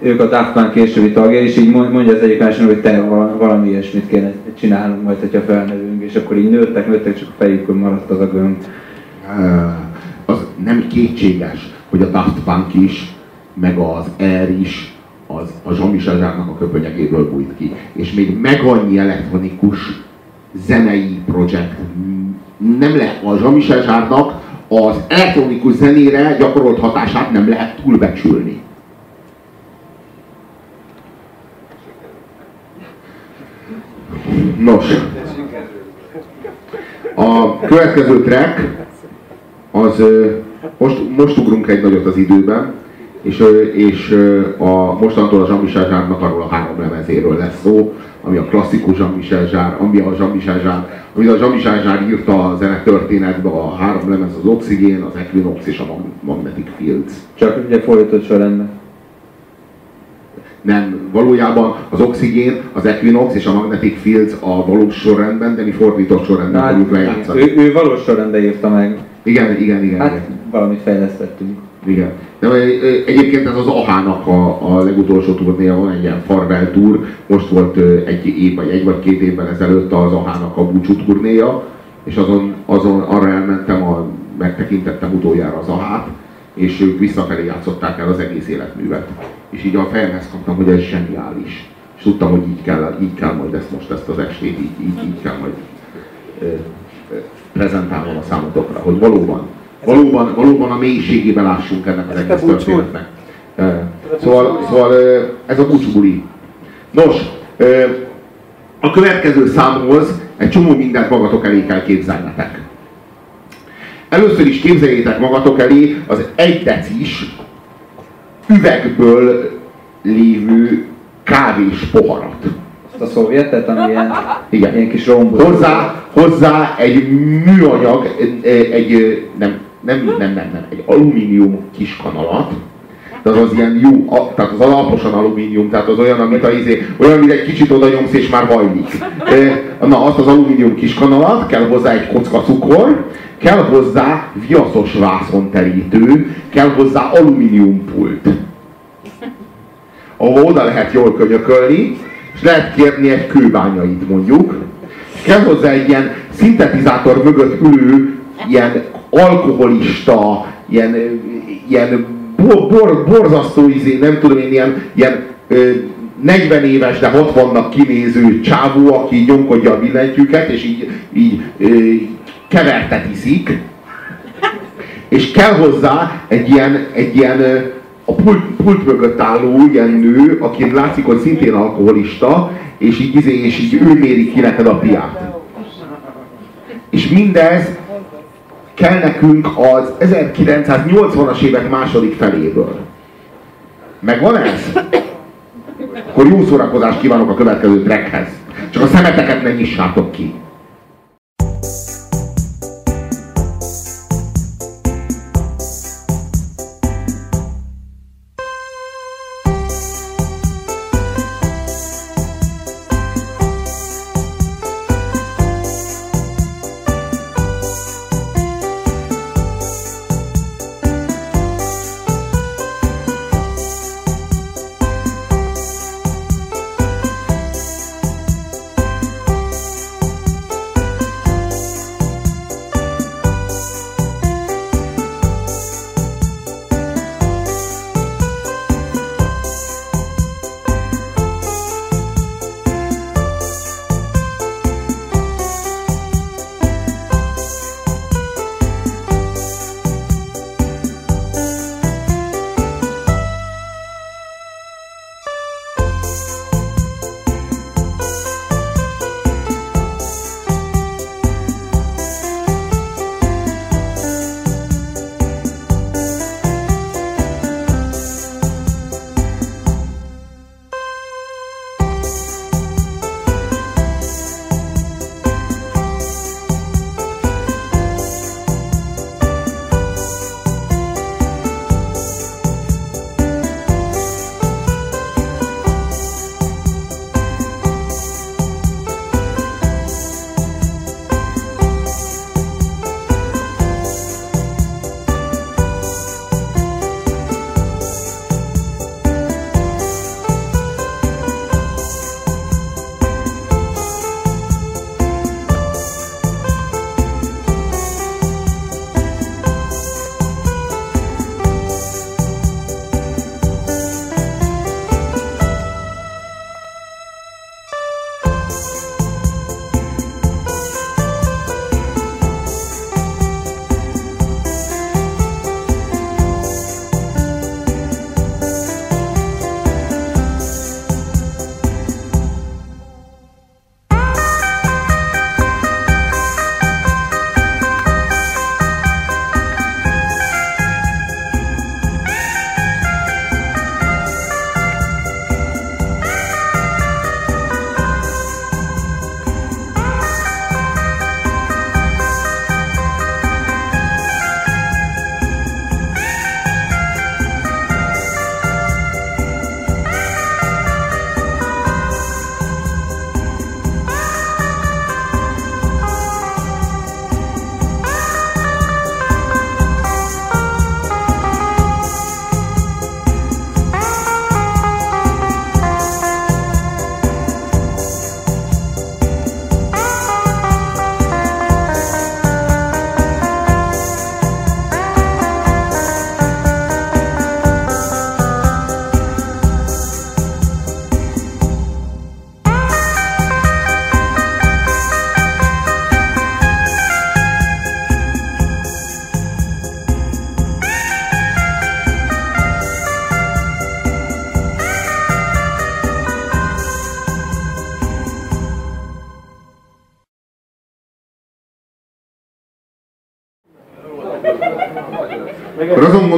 ők a Daft Punk későbbi tagja, és így mond- mondja az egyik másiknak, hogy te val- valami ilyesmit kéne csinálnunk majd, hogyha felnövünk, és akkor így nőttek, nőttek, csak a fejükön maradt az a gömb. Az nem kétséges, hogy a Daft Punk is, meg az Air is, az a Jarre-nak a köpönyegéből bújt ki. És még meg annyi elektronikus zenei projekt nem lehet a Jean-Michel Jarre-nak az elektronikus zenére gyakorolt hatását nem lehet túlbecsülni. Nos, a következő track az most, most ugrunk egy nagyot az időben, és, és a, mostantól a Jean-Michel Jarre-nak arról a három lemezéről lesz szó, ami a klasszikus Jean-Michel Jarre, ami a Jean-Michel Jarre, amit a Jean-Michel Jarre írta a zene történetbe, a három lemez az Oxygen, az Equinox és a Mag- Magnetic Fields. Csak ugye fordított sorrendben. Nem, valójában az Oxygen, az Equinox és a Magnetic Fields a valós sorrendben, de mi fordított sorrendben fogjuk lejátszani. ő, ő valós sorrendben írta meg. Igen, igen, igen. Hát igen. valamit fejlesztettünk. Igen. De egyébként ez az AHA-nak a, a legutolsó turnéja, van egy ilyen farvel tour, most volt egy év, vagy egy vagy két évvel ezelőtt az AHA-nak a búcsú turnéja, és azon, azon arra elmentem, a, megtekintettem utoljára az AHA-t, és ők visszafelé játszották el az egész életművet. És így a fejemhez kaptam, hogy ez zseniális. És tudtam, hogy így kell, így kell majd ezt most, ezt az estét, így, így, így kell majd ö, prezentálnom a számotokra, hogy valóban, valóban, valóban a mélységében lássunk ennek az egész történetnek. Ö, Szóval, szóval ö, ez a búcsúbuli. Nos, ö, a következő számhoz egy csomó mindent magatok elé kell képzelnetek. Először is képzeljétek magatok elé az egy decis üvegből lévő kávés poharat. Azt a szovjetet, ami ilyen, Igen. ilyen kis rombos. Hozzá, hozzá egy műanyag, egy, egy nem, nem, nem, nem, nem, egy alumínium kis kanalat, de az az ilyen jó, a, tehát az alaposan alumínium, tehát az olyan, amit a izé, olyan, mint egy kicsit oda nyomsz és már hajlik. Na, azt az alumínium kis kanalat, kell hozzá egy kocka cukor, kell hozzá viaszos vászonterítő, kell hozzá alumínium pult ahova oda lehet jól könyökölni, és lehet kérni egy kőbányait mondjuk. Kell hozzá egy ilyen szintetizátor mögött ülő, ilyen alkoholista, ilyen, ilyen bor, bor, borzasztó izé, nem tudom én, ilyen, ilyen ö, 40 éves, de 60-nak kinéző csávó, aki nyomkodja a billentyűket, és így, így ö, kevertet iszik. És kell hozzá egy ilyen, egy ilyen a pult, pult mögött álló ilyen nő, aki látszik, hogy szintén alkoholista, és így, izé, és így ő méri ki neked a piát. És mindez kell nekünk az 1980-as évek második feléből. Megvan ez? Akkor jó szórakozást kívánok a következő trackhez. Csak a szemeteket ne nyissátok ki.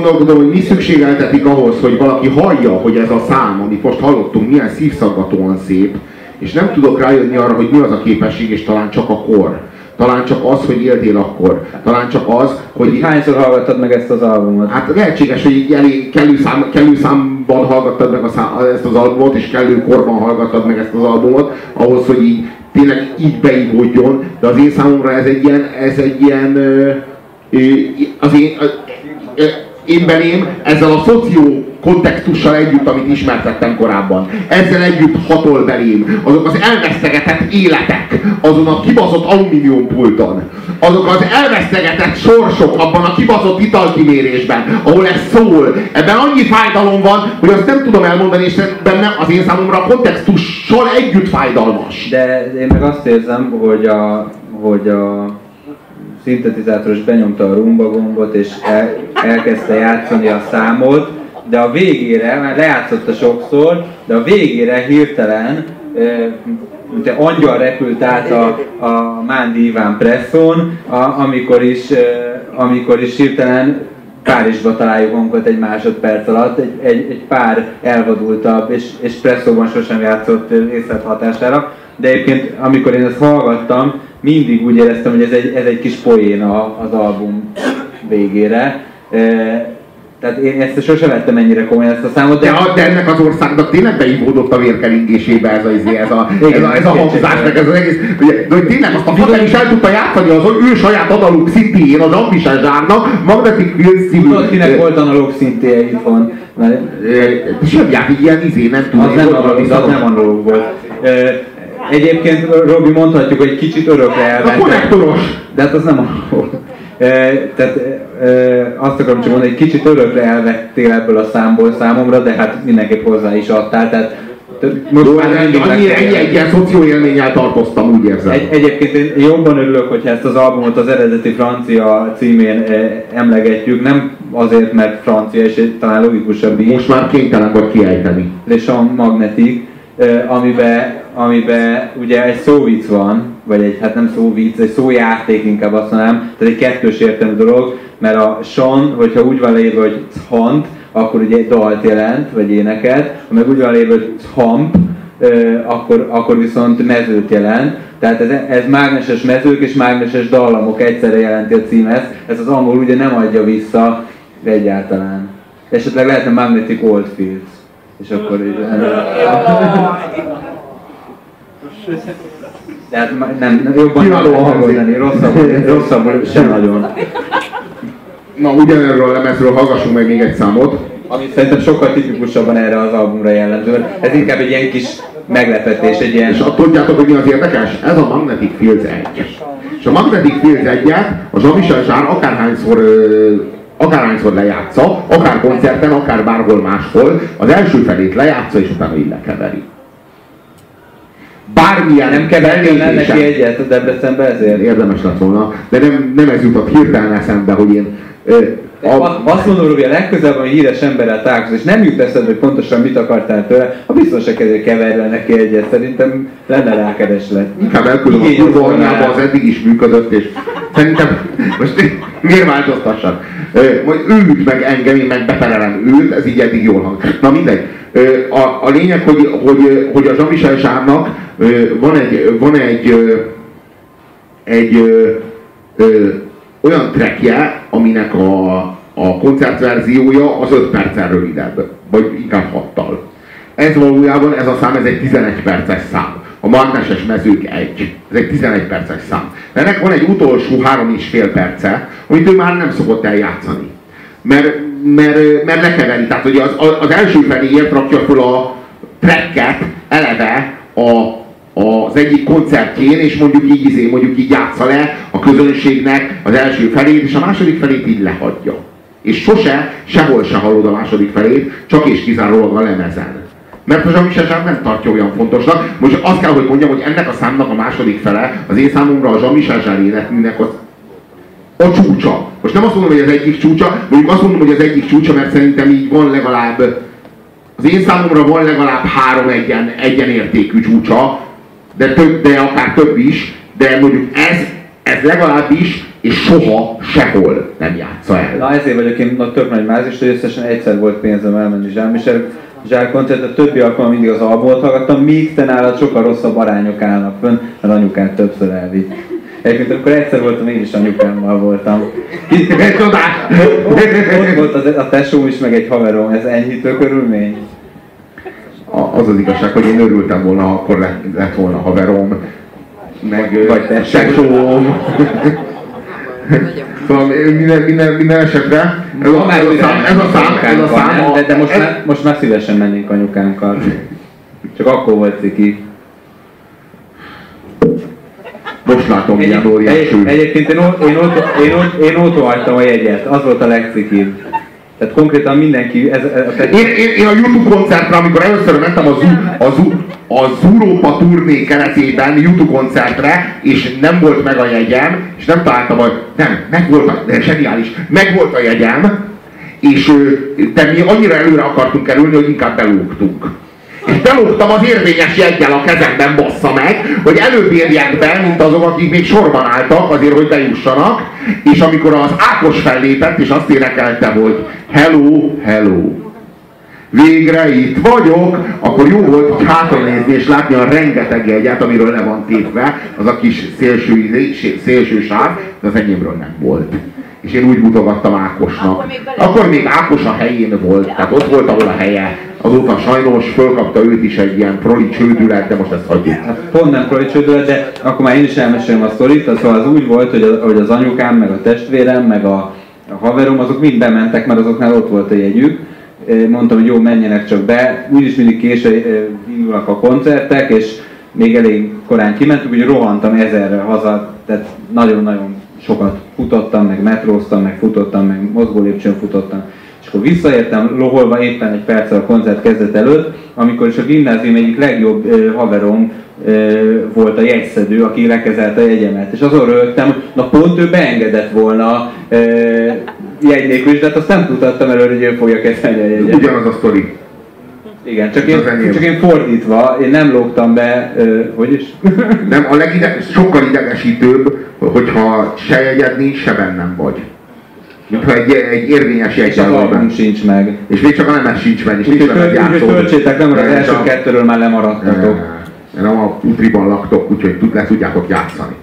Gondolkodom, hogy mi szükségeltetik ahhoz, hogy valaki hallja, hogy ez a szám, amit most hallottunk, milyen szívszaggatóan szép, és nem tudok rájönni arra, hogy mi az a képesség, és talán csak a kor. Talán csak az, hogy éltél akkor. Talán csak az, hogy... Hányszor hallgattad meg ezt az albumot? Hát lehetséges, hogy így elég, kellő, szám, kellő számban hallgattad meg a szám, ezt az albumot, és kellő korban hallgattad meg ezt az albumot, ahhoz, hogy így tényleg így beigódjon, de az én számomra ez egy ilyen, ez egy ilyen, az én, én belém ezzel a szoció kontextussal együtt, amit ismertettem korábban. Ezzel együtt hatol belém. Azok az elvesztegetett életek, azon a kibaszott alumíniumpulton, azok az elvesztegetett sorsok abban a kibaszott italkimérésben, ahol ez szól. Ebben annyi fájdalom van, hogy azt nem tudom elmondani, és benne az én számomra a kontextussal együtt fájdalmas. De én meg azt érzem, hogy a, hogy a szintetizátoros benyomta a rumba gombot, és el, elkezdte játszani a számot, de a végére, már lejátszotta sokszor, de a végére hirtelen, mint egy angyal repült át a, a Mándi Iván Presson, a, amikor, is, amikor is hirtelen Párizsba találjuk magunkat egy másodperc alatt, egy, egy, egy pár elvadultabb, és, és presszóban sosem játszott részlet hatására. De egyébként, amikor én ezt hallgattam, mindig úgy éreztem, hogy ez egy, ez egy kis poén az album végére. Tehát én ezt sosem vettem ennyire komolyan ezt a számot. De, de, de ennek az országnak tényleg beivódott a vérkeringésébe ez a, izé, ez a, ez a, ez a hangzás, meg ez az egész. Ugye, de hogy tényleg azt a Fater is el tudta játszani az ő saját analóg szintéjén, az Jean-Michel Zsárnak, Magnetic Fields című... Tudod, kinek volt analóg szintéje itthon? Semmiát ilyen izé, nem tudom. Az nem analóg, az nem analóg volt. Egyébként Robi mondhatjuk, hogy kicsit örökre elvettem. A konnektoros! De hát az nem analóg. Tehát azt akarom csak mondani, hogy kicsit örökre elvettél ebből a számból számomra, de hát mindenképp hozzá is adtál. Tehát most Jó, már mindig annyi, ennyi egy ilyen szocióélménnyel tartoztam, úgy érzem. Egy, egyébként én jobban örülök, hogyha ezt az albumot az eredeti francia címén emlegetjük, nem azért, mert francia, és talán logikusabb is. Most már kénytelen vagy kiejteni. És a magnetik, amiben, amiben ugye egy szóvic van, vagy egy, hát nem szóvic, egy szójáték inkább azt mondanám, tehát egy kettős értelmű dolog, mert a son, hogyha úgy van lévő, hogy hant, akkor ugye egy dalt jelent, vagy éneket, ha meg úgy van lévő, hogy hamp, akkor, akkor viszont mezőt jelent. Tehát ez, ez mágneses mezők és mágneses dallamok egyszerre jelenti a címet. Ez az angol ugye nem adja vissza egyáltalán. Esetleg lehetne Magnetic Oldfields. És akkor így... De hát nem, nem jobban Kiváló hangolni, rosszabbul, rosszabbul sem nagyon. Na, ugyanerről a lemezről hallgassunk meg még egy számot. Ami szerintem sokkal tipikusabban erre az albumra jellemző. Ez inkább egy ilyen kis meglepetés, egy ilyen... És tudjátok, hogy mi az érdekes? Ez a Magnetic Fields 1. És a Magnetic Fields 1-et a Jean-Michel Jarre akárhányszor akárhányszor lejátsza, akár koncerten, akár bárhol máshol, az első felét lejátsza, és utána így lekeveri bármilyen nem kevernél neki egyet a Debrecenbe ezért? Érdemes lett volna, de nem, nem ez jutott hirtelen eszembe, hogy én a... Azt mondom, hogy a legközelebb, hogy híres emberrel találkozol, és nem jut eszedbe, hogy pontosan mit akartál tőle, a biztos se keverjen neki egyet, szerintem lenne rákereslet. Inkább elküldöm a kurva az eddig is működött, és szerintem most miért változtassak? Majd ő üt meg engem, én meg beperelem őt, ez így eddig jól hang. Na mindegy. A, a lényeg, hogy, hogy, hogy a Jean-Michel Zsárnak van egy, van egy, egy, egy olyan trackje, aminek a, a koncertverziója az 5 perccel rövidebb, vagy inkább 6-tal. Ez valójában, ez a szám, ez egy 11 perces szám. A mágneses mezők egy. Ez egy 11 perces szám. De ennek van egy utolsó három és fél perce, amit ő már nem szokott eljátszani. Mert, mert, mert lekeveri. Tehát hogy az, az első feléért rakja föl a tracket eleve a az egyik koncertjén, és mondjuk így, izé, mondjuk így játsza le a közönségnek az első felét, és a második felét így lehagyja. És sose, sehol se hallod a második felét, csak és kizárólag a lemezen. Mert a Jean-Michel nem tartja olyan fontosnak. Most azt kell, hogy mondjam, hogy ennek a számnak a második fele az én számomra a Jean-Michel Jarre életműnek a, a csúcsa. Most nem azt mondom, hogy az egyik csúcsa, mondjuk azt mondom, hogy az egyik csúcsa, mert szerintem így van legalább az én számomra van legalább három egyen, egyenértékű csúcsa, de, több, de akár több is, de mondjuk ez, ez legalábbis és soha, sehol nem játsza el. Na ezért vagyok én a tök nagy mázis, hogy összesen egyszer volt pénzem elmenni Jean-Michel Zsár koncert, a többi alkalom mindig az albumot hallgattam, míg te nálad sokkal rosszabb arányok állnak fönn, mert anyukát többször elvitt. Egyébként akkor egyszer voltam, én is anyukámmal voltam. Ott volt az, a tesóm is, meg egy haverom, ez enyhítő körülmény. A- Az az igazság, hogy én örültem volna, ha akkor lett, lett volna haverom, meg Vagy te. tesóm. Szóval minden, minden, minden esetre ez a, ez a szám, ez a szám, ez a szám, de, de most, már, most már szívesen mennénk anyukánkkal. Csak akkor volt ciki. Most látom Egy, óriás egy, hő. egyébként én, ó- én, ott, én, ott, én ott hagytam a jegyet, az volt a legcikibb. Tehát konkrétan mindenki, ez, ez, ez, Én, én, én, a YouTube koncertre, amikor először mentem a, Zu, a, Zu, a Zurópa turné keretében YouTube koncertre, és nem volt meg a jegyem, és nem találtam, hogy nem, meg volt a, de zseniális, meg volt a jegyem, és de mi annyira előre akartunk kerülni, hogy inkább belógtunk. És belógtam az érvényes jeggyel a kezemben, bassza meg, hogy előbb érjek be, mint azok, akik még sorban álltak azért, hogy bejussanak. És amikor az Ákos fellépett, és azt énekelte, hogy hello, hello, végre itt vagyok, akkor jó volt hátra nézni és látni a rengeteg jegyet, amiről le van tépve, az a kis szélső, szélső sáv, de az enyémről nem volt. És én úgy mutogattam Ákosnak. Akkor még Akkor még Ákos a helyén volt, tehát ott volt, ahol a helye. Azóta sajnos fölkapta őt is egy ilyen proli csődület, de most ezt hagyjuk. hát pont nem prolicsődő, de akkor már én is elmesélem a sztorit, szóval az úgy volt, hogy, a, hogy az anyukám, meg a testvérem, meg a, a haverom, azok mind bementek, mert azoknál ott volt a jegyük. Mondtam, hogy jó, menjenek csak be. Úgyis mindig késő indulnak a koncertek, és még elég korán kimentünk, úgyhogy rohantam ezerre haza, tehát nagyon-nagyon sokat futottam, meg metróztam, meg futottam, meg mozgólépcsőn futottam. És akkor visszaértem loholva éppen egy perccel a koncert kezdet előtt, amikor is a gimnázium egyik legjobb ö, haverom ö, volt a jegyszedő, aki lekezelte a jegyemet. És azon rögtem, na pont ő beengedett volna ö, jegy nélkül is, de hát azt nem tudtam előre, hogy ő fogja kezelni a jegyet. Ugyanaz a sztori. Igen, csak én, csak én fordítva, én nem lógtam be, ö, hogy is? Nem, a legide, sokkal idegesítőbb, hogyha se jegyed nincs, se bennem vagy. Mintha egy, egy érvényes jegyel sincs meg. És még csak a nemes sincs benne, és nincs Úgyhogy benne tölt- úgyhogy játszó. töltsétek mert az első a- kettőről már lemaradtatok. Nem a putriban laktok, úgyhogy tud, le tudjátok játszani.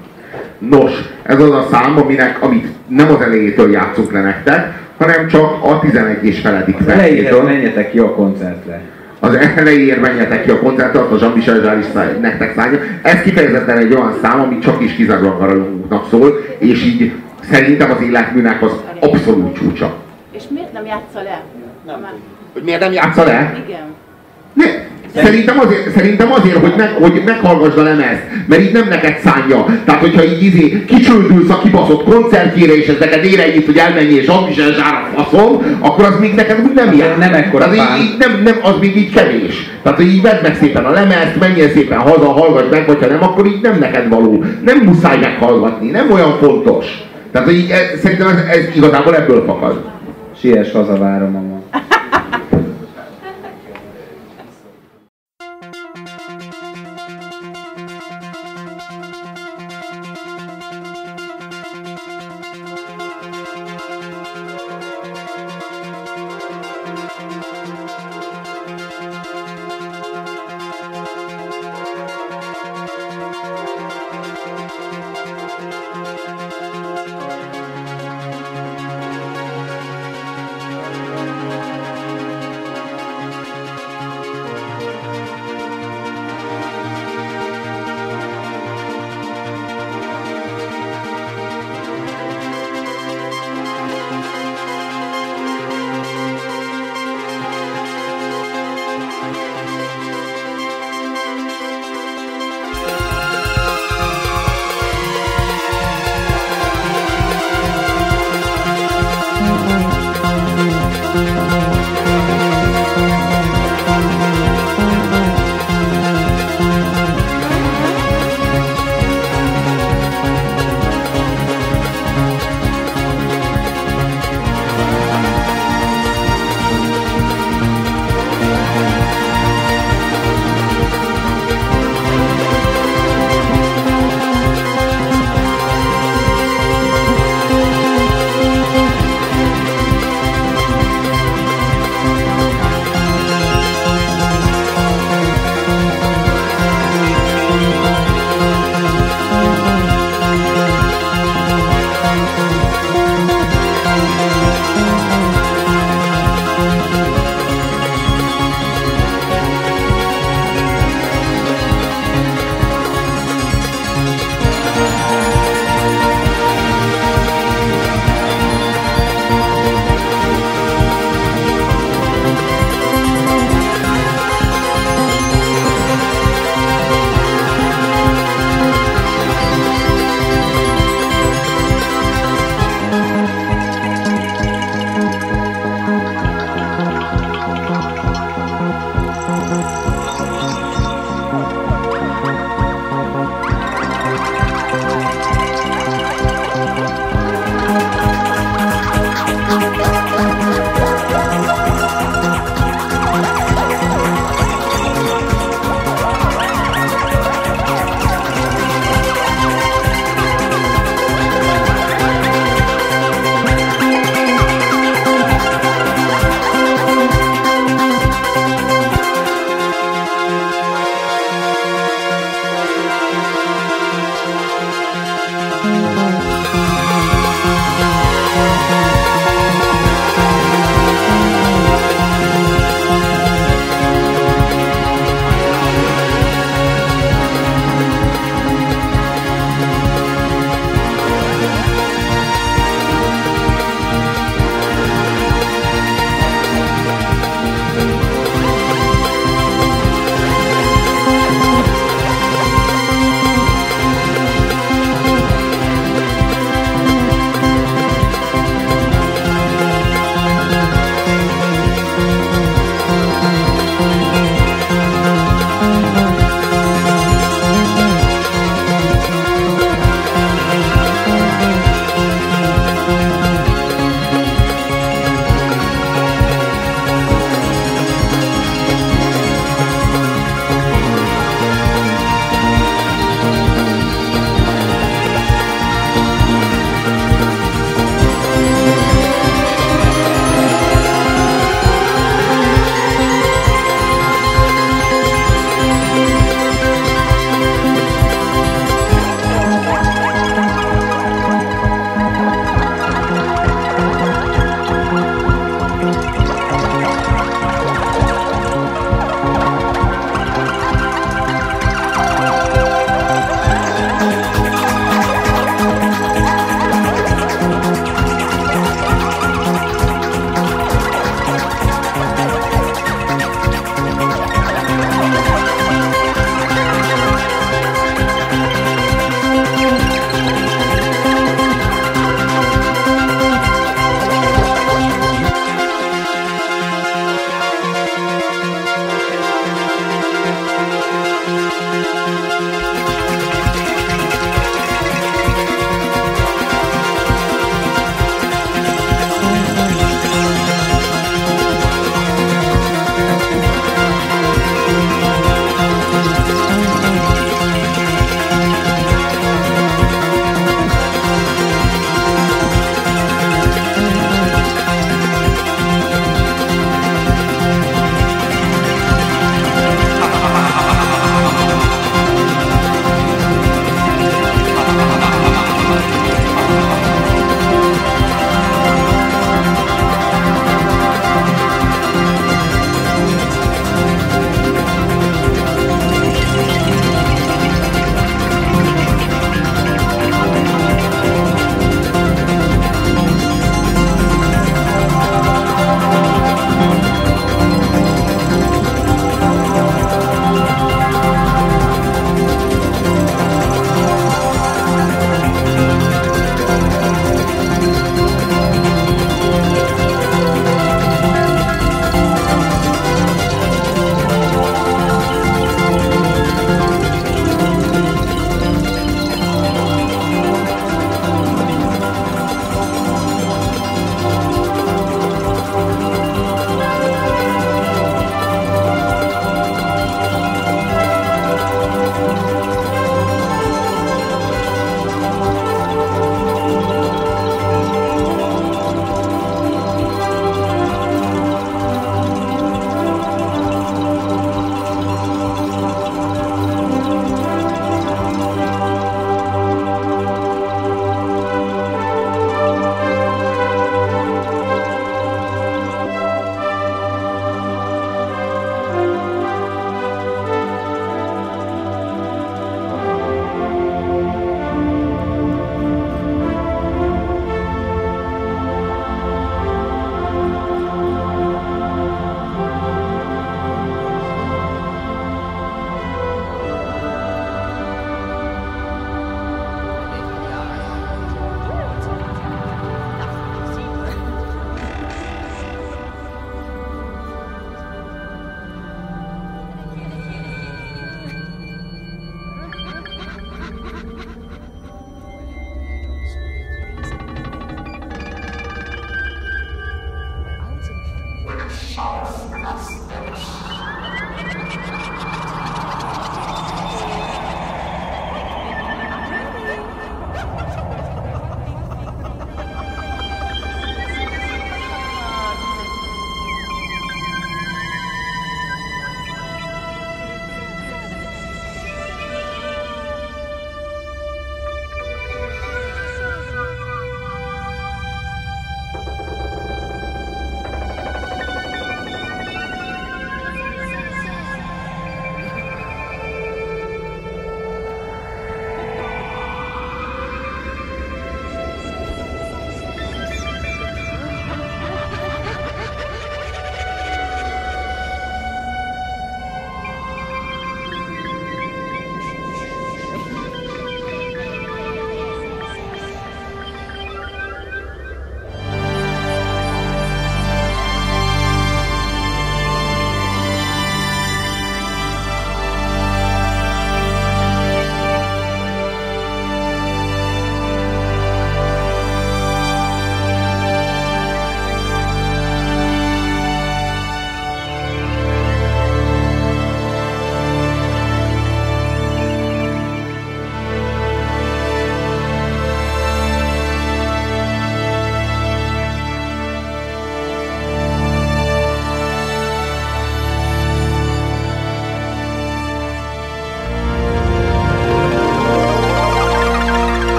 Nos, ez az a szám, aminek, amit nem az elejétől játszunk le nektek, hanem csak a 11 és feledik percétől. menjetek ki a koncertre. Az elejéért menjetek ki a koncertre, azt a Jean-Michel is száll- nektek szállja. Ez kifejezetten egy olyan szám, ami csak is kizárólag szól, és így szerintem az életműnek az abszolút csúcsa. És miért nem játsza le? Nem. Hogy miért nem játsza le? Igen. Ne, szerintem azért, szerintem azért hogy, meg, hogy meghallgassd a lemezt, mert így nem neked szánja. Tehát, hogyha így izé, kicsődülsz a kibaszott koncertjére, és ez neked ére itt, hogy elmenjél Jean-Michel Zsára faszom, akkor az még neked úgy nem jár. Nem ekkora fán. így, így nem, nem, az még így kevés. Tehát, hogy így vedd meg szépen a lemezt, menjél szépen haza, hallgass meg, vagy ha nem, akkor így nem neked való. Nem muszáj meghallgatni, nem olyan fontos. Tehát, hogy így, ez, szerintem ez, ez igazából ebből fakad. Siess haza, várom, mama.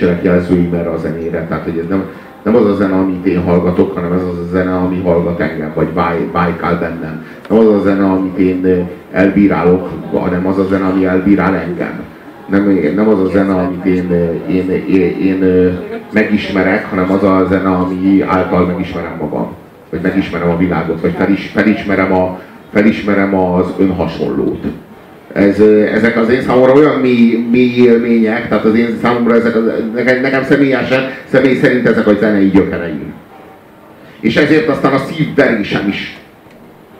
nekem nincsenek jelzőim erre a zenére, tehát hogy ez nem, nem az a zene, amit én hallgatok, hanem ez az a zene, ami hallgat engem, vagy váj, vájkál bennem. Nem az a zene, amit én elbírálok, hanem az a zene, ami elbírál engem. Nem, nem az a zene, amit én, én, én, én megismerek, hanem az a zene, ami által megismerem magam. Vagy megismerem a világot, vagy felis, felismerem, a, felismerem az önhasonlót ez, ezek az én számomra olyan mély, mély élmények, tehát az én számomra ezek, az, nekem, nekem személyesen, személy szerint ezek a zenei gyökereim. És ezért aztán a szívverésem is.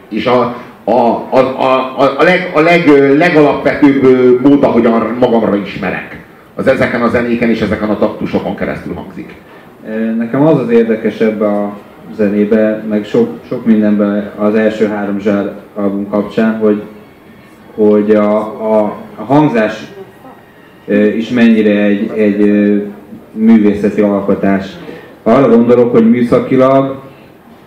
És a, a, a, a, a, leg, a leg, legalapvetőbb mód, ahogyan magamra ismerek. Az ezeken a zenéken és ezeken a taktusokon keresztül hangzik. Nekem az az érdekesebb a zenébe, meg sok, sok mindenben az első három zsár album kapcsán, hogy hogy a, a, a hangzás is mennyire egy, egy művészeti alkotás. Arra gondolok, hogy műszakilag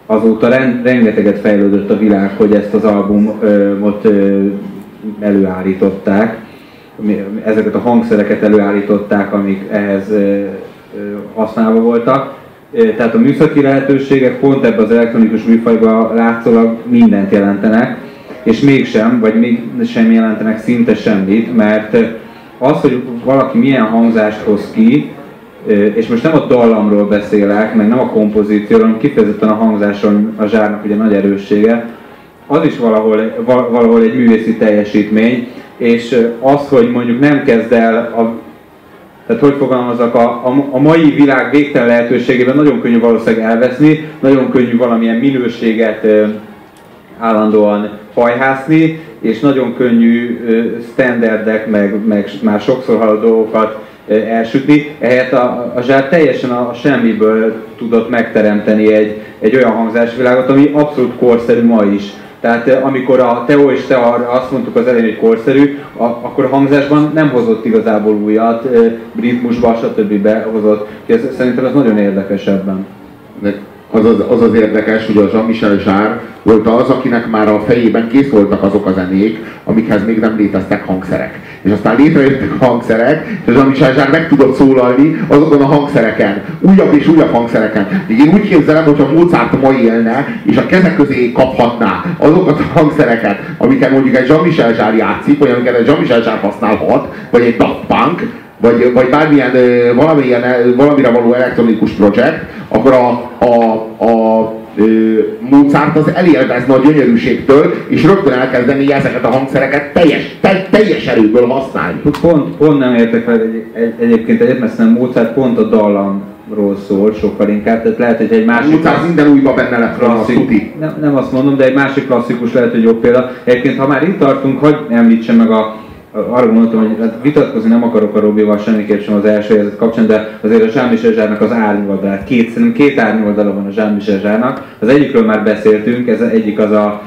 azóta rengeteget fejlődött a világ, hogy ezt az albumot előállították. Ezeket a hangszereket előállították, amik ehhez használva voltak. Tehát a műszaki lehetőségek pont ebben az elektronikus műfajban látszólag mindent jelentenek és mégsem, vagy még sem jelentenek szinte semmit, mert az, hogy valaki milyen hangzást hoz ki, és most nem a dallamról beszélek, meg nem a kompozícióról, hanem kifejezetten a hangzáson a zsárnak ugye nagy erőssége, az is valahol, valahol egy művészi teljesítmény, és az, hogy mondjuk nem kezd el a tehát hogy fogalmazok, a, a, a mai világ végtelen lehetőségében nagyon könnyű valószínűleg elveszni, nagyon könnyű valamilyen minőséget állandóan hajhászni, és nagyon könnyű standardek, meg, meg már sokszor hallott dolgokat elsütni. Ehhez a, a zsár teljesen a, semmiből tudott megteremteni egy, egy olyan hangzásvilágot, ami abszolút korszerű ma is. Tehát amikor a Teo és te azt mondtuk az elején, hogy korszerű, a, akkor a hangzásban nem hozott igazából újat, ritmusba, stb. behozott. Ez, szerintem ez nagyon érdekes ebben az az, az az érdekes, hogy a Jean-Michel Zsár volt az, akinek már a fejében kész voltak azok a zenék, amikhez még nem léteztek hangszerek. És aztán létrejöttek a hangszerek, és a Jean-Michel Zsár meg tudott szólalni azokon a hangszereken, újabb és újabb hangszereken. Én úgy képzelem, hogyha Mozart ma élne, és a kezek közé kaphatná azokat a hangszereket, amiket mondjuk egy Jean-Michel Zsár játszik, vagy amiket egy Jean-Michel Zsár használhat, vagy egy Daft Punk, vagy, vagy bármilyen valamilyen, valamire való elektronikus projekt, akkor a, a, a Mozart az elélvezne a gyönyörűségtől, és rögtön elkezdeni ezeket a hangszereket teljes, te, teljes erőből használni. Pont, pont nem értek fel egy, egy, egyébként egyet, mert szerintem Mozart pont a dallamról szól sokkal inkább, tehát lehet, hogy egy másik... Mozart minden újba benne lett klasszik, nem, nem azt mondom, de egy másik klasszikus lehet, hogy jobb példa. Egyébként, ha már itt tartunk, hogy említsem meg a arra mondtam, hogy hát vitatkozni nem akarok a Robival semmiképp sem az első helyzet kapcsán, de azért a Zsárnak az árnyoldalát, két, szerintem két árnyoldala van a Zsárnak. Az egyikről már beszéltünk, ez egyik az a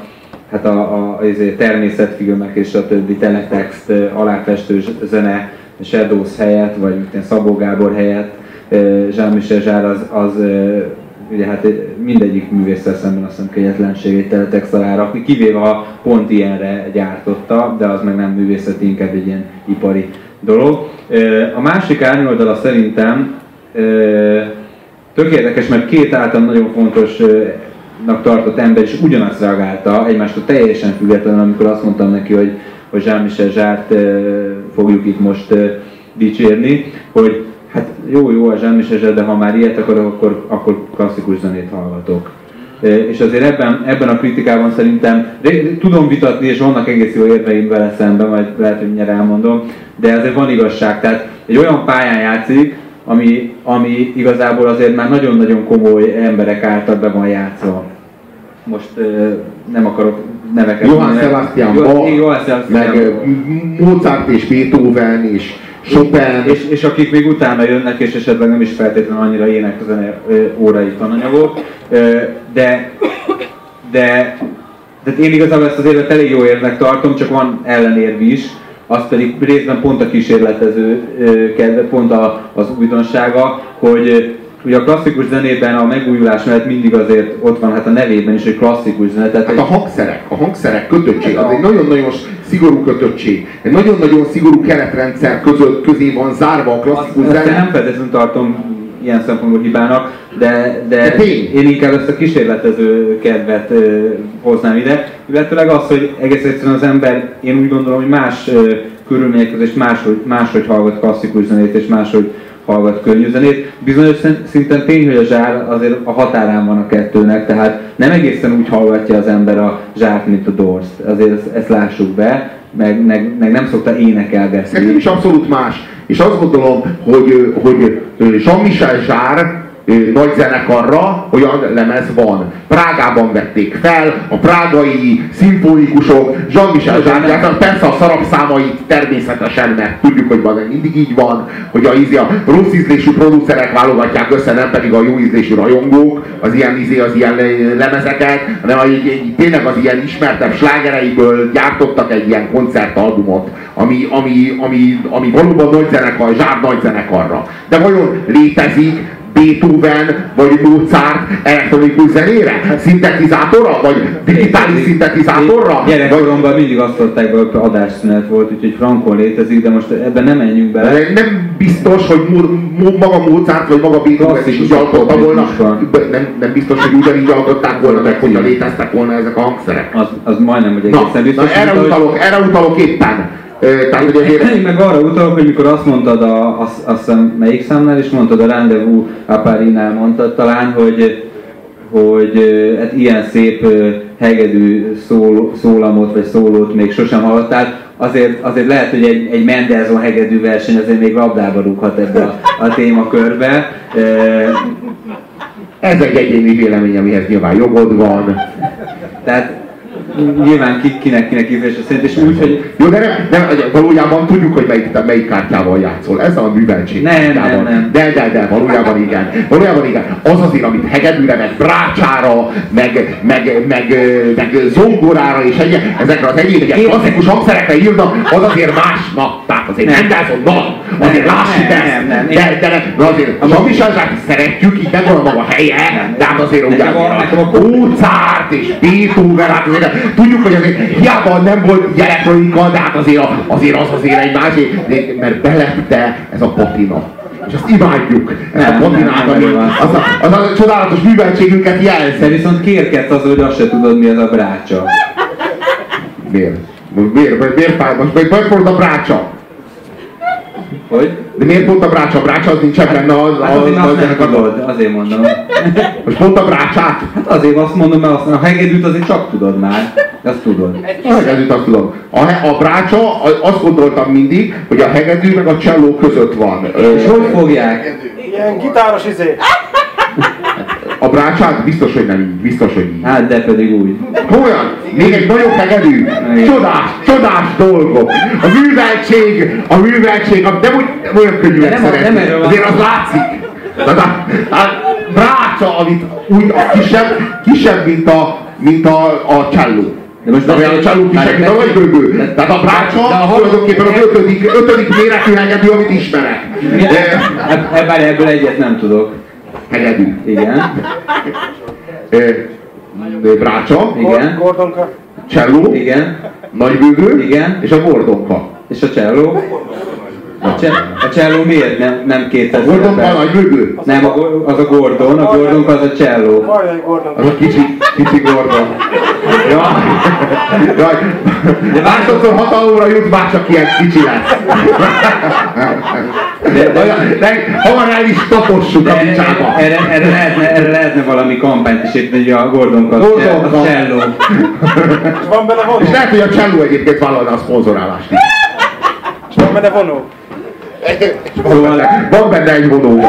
hát a, a, a természetfilmek és a többi teletext aláfestő zene Shadows helyett, vagy mint Szabó Gábor helyett Jean-Michel az, az ugye hát mindegyik művésszel szemben azt hiszem kegyetlenségét teletext alá rakni, kivéve ha pont ilyenre gyártotta, de az meg nem művészeti, inkább egy ilyen ipari dolog. A másik árnyoldala szerintem tök érdekes, mert két által nagyon fontosnak tartott ember is ugyanazt reagálta, egymástól teljesen függetlenül, amikor azt mondtam neki, hogy, hogy Jean-Michel Zsárt fogjuk itt most dicsérni, hogy hát jó, jó a zsámisese, de ha már ilyet akarok, akkor, akkor klasszikus zenét hallgatok. És azért ebben, ebben a kritikában szerintem tudom vitatni, és vannak egész jó érveim vele szemben, majd lehet, hogy mindjárt elmondom, de azért van igazság. Tehát egy olyan pályán játszik, ami, ami igazából azért már nagyon-nagyon komoly emberek által be van játszva. Most nem akarok neveket Johann Sebastian Bach, meg Mozart és Beethoven és Chopin. És, és akik még utána jönnek, és esetleg nem is feltétlenül annyira énekezene órai tananyagok, de, de, de én igazából ezt az évet elég jó érnek tartom, csak van ellenérv is, az pedig részben pont a kísérletező kedve, pont a, az újdonsága, hogy ugye a klasszikus zenében a megújulás mellett mindig azért ott van hát a nevében is, hogy klasszikus zene. Tehát Hát a hangszerek, a hangszerek kötöttség, az egy nagyon-nagyon szigorú kötöttség. Egy nagyon-nagyon szigorú keretrendszer között, közé van zárva a klasszikus zene. nem feltétlenül tartom ilyen szempontból hibának, de, de, De én inkább ezt a kísérletező kedvet ö, hoznám ide, illetőleg az, hogy egész egyszerűen az ember, én úgy gondolom, hogy más ö, körülmények között máshogy, máshogy hallgat klasszikus zenét, és máshogy hallgat könnyű. Bizonyos szin- szinten tény, hogy a zsár azért a határán van a kettőnek, tehát nem egészen úgy hallgatja az ember a zsárt, mint a dorst. Azért ezt, ezt lássuk be, meg, meg, meg nem szokta énekelgetni. Szerintem is abszolút más. És azt gondolom, hogy, hogy Jean-Michel Zsár nagy zenekarra olyan lemez van. Prágában vették fel, a prágai szimfonikusok, Jean-Michel Zsár gyártanak, persze a szarabszámait természetesen, mert tudjuk, hogy van, mindig így van, hogy a, ízi, a rossz ízlésű producerek válogatják össze, nem pedig a jó ízlésű rajongók, az ilyen, ízi, az ilyen lemezeket, hanem egy, egy, tényleg az ilyen ismertebb slágereiből gyártottak egy ilyen koncertalbumot, ami, ami, ami, ami valóban nagy zenekar, Zsár nagy zenekarra. De vajon létezik Beethoven vagy Mozart elektronikus zenére? Szintetizátorra? Vagy digitális szintetizátorra? Gyerekkoromban mindig azt be, hogy adásszünet volt, úgyhogy frankon létezik, de most ebben nem menjünk bele. De Nem biztos, hogy maga Mozart vagy maga Beethoven is úgy alkotta volna. Nem, nem biztos, hogy ugyanígy alkották volna meg, hogyha léteztek volna ezek a hangszerek. Az, az majdnem, hogy Na, egészen na biztos. erre, mint ahogy- utalok, erre utalok éppen. Tehát, azért Én meg arra utalok, hogy mikor azt mondtad, a, azt, azt hiszem, melyik számnál is mondtad, a Rendezvous a Paris-nál mondtad talán, hogy, hogy hát ilyen szép hegedű szól, szólamot vagy szólót még sosem hallottál, azért, azért lehet, hogy egy, egy Mendelssohn hegedű verseny azért még labdába rúghat ebbe a, a témakörbe. Ez egy egyéni vélemény, amihez nyilván jogod van. Tehát nyilván ki, kinek, kinek ízlése szerint, és úgy, hogy Jó, de nem, nem, valójában tudjuk, hogy melyik, melyik kártyával játszol. Ez a műveltség Nem, kártyával. nem, nem. De, de, de, valójában igen. Valójában igen. Az azért, amit hegedűre, meg brácsára, meg, meg, meg, meg zongorára és egy, ezekre az egyéb ilyen klasszikus hangszerekre írnak, az azért más. Tehát azért Nem. Na, azért lássuk nem, ezt. nem, nem. De, de, de, azért a Jean-Michel Zsát szeretjük, így megvan a helye, de hát azért ugye a- Mozart és Beethoven, hát azért tudjuk, hogy azért hiába nem volt elektronika, de hát azért, azért az azért egy másik, mert belepte ez a patina. És azt imádjuk, ezt Nem, a patinát, ami az a, az a csodálatos műveltségünket jelzi. viszont kérkedsz az, hogy azt se tudod, mi az a brácsa. Miért? Miért, miért, fáj? Most miért pont a brácsa? Hogy? De miért pont a brácsa? A brácsa az nincsen benne az, Hát azért az, az, nem az, tudod, azért mondom. Most pont a brácsát? Hát azért azt mondom, mert azt, a hegedűt azért csak tudod már. Azt tudod. A hegedűt azt tudom. A, a brácsa, azt gondoltam mindig, hogy a hegedű meg a cselló között van. És hogy fogják? Ilyen gitáros izé. A brácsát biztos, hogy nem így, biztos, hogy így. Hát de pedig úgy. Olyan, még egy nagyobb hegedű, csodás, csodás dolgok. A műveltség, a műveltség, a- nem, úgy, olyan könnyűek De nem- szeretni. nem erről van Azért az látszik. Tehát a, a brácsa, amit úgy a kisebb, kisebb, mint a, mint a, a cselló. De most De a cselló kisebb, mint a nagybőgő. de- Tehát a brácsa de a- tulajdonképpen az ötödik, ötödik méretű hegedű, amit ismerek. De, Ebb- Ebből, ebből egyet nem tudok. Hegedű. Igen. Brácsa, Igen. Gordonka. cselló, Igen. nagybőgő Igen. és a bordonka. És a cselló? A, cse, a cselló miért nem, nem két A gordonka a nagybőgő. Nem, a, az a Gordon, a Gordon az a cselló. Gordon. Az a kicsi, kicsi Gordon. Jaj, jaj. De másodszor hatalomra jut, már csak ilyen kicsi lesz. De, de, De, hamar el is tapossuk a de picsába. erre, erre, lehetne, erre lehetne valami kampányt is építeni, hogy a Gordon az, Gordonka. a cselló. És van benne vonó. És lehet, hogy a cselló egyébként vállalna a szponzorálást. És van benne vonó. Szóval, Van benne egy vonó.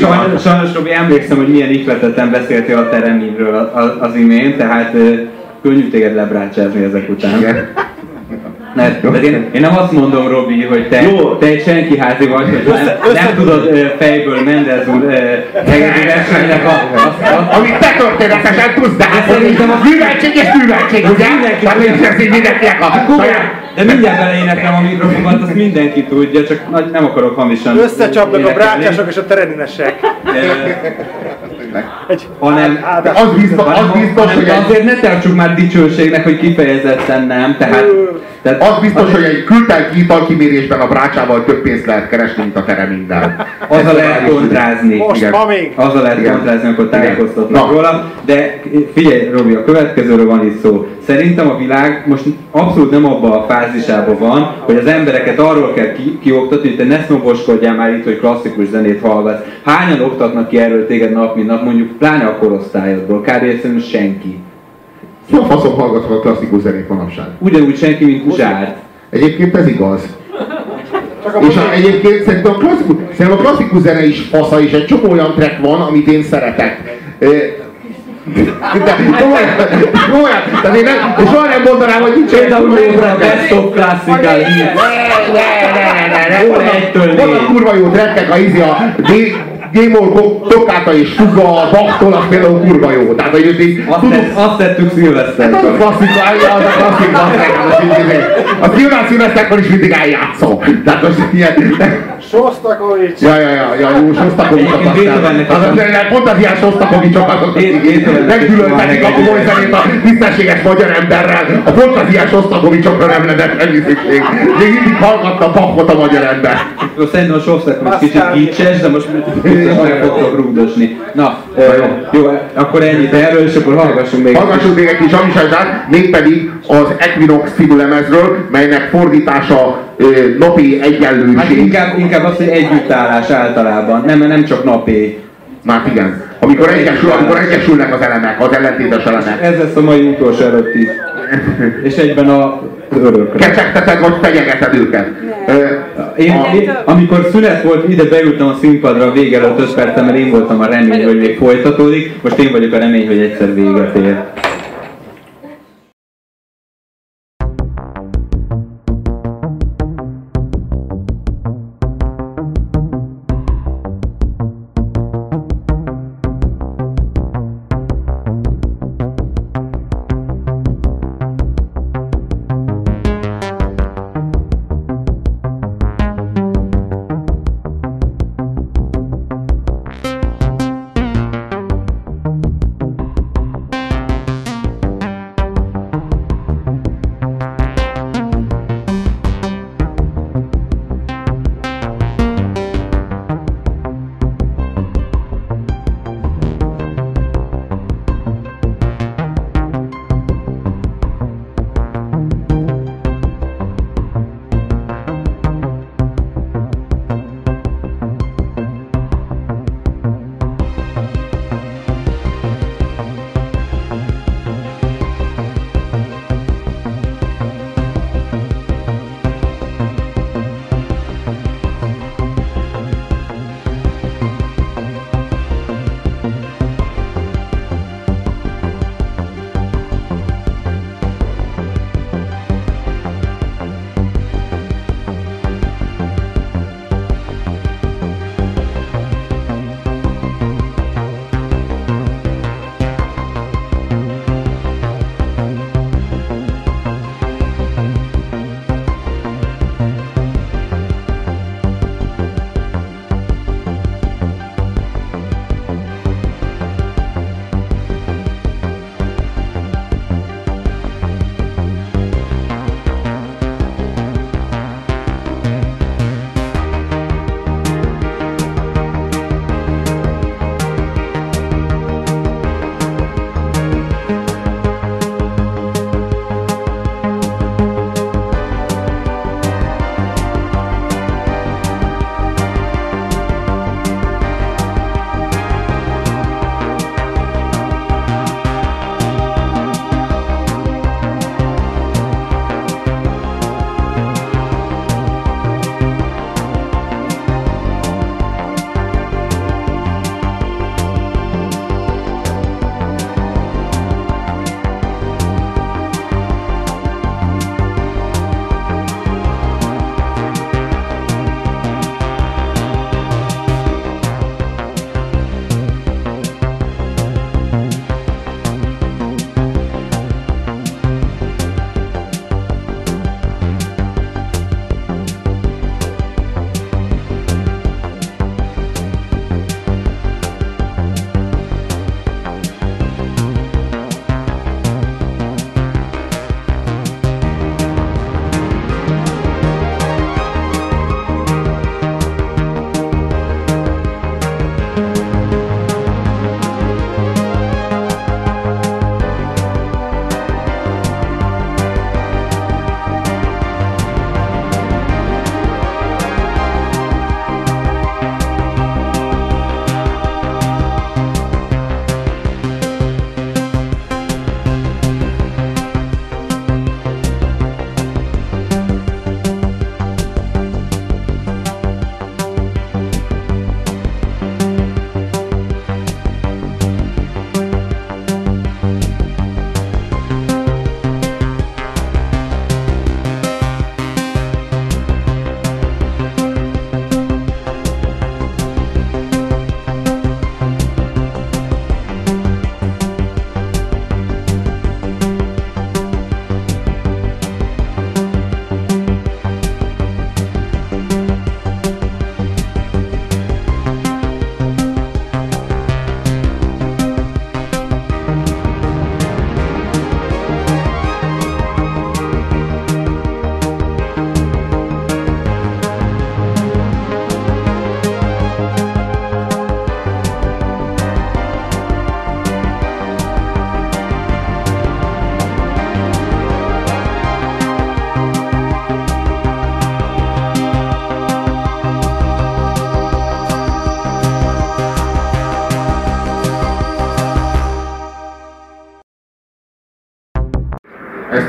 sajnos, sajnos Robi, emlékszem, hogy milyen ihletetten beszéltél a teremidről az, imént, tehát könnyű téged lebrácsázni ezek után. Igen. Mert, mert én, én nem azt mondom, Robi, hogy te, Jó. te egy senki házi vagy, hogy nem, nem tudod ö, fejből Mendelssohn uh, hegedű versenynek a, a, a, Amit te történetesen tudsz, de hát szerintem a- műveltség és műveltség, ugye? Tehát ez így mindenkinek a saját De mindjárt beleéneklem a mikrofonomat, azt mindenki tudja, csak nagy- nem akarok hamisan Összecsapnak a brátyások és a tereninesek. Egy, Hanem, Ádám. Az biztos, az biztos, hanem hogy egy, azért ne tartsuk már dicsőségnek, hogy kifejezetten nem, tehát... tehát az biztos, hogy egy kültelki italkimérésben a brácsával több pénzt lehet keresni, mint a tereminden. azzal lehet kontrázni. Most, Igen. ma még. Azzal lehet kontrázni, akkor Igen. tájékoztatnak Na. róla. De figyelj, Robi, a következőről van itt szó. Szerintem a világ most abszolút nem abban a fázisában van, hogy az embereket arról kell ki, kioktatni, hogy te ne sznoboskodjál már itt, hogy klasszikus zenét hallgatsz. Hányan oktatnak ki erről téged nap, mint nap, mondjuk pláne a korosztályodból, kb. egyszerűen senki. Ki a faszom hallgatva a klasszikus zenét manapság? Ugyanúgy senki, mint Zsárt. Egyébként ez igaz. És a, egyébként szerintem a, klasszikus, szerintem a klasszikus zene is fasza, és egy csomó olyan track van, amit én szeretek. De komolyan, komolyan, tehát én nem, és soha nem mondanám, hogy nincs Például olyan jóra a track. Best of Classical Hits. Ne, ne, ne, ne, ne, Hol vannak- egytől Vannak négy? kurva jó trekkek, a izi a Gémor Tokáta és Fuga, a Baktól, az például kurva jó. Tehát, hogy most így Azt, tudod, tett, azt tettük Ez az a szilveszterkor. klasszik, az a klasszik basszeg, az így izé. A Szilván szilveszterkor is mindig eljátszom. Tehát most ilyen... Sostakovics. Ja, ja, ja, ja, jó, Az is az pont az ilyen Sostakovicsokat, meggyűlöltetik a komoly zenét a tisztességes magyar emberrel. A pont az ilyen Sostakovicsokra nem lett semmi szükség. Még mindig hallgatta Bachot a magyar ember. Szerintem a egy kicsit gicses, de most meg fogtok rúgdosni. Na, ö, jó, akkor ennyit erről, és akkor hallgassunk még. Hallgassunk még egy kis amisajtát, mégpedig az Equinox című lemezről, melynek fordítása ö, napi Hát egyenlőség. inkább, inkább az, hogy együttállás általában, nem, nem csak napé. Már igen. Amikor, egyesül, amikor egyesülnek az elemek, az ellentétes elemek. Ez lesz a mai utolsó előtt is. És egyben a örökre. Kecsegteted vagy fenyegeted őket. Ö, Én, amikor szünet volt, ide beültem a színpadra a vége előtt 5 percen, mert én voltam a remény, hogy még folytatódik. Most én vagyok a remény, hogy egyszer véget ér.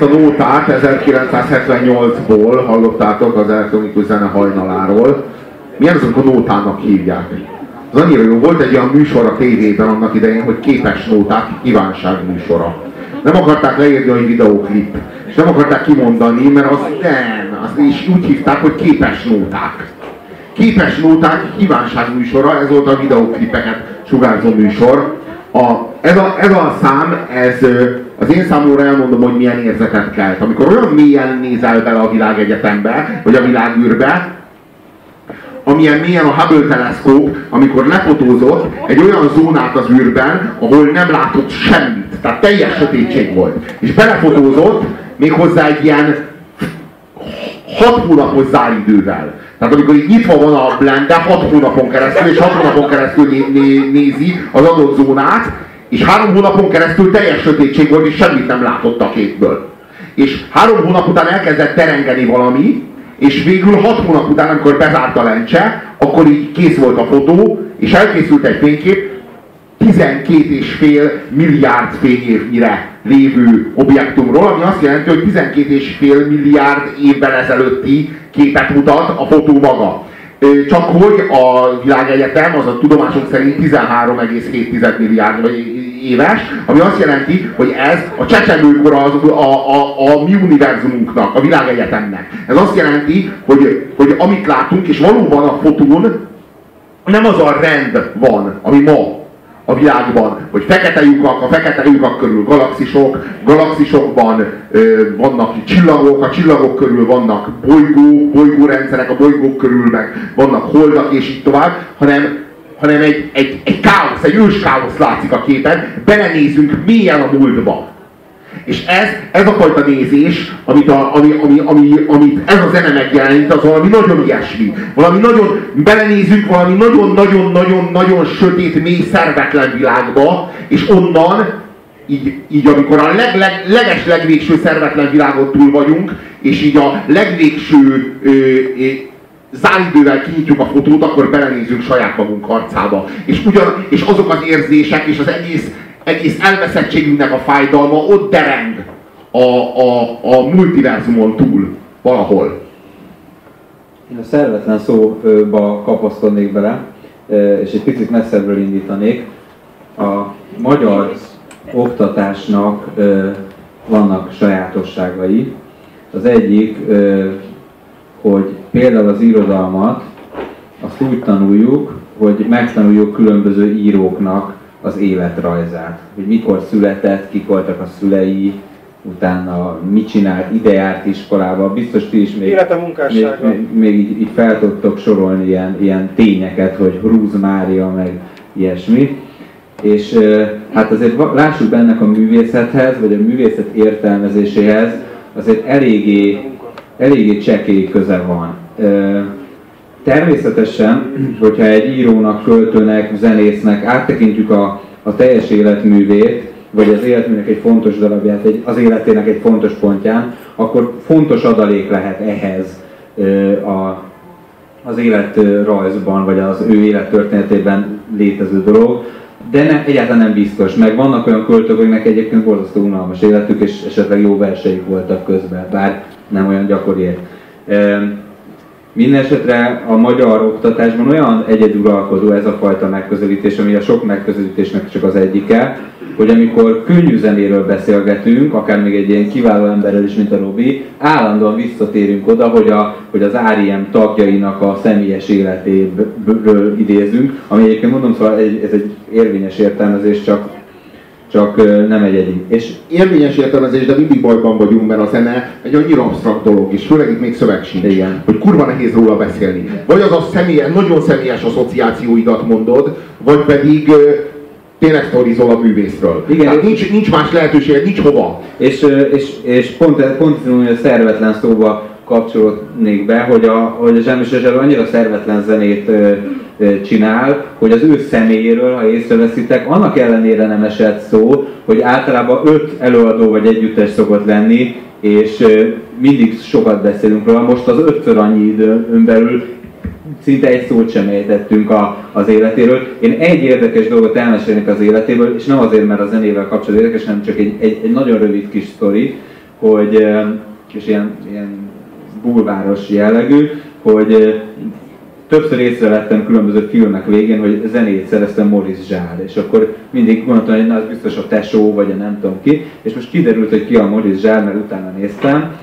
Ezt a nótát 1978-ból hallottátok az elektronikus zene hajnaláról. Milyen azok a nótának hívják? Az annyira jó, volt egy olyan műsor a tévében annak idején, hogy képes nóták kívánság műsora. Nem akarták leírni, hogy videóklip. És nem akarták kimondani, mert az nem. Azt is úgy hívták, hogy képes nóták. Képes nóták kívánság műsora, ez volt a videóklipeket sugárzó műsor. A, ez, a, ez a szám, ez az én számomra elmondom, hogy milyen érzetet kelt. Amikor olyan mélyen nézel bele a világegyetembe, vagy a világűrbe, amilyen mélyen a Hubble teleszkóp, amikor lefotózott egy olyan zónát az űrben, ahol nem látott semmit. Tehát teljes sötétség volt. És belefotózott méghozzá egy ilyen hat hónapos záridővel. Tehát amikor így nyitva van a blende, hat hónapon keresztül, és hat hónapon keresztül né- né- nézi az adott zónát, és három hónapon keresztül teljes sötétség volt, és semmit nem látott a képből. És három hónap után elkezdett terengeni valami, és végül hat hónap után, amikor bezárt a lencse, akkor így kész volt a fotó, és elkészült egy fénykép, 12,5 milliárd fényévnyire lévő objektumról, ami azt jelenti, hogy 12,5 milliárd évvel ezelőtti képet mutat a fotó maga. Csak hogy a világegyetem az a tudomások szerint 13,7 milliárd éves, ami azt jelenti, hogy ez a csecsemőkor az, a, a, a mi univerzumunknak, a világegyetemnek. Ez azt jelenti, hogy, hogy amit látunk, és valóban a fotón nem az a rend van, ami ma a világban, hogy fekete lyukak, a fekete lyukak körül galaxisok, galaxisokban ö, vannak csillagok, a csillagok körül vannak bolygó, bolygórendszerek, a bolygók körül meg vannak holdak, és így tovább, hanem, hanem egy, egy, egy káosz, egy ős káosz látszik a képen, belenézünk mélyen a múltba. És ez, ez a fajta nézés, amit, a, ami, ami, ami, amit ez a zene megjelenít, az valami nagyon ilyesmi. Valami nagyon, belenézünk valami nagyon-nagyon-nagyon-nagyon sötét, mély, szervetlen világba, és onnan, így, így amikor a leg, leg, leges legvégső szervetlen világon túl vagyunk, és így a legvégső ö, ö, záridővel kinyitjuk a fotót, akkor belenézünk saját magunk arcába. És, ugyan, és azok az érzések, és az egész egész elveszettségünknek a fájdalma ott dereng a, a, a multiverzumon túl valahol. Én a szervetlen szóba kapaszkodnék bele, és egy picit messzebbről indítanék. A magyar oktatásnak vannak sajátosságai. Az egyik, hogy például az irodalmat azt úgy tanuljuk, hogy megtanuljuk különböző íróknak az életrajzát, hogy mikor született, kik voltak a szülei, utána mit csinált, ide járt iskolába, biztos ti is még, Élete még, még, még így, így fel tudtok sorolni ilyen, ilyen tényeket, hogy Hrúz Mária, meg ilyesmi. És hát azért lássuk ennek a művészethez, vagy a művészet értelmezéséhez azért eléggé, eléggé csekély köze van. Természetesen, hogyha egy írónak, költőnek, zenésznek áttekintjük a, a teljes életművét, vagy az életműnek egy fontos darabját, egy, az életének egy fontos pontján, akkor fontos adalék lehet ehhez a, az életrajzban, vagy az ő élettörténetében létező dolog, de nem, egyáltalán nem biztos, meg vannak olyan költők, akiknek egyébként borzasztó unalmas életük, és esetleg jó verseik voltak közben, bár nem olyan gyakoriek. Mindenesetre a magyar oktatásban olyan egyeduralkodó ez a fajta megközelítés, ami a sok megközelítésnek csak az egyike, hogy amikor könnyű zenéről beszélgetünk, akár még egy ilyen kiváló emberrel is, mint a Robi, állandóan visszatérünk oda, hogy, a, hogy az R.I.M. tagjainak a személyes életéből idézünk, ami egyébként mondom, szóval ez egy érvényes értelmezés, csak csak nem egyedi. És érvényes értelmezés, de mindig bajban vagyunk, mert a zene egy annyira absztrakt dolog, és főleg itt még szöveg sincs, Igen. hogy kurva nehéz róla beszélni. Vagy az a személyes, nagyon személyes asszociációidat mondod, vagy pedig tényleg sztorizol a művészről. Igen. Tehát nincs, nincs más lehetőség, nincs hova. És, és, és pont, pont a szervetlen szóba kapcsolódnék be, hogy a, hogy a Zsámis annyira szervetlen zenét csinál, hogy az ő személyéről, ha észreveszitek, annak ellenére nem esett szó, hogy általában öt előadó vagy együttes szokott lenni, és mindig sokat beszélünk róla. Most az ötször annyi időn belül szinte egy szót sem ejtettünk a, az életéről. Én egy érdekes dolgot elmesélnék az életéből, és nem azért, mert a zenével kapcsolatban érdekes, hanem csak egy, egy, egy nagyon rövid kis sztori, hogy, és ilyen, ilyen bulváros jellegű, hogy többször észrevettem különböző filmek végén, hogy zenét szereztem Morris Zsár, és akkor mindig gondoltam, hogy na, az biztos a tesó, vagy a nem tudom ki, és most kiderült, hogy ki a Morris Zsár, mert utána néztem,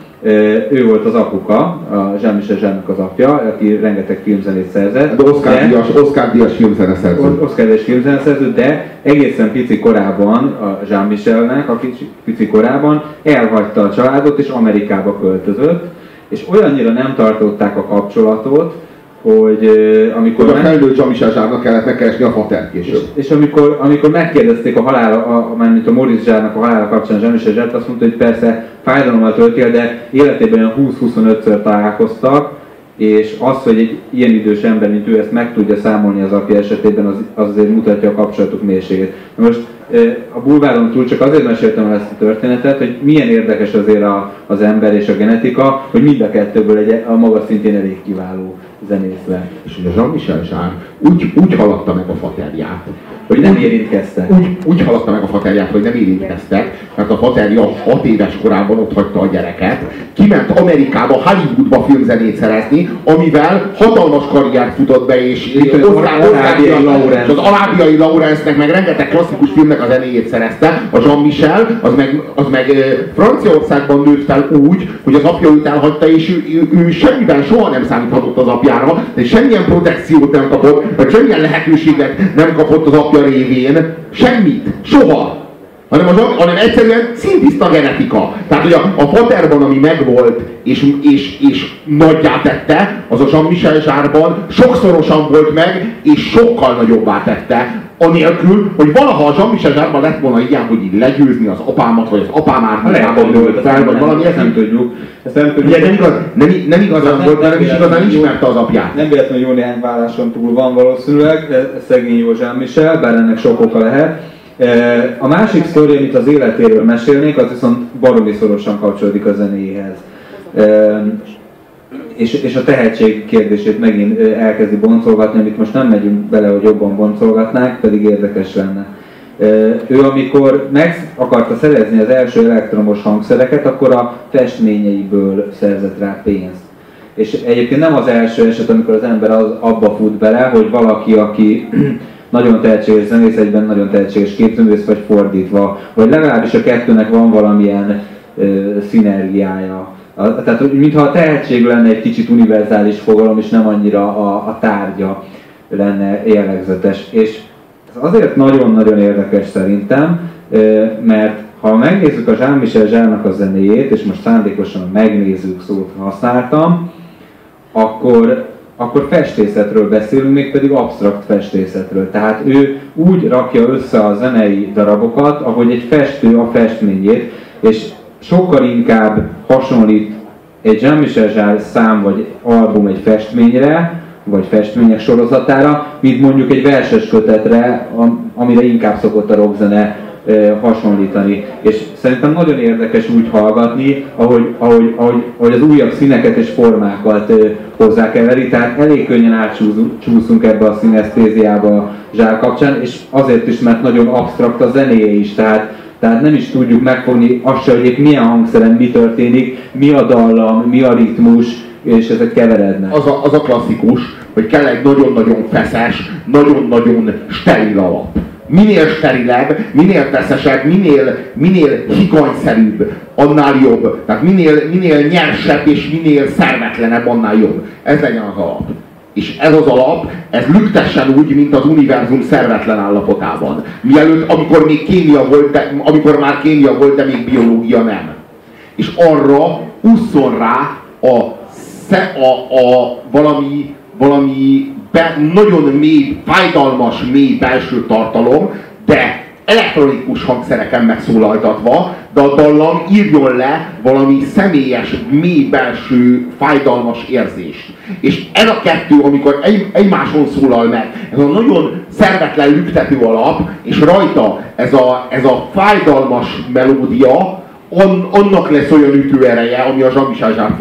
ő volt az apuka, a Jean-Michel Zsárnak az apja, aki rengeteg filmzenét szerzett. De Oscar Díjas, Oscar Díjas filmzeneszerző. Oscar Díjas filmzeneszerző, de egészen pici korában a Jean-Michelnek, a pici, pici korában elhagyta a családot és Amerikába költözött, és olyannyira nem tartották a kapcsolatot, hogy amikor... Hogy a felnőtt Jean-Michel Zsárnak kellett megkeresni a fatert később. És, és amikor, amikor megkérdezték a halála, a, a, mint a Maurice Zsárnak a halála kapcsán Jean-Michel Zsárt, azt mondta, hogy persze fájdalommal tölti el, de életében 20-25-ször találkoztak, és az, hogy egy ilyen idős ember, mint ő ezt meg tudja számolni az apja esetében, az, az azért mutatja a kapcsolatuk mélységét. Most a bulváron túl csak azért meséltem el ezt a történetet, hogy milyen érdekes azért a, az ember és a genetika, hogy mind a kettőből egy a maga szintén elég kiváló zenész lett. És a Jean-Michel Zsár úgy, úgy haladta meg a faterját, hogy nem érintkeztek. Úgy, úgy haladta meg a faterját, hogy nem érintkeztek, mert a faterja 6 éves korában ott hagyta a gyereket, kiment Amerikába, Hollywoodba filmzenét szerezni, amivel hatalmas karriert futott be, és az alábiai Laurensnek meg rengeteg klasszikus filmnek a zenéjét szerezte, a Jean-Michel, az meg, az meg Franciaországban nőtt fel úgy, hogy az apja őt elhagyta, és ő, ő, ő semmiben soha nem számíthatott az apjára, de semmilyen protekciót nem kapott, vagy semmilyen lehetőséget nem kapott az apja révén, semmit, soha. Hanem, az, hanem egyszerűen szintiszta genetika. Tehát, hogy a, a faterban, ami megvolt, és, és, és nagyjá tette, az a Jean-Michel zsárban sokszorosan volt meg, és sokkal nagyobbá tette, anélkül, hogy valaha a Jean-Michel lett volna ilyen, hogy így legyőzni az apámat, vagy az apám árnyában volt fel, vagy valami ezt nem tudjuk. Ezt nem tudjuk. Ugye nem, igaz, nem, nem igazán volt, mert nem is igazán ismerte az apját. Nem véletlenül jó néhány válláson túl van valószínűleg, szegény jó Jean-Michel, bár ennek sok oka lehet a másik sztori, amit az életéről mesélnék, az viszont baromi szorosan kapcsolódik a zenéhez. És, és a tehetség kérdését megint elkezdi boncolgatni, amit most nem megyünk bele, hogy jobban boncolgatnánk, pedig érdekes lenne. Ő amikor meg akarta szerezni az első elektromos hangszereket, akkor a festményeiből szerzett rá pénzt. És egyébként nem az első eset, amikor az ember az abba fut bele, hogy valaki, aki nagyon tehetséges zenész, egyben nagyon tehetséges képzőművész, vagy fordítva, vagy legalábbis a kettőnek van valamilyen ö, szinergiája. A, tehát, hogy mintha a tehetség lenne egy kicsit univerzális fogalom, és nem annyira a, a tárgya lenne jellegzetes. És ez azért nagyon-nagyon érdekes szerintem, mert ha megnézzük a Jean-Michel Zsárnak a zenéjét, és most szándékosan megnézzük szót használtam, akkor akkor festészetről beszélünk, mégpedig absztrakt festészetről. Tehát ő úgy rakja össze a zenei darabokat, ahogy egy festő a festményét, és sokkal inkább hasonlít egy Jean-Michel szám vagy album egy festményre, vagy festmények sorozatára, mint mondjuk egy verses kötetre, amire inkább szokott a rockzene hasonlítani. És szerintem nagyon érdekes úgy hallgatni, ahogy, ahogy, ahogy, ahogy az újabb színeket és formákat hozzákeveri, tehát elég könnyen átcsúszunk ebbe a színesztéziába zsár kapcsán, és azért is, mert nagyon absztrakt a zenéje is, tehát tehát nem is tudjuk megfogni azt se, hogy milyen hangszeren mi történik, mi a dallam, mi a ritmus, és ezek keverednek. Az a, az a klasszikus, hogy kell egy nagyon-nagyon feszes, nagyon-nagyon steril alap minél sterilebb, minél feszesebb, minél, minél higanyszerűbb, annál jobb. Tehát minél, minél nyersebb és minél szervetlenebb, annál jobb. Ez legyen az alap. És ez az alap, ez lüktessen úgy, mint az univerzum szervetlen állapotában. Mielőtt, amikor még kémia volt, de, amikor már kémia volt, de még biológia nem. És arra ússzon rá a, a, a valami, valami be, nagyon mély, fájdalmas, mély belső tartalom, de elektronikus hangszereken megszólaltatva, de a dallam írjon le valami személyes, mély belső, fájdalmas érzést. És ez a kettő, amikor egy, egymáson szólal meg, ez a nagyon szervetlen lüktető alap, és rajta ez a, ez a fájdalmas melódia, on, annak lesz olyan ütőereje, ami a Jean-Michel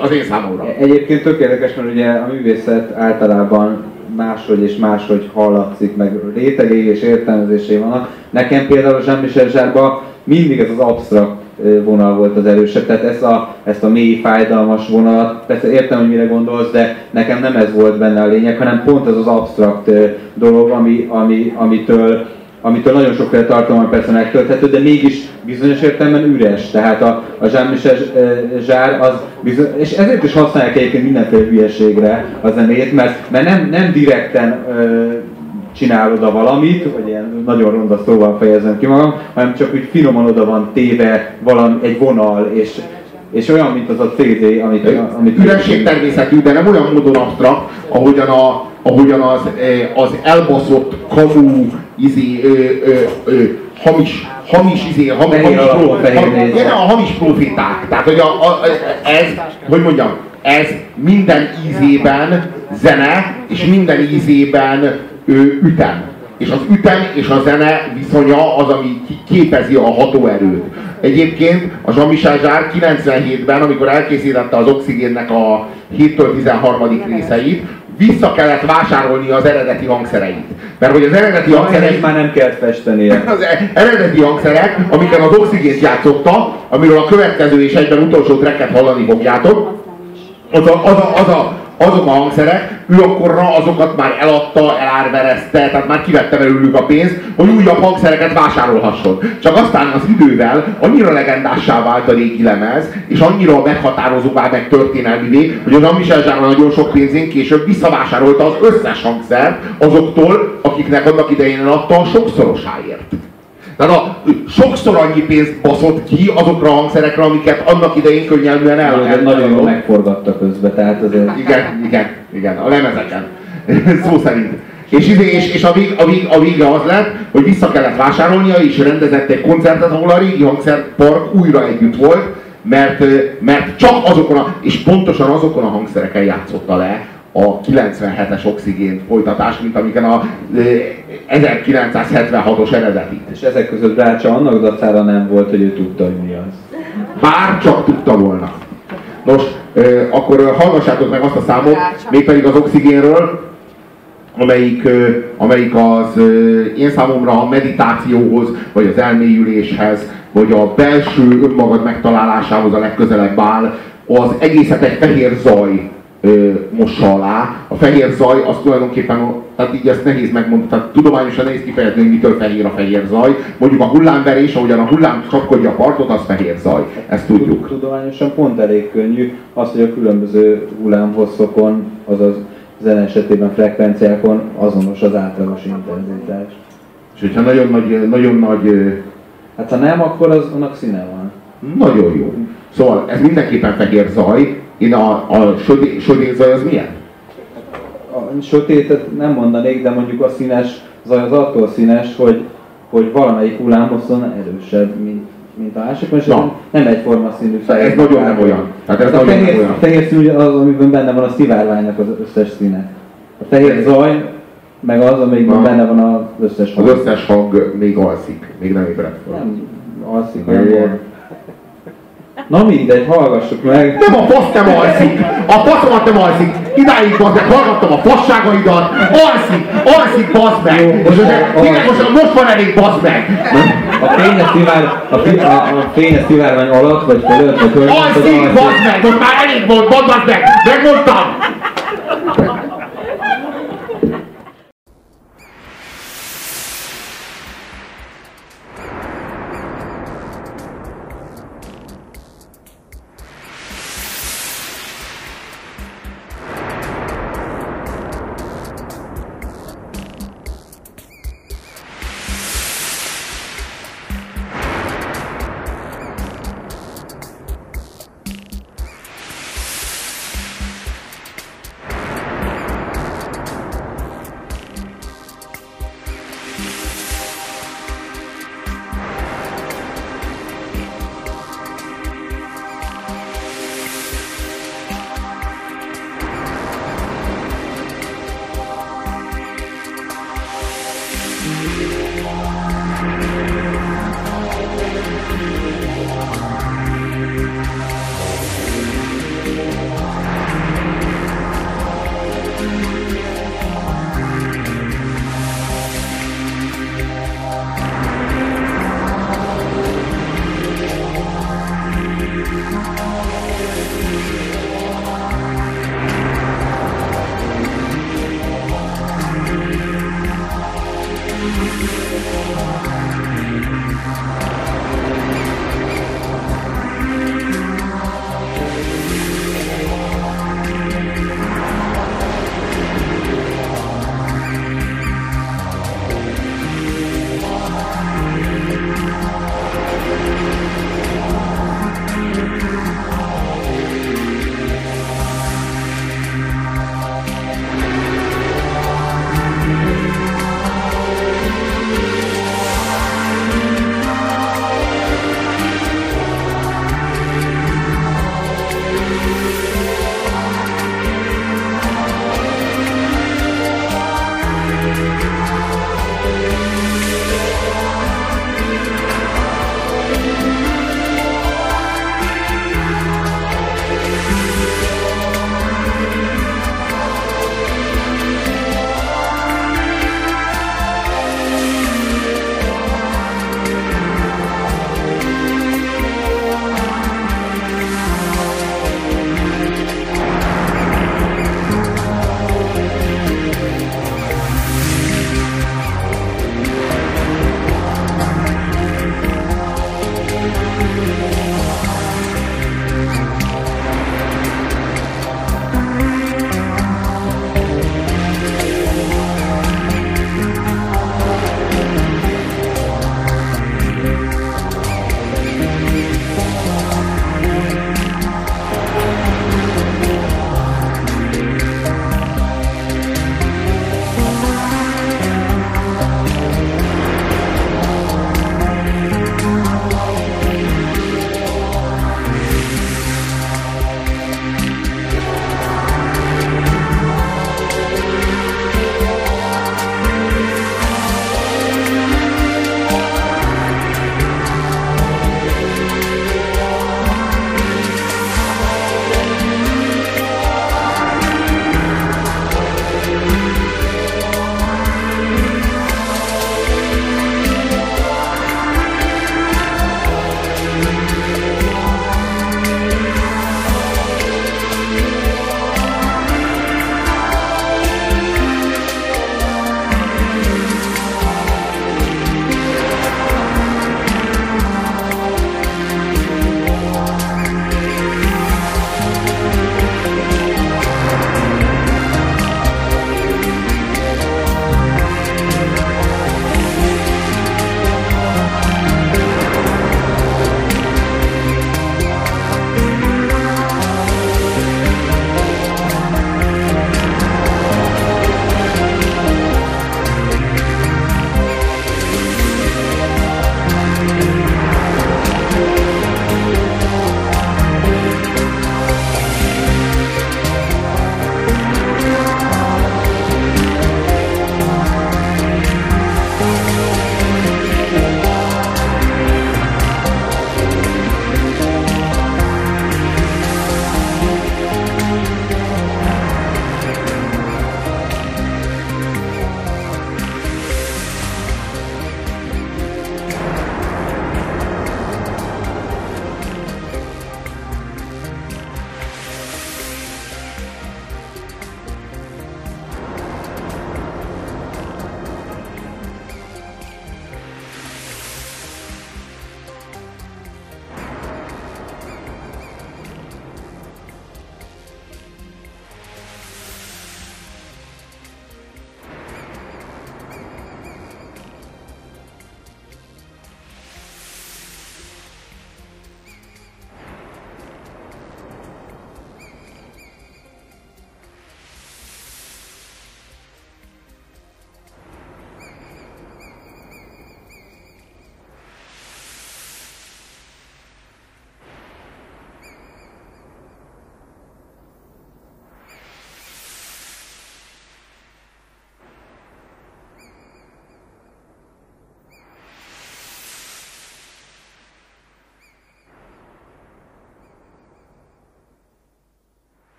az én számomra. Egyébként tökéletes, mert ugye a művészet általában máshogy és máshogy hallatszik, meg rétegei és értelmezései vannak. Nekem például a Jean-Michel mindig ez az absztrakt vonal volt az erősebb. Tehát ezt a, ezt a mély, fájdalmas vonalat, persze értem, hogy mire gondolsz, de nekem nem ez volt benne a lényeg, hanem pont ez az absztrakt dolog, ami, ami, amitől amitől nagyon sokféle tartalma persze megtölthető, de mégis bizonyos értelemben üres. Tehát a, a Jean-Michel Zsár az bizony, és ezért is használják egyébként mindenféle hülyeségre a zenét, mert, mert nem, nem direkten ö, csinál oda valamit, vagy ilyen nagyon ronda szóval fejezem ki magam, hanem csak úgy finoman oda van téve valami, egy vonal, és, és olyan, mint az a CD, amit... amit Üresség természetű, de nem olyan módon absztrakt, ahogyan, a, ahogyan az, az elbaszott kamu, izé, ö, ö, ö, hamis, hamis, izé, Fehér hamis, pró, igen, a hamis proféták. Tehát, hogy a, a, ez, hogy mondjam, ez minden ízében zene, és minden ízében ö, ütem. És az ütem és a zene viszonya az, ami képezi a hatóerőt. Egyébként a Jean-Michel Zsár 97-ben, amikor elkészítette az Oxigénnek a 7-től 13. részeit, vissza kellett vásárolni az eredeti hangszereit. Mert hogy az eredeti Hangszereit már nem kellett festenie. az e- eredeti hangszerek, amiken az oxigént játszotta, amiről a következő és egyben utolsó tracket hallani fogjátok, az a, az a, az a, azok a hangszerek, ő akkorra azokat már eladta, elárverezte, tehát már kivette belőlük a pénzt, hogy újabb hangszereket vásárolhasson. Csak aztán az idővel annyira legendássá vált a régi lemez, és annyira meghatározóvá, meg történelmivé, hogy az Jean-Michel Jarre nagyon sok pénzén később visszavásárolta az összes hangszert azoktól, akiknek annak idején eladta a sokszorosáért. Tehát a, sokszor annyi pénzt baszott ki azokra a hangszerekre, amiket annak idején könnyelműen el, el, nagyon jól megforgatta közben, tehát azért... Igen, igen, igen, a lemezeken. Szó szerint. És, izé- és, és a, vég, a, vég, a vége az lett, hogy vissza kellett vásárolnia, és rendezett egy koncertet, ahol a régi hangszerpark újra együtt volt, mert, mert csak azokon a, és pontosan azokon a hangszereken játszotta le a 97-es oxigén folytatást, mint amiken a eh, 1976-os eredetit. És ezek között Rácsa annak dacára nem volt, hogy ő tudta, hogy mi az. Bár csak tudta volna. Nos, akkor hallgassátok meg azt a számot, mégpedig az oxigénről, amelyik, amelyik az én számomra a meditációhoz, vagy az elmélyüléshez, vagy a belső önmagad megtalálásához a legközelebb áll, az egészet egy fehér zaj ö, mossa alá. A fehér zaj az tulajdonképpen, tehát így ezt nehéz megmondani, tehát tudományosan nehéz kifejezni, hogy mitől fehér a fehér zaj. Mondjuk a hullámverés, ahogyan a hullám csapkodja a partot, az fehér zaj. Ezt tudjuk. Tudományosan pont elég könnyű az, hogy a különböző hullámhosszokon, azaz zene esetében frekvenciákon azonos az átlagos intenzitás. És hogyha nagyon nagy, nagyon nagy, Hát ha nem, akkor az annak színe van. nagyon jó. Szóval ez mindenképpen fehér zaj. Én a, a sötét, sötét zaj az milyen? A sötétet nem mondanék, de mondjuk a színes zaj az attól színes, hogy, hogy valamelyik hullámhosszon erősebb, mint, mint a másik, és Na. nem egyforma színű Ez fehér. nagyon nem olyan. Tehát ez a nagyon fehér, olyan. fehér ugye az, amiben benne van a szivárványnak az összes színe. A fehér zaj, meg az, amelyikben Na. benne van az összes Az összes hang még alszik, még nem ébredt fel. Nem alszik, hanem. Na mindegy, hallgassuk meg. Nem a fasz nem alszik! A faszomat nem alszik! Idáig bazd meg, hallgattam a fasságaidat! Alszik! Alszik, bazd meg! Jó, most, most, most van elég, bazd meg! A fényes szivár, a, fi, a, a fényes szivárvány alatt, vagy fölött, vagy fölött, alszik. bazd meg! Most már elég volt, bazd meg! Megmondtam!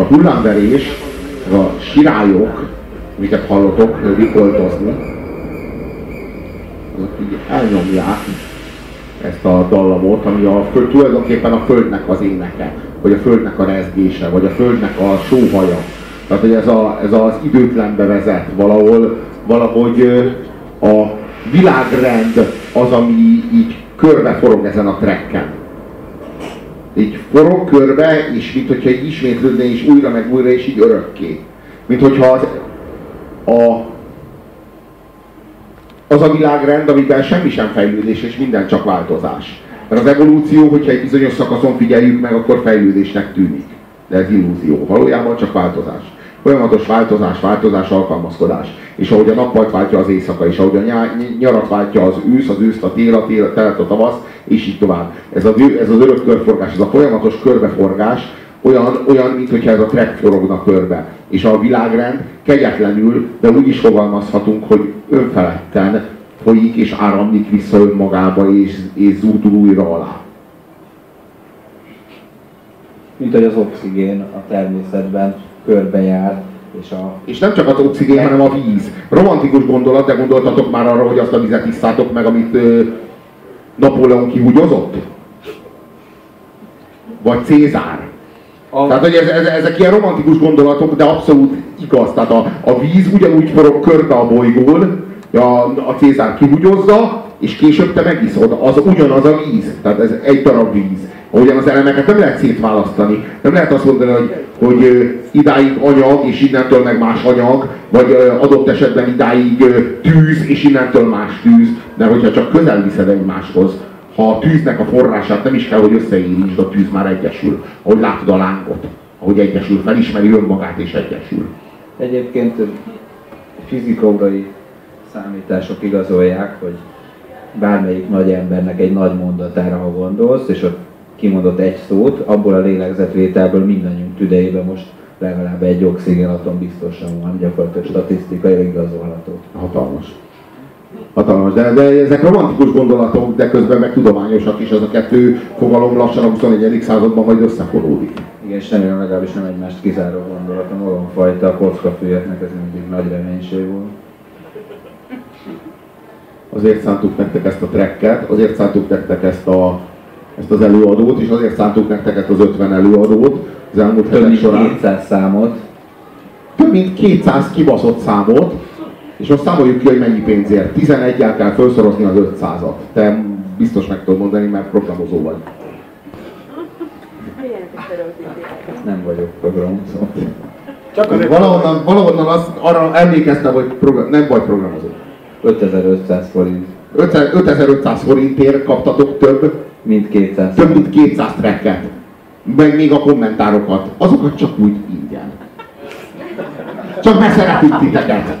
A hullámverés, a sirályok, amiket hallotok rikoltozni, azok így elnyomják ezt a dallamot, ami a föld, tulajdonképpen a földnek az éneke, vagy a földnek a rezgése, vagy a földnek a sóhaja. Tehát, hogy ez, a, ez az időtlenbe vezet valahol, valahogy a világrend az, ami így körbe forog ezen a trekken. Így forog körbe, és mint hogyha így ismétlődne, és újra meg újra, és így örökké. Mint hogyha az, a, az a világrend, amiben semmi sem fejlődés, és minden csak változás. Mert az evolúció, hogyha egy bizonyos szakaszon figyeljük meg, akkor fejlődésnek tűnik. De ez illúzió. Valójában csak változás. Folyamatos változás, változás, alkalmazkodás. És ahogy a nappalt váltja az éjszaka, és ahogy a nyarat váltja az ősz, az őszt a tél, a tél, a telet a tavasz, és így tovább. Ez, a, ez az örök körforgás, ez a folyamatos körbeforgás, olyan, olyan mint hogyha ez a track forogna körbe. És a világrend kegyetlenül, de úgy is fogalmazhatunk, hogy önfeledten folyik és áramlik vissza önmagába, és, és zúdul újra alá. Mint hogy az oxigén a természetben körbejár, és, a... és nem csak az oxigén, hanem a víz. Romantikus gondolat, de gondoltatok már arra, hogy azt a vizet iszátok meg, amit Napóleon kihúgyozott? Vagy Cézár? A... Tehát, hogy ez, ez, ezek ilyen romantikus gondolatok, de abszolút igaz. Tehát a, a víz ugyanúgy forog körbe a bolygón, a, a Cézár kihugyozza, és később te megiszod. Az ugyanaz a víz. Tehát ez egy darab víz. Ahogyan az elemeket nem lehet szétválasztani. Nem lehet azt mondani, hogy, hogy idáig anyag, és innentől meg más anyag, vagy adott esetben idáig tűz, és innentől más tűz. De hogyha csak közel viszed egymáshoz, ha a tűznek a forrását nem is kell, hogy összeérintsd, a tűz már egyesül. Ahogy látod a lángot, ahogy egyesül, felismeri önmagát és egyesül. Egyébként fizikórai számítások igazolják, hogy bármelyik nagy embernek egy nagy mondatára, ha gondolsz, és ott kimondott egy szót, abból a lélegzetvételből mindannyiunk tüdejében most legalább egy oxigénatom biztosan van, gyakorlatilag statisztikai igazolható. Hatalmas. Hatalmas, de, de ezek romantikus gondolatok, de közben meg tudományosak is, ez a kettő fogalom lassan a 21. században majd összefonódik. Igen, és remélem legalábbis nem egymást kizáró gondolat, a magamfajta a kockafűeknek ez mindig nagy reménység volt. Azért szántuk nektek ezt a trekket, azért szántuk nektek ezt, a, ezt az előadót, és azért szántuk nektek az 50 előadót az elmúlt Több mint során. 200 számot. Több mint 200 kibaszott számot, és most számoljuk ki, hogy mennyi pénzért. 11-el kell felszorozni az 500-at. Te biztos meg tudod mondani, mert programozó vagy. Nem vagyok programozó. Csak azért valahonnan, valahonnan azt, arra emlékeztem, hogy program, nem vagy programozó. 5500 forint. 5500 forintért kaptatok több, mint 200. Több mint 200 tracket. Meg még a kommentárokat. Azokat csak úgy ingyen. Csak beszeretünk titeket.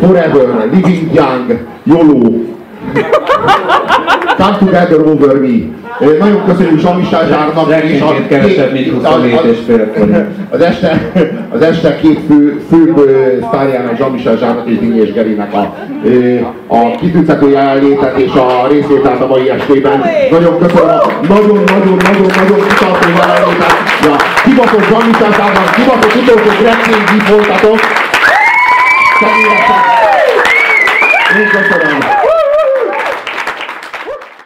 Forever, Living Young, YOLO. Come together over me. Nagyon köszönjük Samisás Zsárnak és a kevesebb, mint 27 és fél az este, az este két fő, fő sztárjának, Zsamisás Zsárnak és Dinyés Gerinek a, a kitűntető jelenlétet és a részvételt a mai estében. Nagyon köszönöm a nagyon-nagyon-nagyon-nagyon kitartó jelenlétet. Ja, kibaszott Zsamisás Zsárnak, kibaszott utolsó grekkényi voltatok. Én köszönöm.